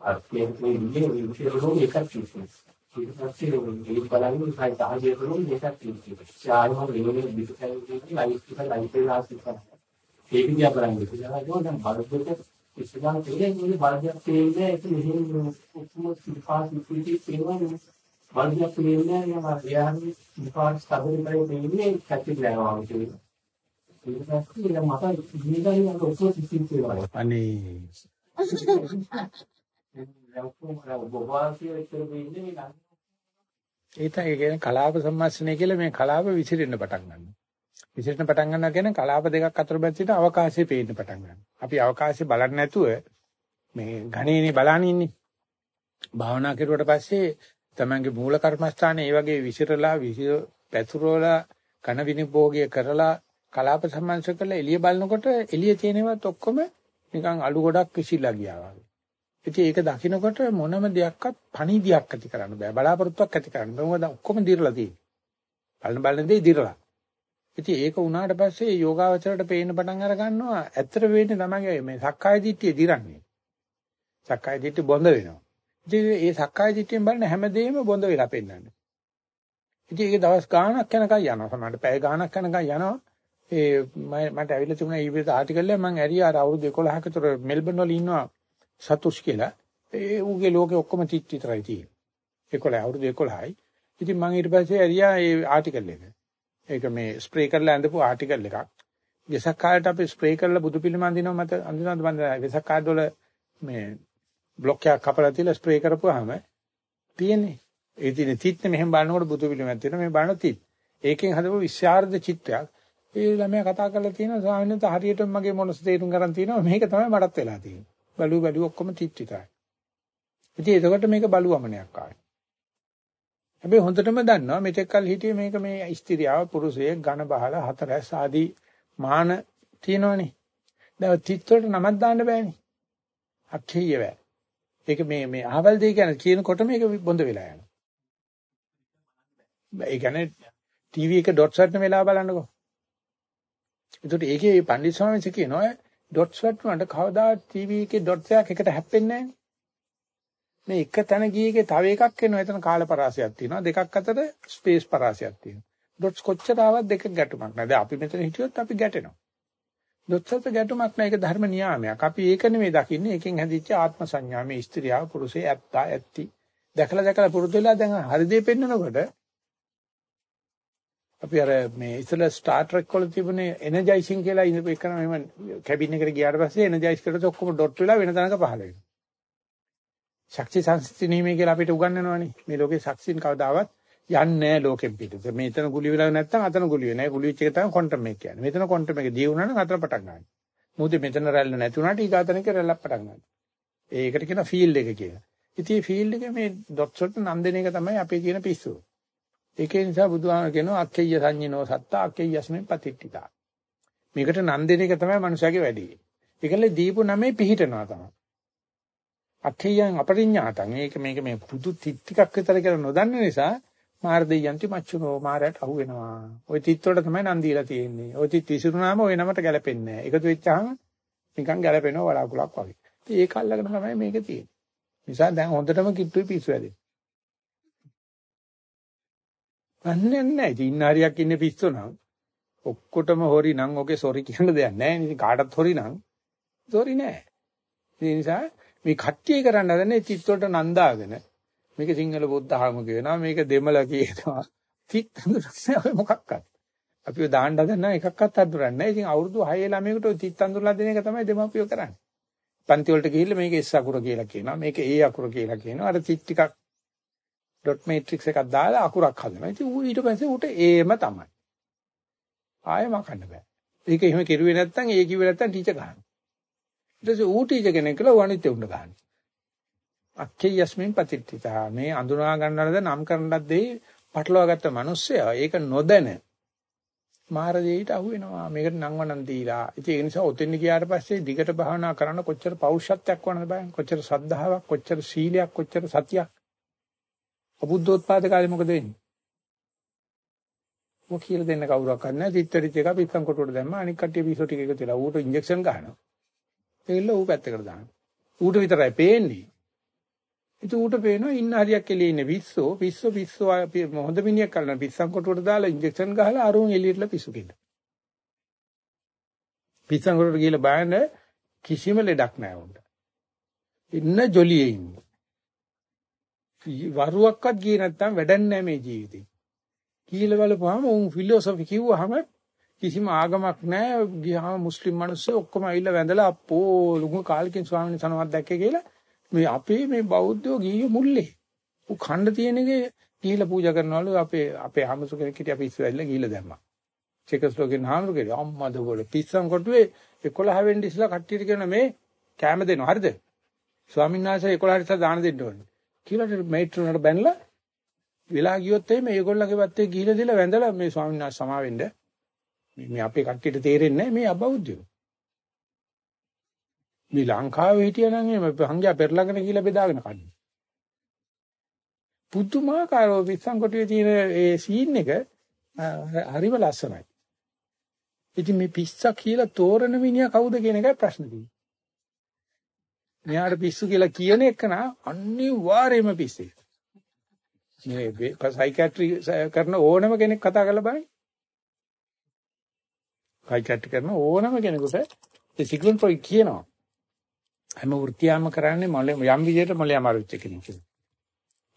අර්ථයෙන් කියන්නේ විශේෂයෙන් එකක් තියෙනවා. ඊට පස්සේ මේ බලන්නේ සයි සාහජයකම එකක් තියෙනවා. ශායම වෙනුනේ බිස්කයි කියන ලයිෆ් එක ලයිෆ් එක ආසිකන. ඒක දිහා බලන්නේ. ඒක දැන් බලද්දී ඉස්සරහට තියෙන්නේ මේ බලයක් තියෙන්නේ ඒක මෙහෙම ඔක්කොම සිල්පාස් ඉතිරි තියෙනවා. බලයක් තියෙන්නේ යම යාහි සිල්පාස් කබරේ කරේ තියෙන්නේ කැපිලා යනවා කියන්නේ. ඊට පස්සේ මට මේකයි අර ඔක්කොම සිසිල් තියෙනවා. අනේ [LAUGHS] ඒ තමයි කියන්නේ කලාප සම්මස්නය කියලා මේ කලාප විසිරෙන්න පටන් ගන්නවා. විසිරෙන්න පටන් ගන්නවා කියන්නේ කලාප දෙකක් අතර බැඳිට අවකාශය පේන්න පටන් ගන්නවා. අපි අවකාශය බලන්නේ නැතුව මේ ඝණේනේ බලන්නේ ඉන්නේ. භාවනා කරුවට පස්සේ තමන්ගේ මූල කර්මස්ථානේ ඒ වගේ විසිරලා විසිර පැතුරවලා ඝන විනිභෝගය කරලා කලාප සම්මස්නය කරලා එළිය බලනකොට එළිය තියෙනවත් ඔක්කොම නිකන් අලු ගොඩක් විසිරලා ගියා වගේ. ඉතින් ඒක දකිනකොට මොනම දෙයක්වත් පණිවිඩයක් ඇති කරන්න බෑ. බලාපොරොත්තුවක් ඇති කරන්න බෑ. මොකද ඔක්කොම දිරලා තියෙන්නේ. බලන බලන දේ දිරලා. ඉතින් ඒක උනාට පස්සේ යෝගාවචරයට පේන්න පටන් අර ගන්නවා. ඇත්තට වෙන්නේ තමයි මේ සක්කාය දිට්ඨිය දිරන්නේ. සක්කාය දිට්ඨිය බොඳ වෙනවා. ඉතින් මේ සක්කාය දිට්ඨියෙන් බලන හැමදේම බොඳ වෙලා පෙන්නන්නේ. ඉතින් ඒක දවස් ගාණක් යනකම් යනවා. සමහරට පැය ගාණක් යනකම් යනවා. ඒ මට ඇවිල්ලා තිබුණා ඊබේට ආටිකල් එක මම ඇරියා අර අවුරුදු 11ක විතර මෙල්බන් වල ඉන්නවා සතුස් කියලා. ඒ ඌගේ ලෝකේ ඔක්කොම තිත් විතරයි තියෙන්නේ. 11 අවුරුදු 11යි. ඉතින් මම ඊට පස්සේ ඇරියා ඒ ආටිකල් එක. ඒක මේ ස්ප්‍රේ කරලා ඇඳපු ආටිකල් එකක්. වෙසක් කාලේට අපි ස්ප්‍රේ කරලා බුදු පිළිම අඳිනවා මත අඳිනවද මන්ද වෙසක් කාඩ් වල මේ බ්ලොක් එකක් කපලා තියලා ස්ප්‍රේ කරපුවාම තියෙන්නේ. ඒ තියෙන තිත් මෙහෙම බලනකොට බුදු පිළිමයක් තියෙනවා මේ බලන තිත්. ඒකෙන් හදපු විශ්වාර්ධ චිත්‍රයක්. ඒ ළමයා කතා කරලා තියෙනවා ස්වාමීන් වහන්සේ හරියටම මගේ මොනස තේරුම් ගන්න තියෙනවා මේක තමයි මටත් වෙලා තියෙන්නේ. බලු බලු ඔක්කොම තිත් විතරයි. ඉතින් එතකොට මේක බලුවමනයක් ආවේ. හැබැයි හොඳටම දන්නවා මෙතෙක් කල් හිටියේ මේක මේ ස්ත්‍රියව පුරුෂයෙක් ඝන බහල හතරස් ආදී මාන තියෙනවනේ. දැන් තිත් වලට නමක් දාන්න බෑනේ. අක්ෂේය බෑ. ඒක මේ මේ අහවල් දෙය කියන කියනකොට මේක බොඳ වෙලා යනවා. ඒ කියන්නේ ටීවී එක ඩොට්ස් වටන වෙලාව බලන්නකෝ. ඒකට ඒකේ පණ්ඩිත ස්වාමීන් වහන්සේ කියනවා ඩොට්ස් වටනට කවදා ටීවී එකේ ඩොට්ස් එකක් එකට හැප්පෙන්නේ නැහැ. මේ එක තැන ගියේකේ තව එකක් එනවා. එතන කාල පරාසයක් තියෙනවා. දෙකක් අතර ස්පේස් පරාසයක් තියෙනවා. ඩොට්ස් කොච්චර ආවත් දෙක ගැටුමක් නැහැ. දැන් අපි මෙතන හිටියොත් අපි ගැටෙනවා. ඩොට්ස් අතර ගැටුමක් නැහැ. ඒක ධර්ම නියාමයක්. අපි ඒක නෙමෙයි දකින්නේ. එකෙන් හැදිච්ච ආත්ම සංඥා මේ ස්ත්‍රියව පුරුෂය ඇත්තා ඇත්ති. දැකලා දැකලා පුරුදු වෙලා දැන් හරි දේ පෙන්නකොට අපි අර මේ ඉතල ස්ටාර් ට්‍රෙක් වල තිබුණේ එනර්ජයිසින් කියලා ඉඳපු එක නම් එහෙම කැබින් එකට ගියාට පස්සේ එනර්ජයිස් කරලා ඔක්කොම ඩොට් වෙලා වෙන තැනක පහළ වෙනවා. ශක්ති සංස්ථි නීමේ කියලා අපිට උගන්වනවානේ. මේ ලෝකේ ශක්තියින් කවදාවත් යන්නේ නැහැ ලෝකෙන් පිටත. මේතන ගුලි වෙලා නැත්නම් අතන ගුලි වෙන්නේ නැහැ. ගුලි වෙච්ච එක තමයි ක්වොන්ටම් එක කියන්නේ. මෙතන ක්වොන්ටම් එක දී වුණා නම් අතන පටන් ගන්නවා. මොකද මෙතන රැල්ල නැති වුණාට ඊගාතන එක රැල්ලක් පටන් ගන්නවා. ඒකට කියන ෆීල්ඩ් එක කියලා. ඉතින් මේ ෆීල්ඩ් එක මේ ඩොට්ස් වලට නම් දෙන එක තමයි අපේ කියන පිස්සුව. ඒකේ නිසා බුදුහාම කියනවා අක්කේය සංඤිනෝ සත්තා අක්කේයස්මෙන් පතිට්ඨිතා. මේකට නම් දෙන එක තමයි මනුෂයාගේ වැඩේ. ඒකල දීපු නමේ පිහිටනවා තමයි. අක්ඛේයන් අපරිඥාතං මේක මේක මේ පුදු තිත්තිකක් විතර කියලා නොදන්න නිසා මාර්දෙයන්ති මච්චුනෝ මාරයට අහු වෙනවා. ওই තිත් වල තමයි නම් දීලා තියෙන්නේ. ওই තිත් විසිරුනාම ওই නමට ගැලපෙන්නේ නැහැ. එකතු වෙච්චාම නිකන් ගැලපෙනවා වලාකුලක් වගේ. ඉතින් ඒක අල්ලගෙන තමයි මේක තියෙන්නේ. නිසා දැන් හොඳටම කිට්ටුයි පිස්සු ඇදෙන්නේ. අන්නේ නැහැ. ඉතින් ඉන්න හරියක් ඉන්නේ පිස්සු නම් ඔක්කොටම හොරි නම් ඔගේ සොරි කියන දෙයක් නැහැ. ඉතින් කාටත් හොරි නම් සොරි නැහැ. ඒ නිසා මේ කට්ටිය කරන්න හදන්නේ චිත්ත වලට නන්දාගෙන. මේක සිංහල බුද්ධ ආගම කියනවා මේක දෙමළ කියනවා. චිත්ත හඳුරන්නේ මොකක්වත්. අපිව දාන්න හදන එකක්වත් අඳුරන්නේ නැහැ. ඉතින් අවුරුදු 6 ළමයෙකුට චිත්ත අඳුරලා දෙන එක තමයි දෙමාපියෝ කරන්නේ. පන්ති වලට ගිහිල්ලා මේක S අකුර කියලා කියනවා මේක A අකුර කියලා කියනවා. අර චිත් ටිකක් ඩොට් මේට්‍රික්ස් එකක් දාලා අකුරක් හදනවා. ඉතින් ඌ ඊට පස්සේ ඌට Aම තමයි. ආයෙම කන්න බෑ. ඒක එහෙම කෙරුවේ නැත්නම් ඒ කිව්වේ නැත්නම් ටීචර් ගහනවා. ඊට පස්සේ ඌ ටීචර් කෙනෙක් කියලා වණිත් උන්න ගන්න. අක්කේ යස්මින් පතිට්ඨිතා මේ අඳුනා ගන්නවද නම් කරන්නත් දෙයි පටලවා ගත්ත මිනිස්සයා ඒක නොදැන මාර දෙයට අහු වෙනවා. මේකට නංවනන් දීලා. ඉතින් ඒ නිසා ඔතෙන් ගියාට පස්සේ දිගට භාවනා කරන්න කොච්චර පෞරුෂත්වයක් වුණාද බලන්න. කොච්චර ශ්‍රද්ධාවක්, කොච්චර සීලයක්, කොච්චර සතියක්. අබුද්ධෝත්පාද කාලේ මොකද වෙන්නේ? මොක කියලා දෙන්න කවුරක් නැහැ. තිත්තරිත් එක පිස්සන් කොටුවට දැම්මා. අනික් කට්ටිය පිස්සෝ ටික එකතු වෙලා ඌට ඉන්ජෙක්ෂන් ගහනවා. ඒගොල්ල ඌ පැත්තකට දානවා. ඌට විතරයි පේන්නේ. ඉතින් ඌට පේනවා ඉන්න හරියක් එළියේ ඉන්නේ පිස්සෝ. පිස්සෝ පිස්සෝ හොඳ මිනිහෙක් කරන පිස්සන් කොටුවට දාලා ඉන්ජෙක්ෂන් ගහලා අරුන් එළියටලා පිස්සු කෙන්න. පිස්සන් කොටුවට ගිහලා බලන්න කිසිම ලෙඩක් නැහැ උන්ට. ඉන්න ජොලියේ ඉන්නේ. වරුවක්වත් ගියේ නැත්තම් වැඩක් නැහැ මේ ජීවිතේ. කියලා බලපුවාම උන් ෆිලොසොෆි කිව්වහම කිසිම ආගමක් නැහැ. ගියාම මුස්ලිම් මිනිස්සු ඔක්කොම ඇවිල්ලා වැඳලා අප්පෝ ලුඟු කාලකින් ස්වාමීන් වහන්සේ දැක්කේ කියලා මේ අපේ මේ බෞද්ධයෝ ගියේ මුල්ලේ. උ ඛණ්ඩ තියෙන එකේ ගිහිලා පූජා කරනවලු අපේ අපේ හමුසු කෙනෙක් හිටිය අපි ඉස්සරහට ගිහිලා දැම්මා. චෙකස්ලෝකෙන් හාමුදුරු කෙනෙක් අම්මද බෝල පිස්සන් කොටුවේ 11 වෙනි ඉස්ලා කට්ටියට කියන මේ කැම දෙනවා හරිද? ස්වාමීන් වහන්සේ 11 ඉස්ලා දාන දෙන්න ඕනේ. කියලා මේට්‍රෝනට බැනලා වෙලා ගියොත් එimhe මේගොල්ලන්ගේ පැත්තේ ගිහිලා දීලා වැඳලා මේ ස්වාමීන් වහන්සේ සමා වෙන්න මේ අපේ කට්ටියට තේරෙන්නේ නැහැ මේ අබෞද්ධයෝ. මේ ලංකාවේ හිටියනම් එහෙම හංගයා පෙරලගෙන ගිහිලා බෙදාගෙන කන්නේ. පුදුමාකාරව විස්සන් කොටුවේ තියෙන ඒ සීන් එක හරිම ලස්සනයි. ඉතින් මේ පිස්සා කියලා තෝරන මිනිහා කවුද කියන එකයි ප්‍රශ්නේ තියෙන්නේ. මෙයාට පිස්සු කියලා කියන එක නා අනිවාර්යයෙන්ම පිස්සෙක්. මේ සයිකියාට්‍රි කරන ඕනම කෙනෙක් කතා කරලා බලන්න. සයිකියාට්‍රි කරන ඕනම කෙනෙකුට ඒ සිග්මන්ඩ් ෆ්‍රොයිඩ් කියනවා. හැම වෘත්තියක්ම කරන්නේ මොලේ යම් විදිහට මොලේ අමාරුච්ච කෙනෙක් කියලා.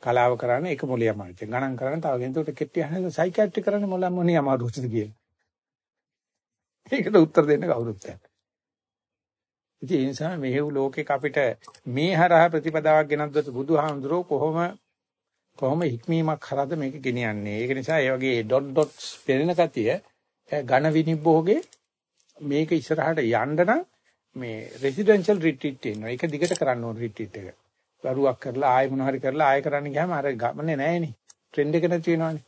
කලාව කරන්නේ එක මොලේ අමාරුච්ච. ගණන් කරන්නේ තව කෙනෙකුට කෙට්ටිය හදන සයිකියාට්‍රි කරන්නේ මොලේ මොනේ අමාරුච්චද කියලා. ඒකට උත්තර දෙන්න කවුරුත් නැහැ. ඉතින් ඒ නිසා මෙහෙව් ලෝකෙක අපිට මේ හරහා ප්‍රතිපදාවක් ගෙනද්දත් බුදුහාමුදුරෝ කොහොම කොහොම හික්මීමක් කරාද මේක ගෙනියන්නේ. ඒක නිසා ඒ වගේ ඩොට් ඩොට්ස් පෙරෙන කතිය ඝන විනිභෝගේ මේක ඉස්සරහට යන්න නම් මේ රෙසිඩෙන්ෂල් රිට්‍රීට් තියෙනවා. ඒක දිගට කරන්න ඕන රිට්‍රීට් එක. දරුවක් කරලා ආයෙ මොන හරි කරලා ආයෙ කරන්න ගියාම අර ගමනේ නැහැනේ. ට්‍රෙන්ඩ් එක නැති වෙනවනේ.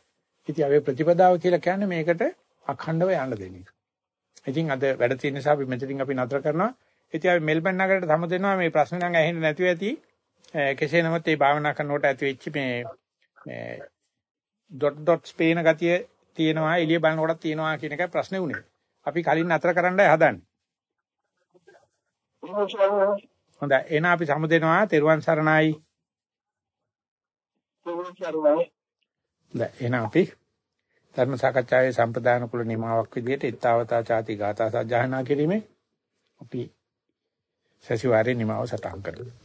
ඉතින් අපි ප්‍රතිපදාව කියලා කියන්නේ මේකට අඛණ්ඩව යන්න දෙන එක. ඉතින් අද වැඩ තියෙන නිසා අපි මෙතනින් අපි නතර කරනවා. ඉතින් අපි මෙල්බන් නගරයට සමු දෙනවා මේ ප්‍රශ්න නම් ඇහෙන්නේ නැතුව ඇති. කෙසේ නමුත් මේ භාවනා කරනකොට ඇති වෙච්ච මේ මේ ඩොට් ඩොට්ස් පේන ගතිය තියෙනවා එළිය බලනකොටත් තියෙනවා කියන එකයි ප්‍රශ්නේ උනේ. අපි කලින් අතර කරන්නයි හදන්නේ. හොඳයි එහෙනම් අපි සමු දෙනවා තෙරුවන් සරණයි. තෙරුවන් සරණයි. දැන් එහෙනම් අපි ධර්ම සාකච්ඡාවේ සම්ප්‍රදාන කුල නිමාවක් විදිහට ඊතාවතා ചാති ගාථා සජ්ජායනා කිරීමේ අපි සැසිවාරේ නිමාව සටහන් කරනවා.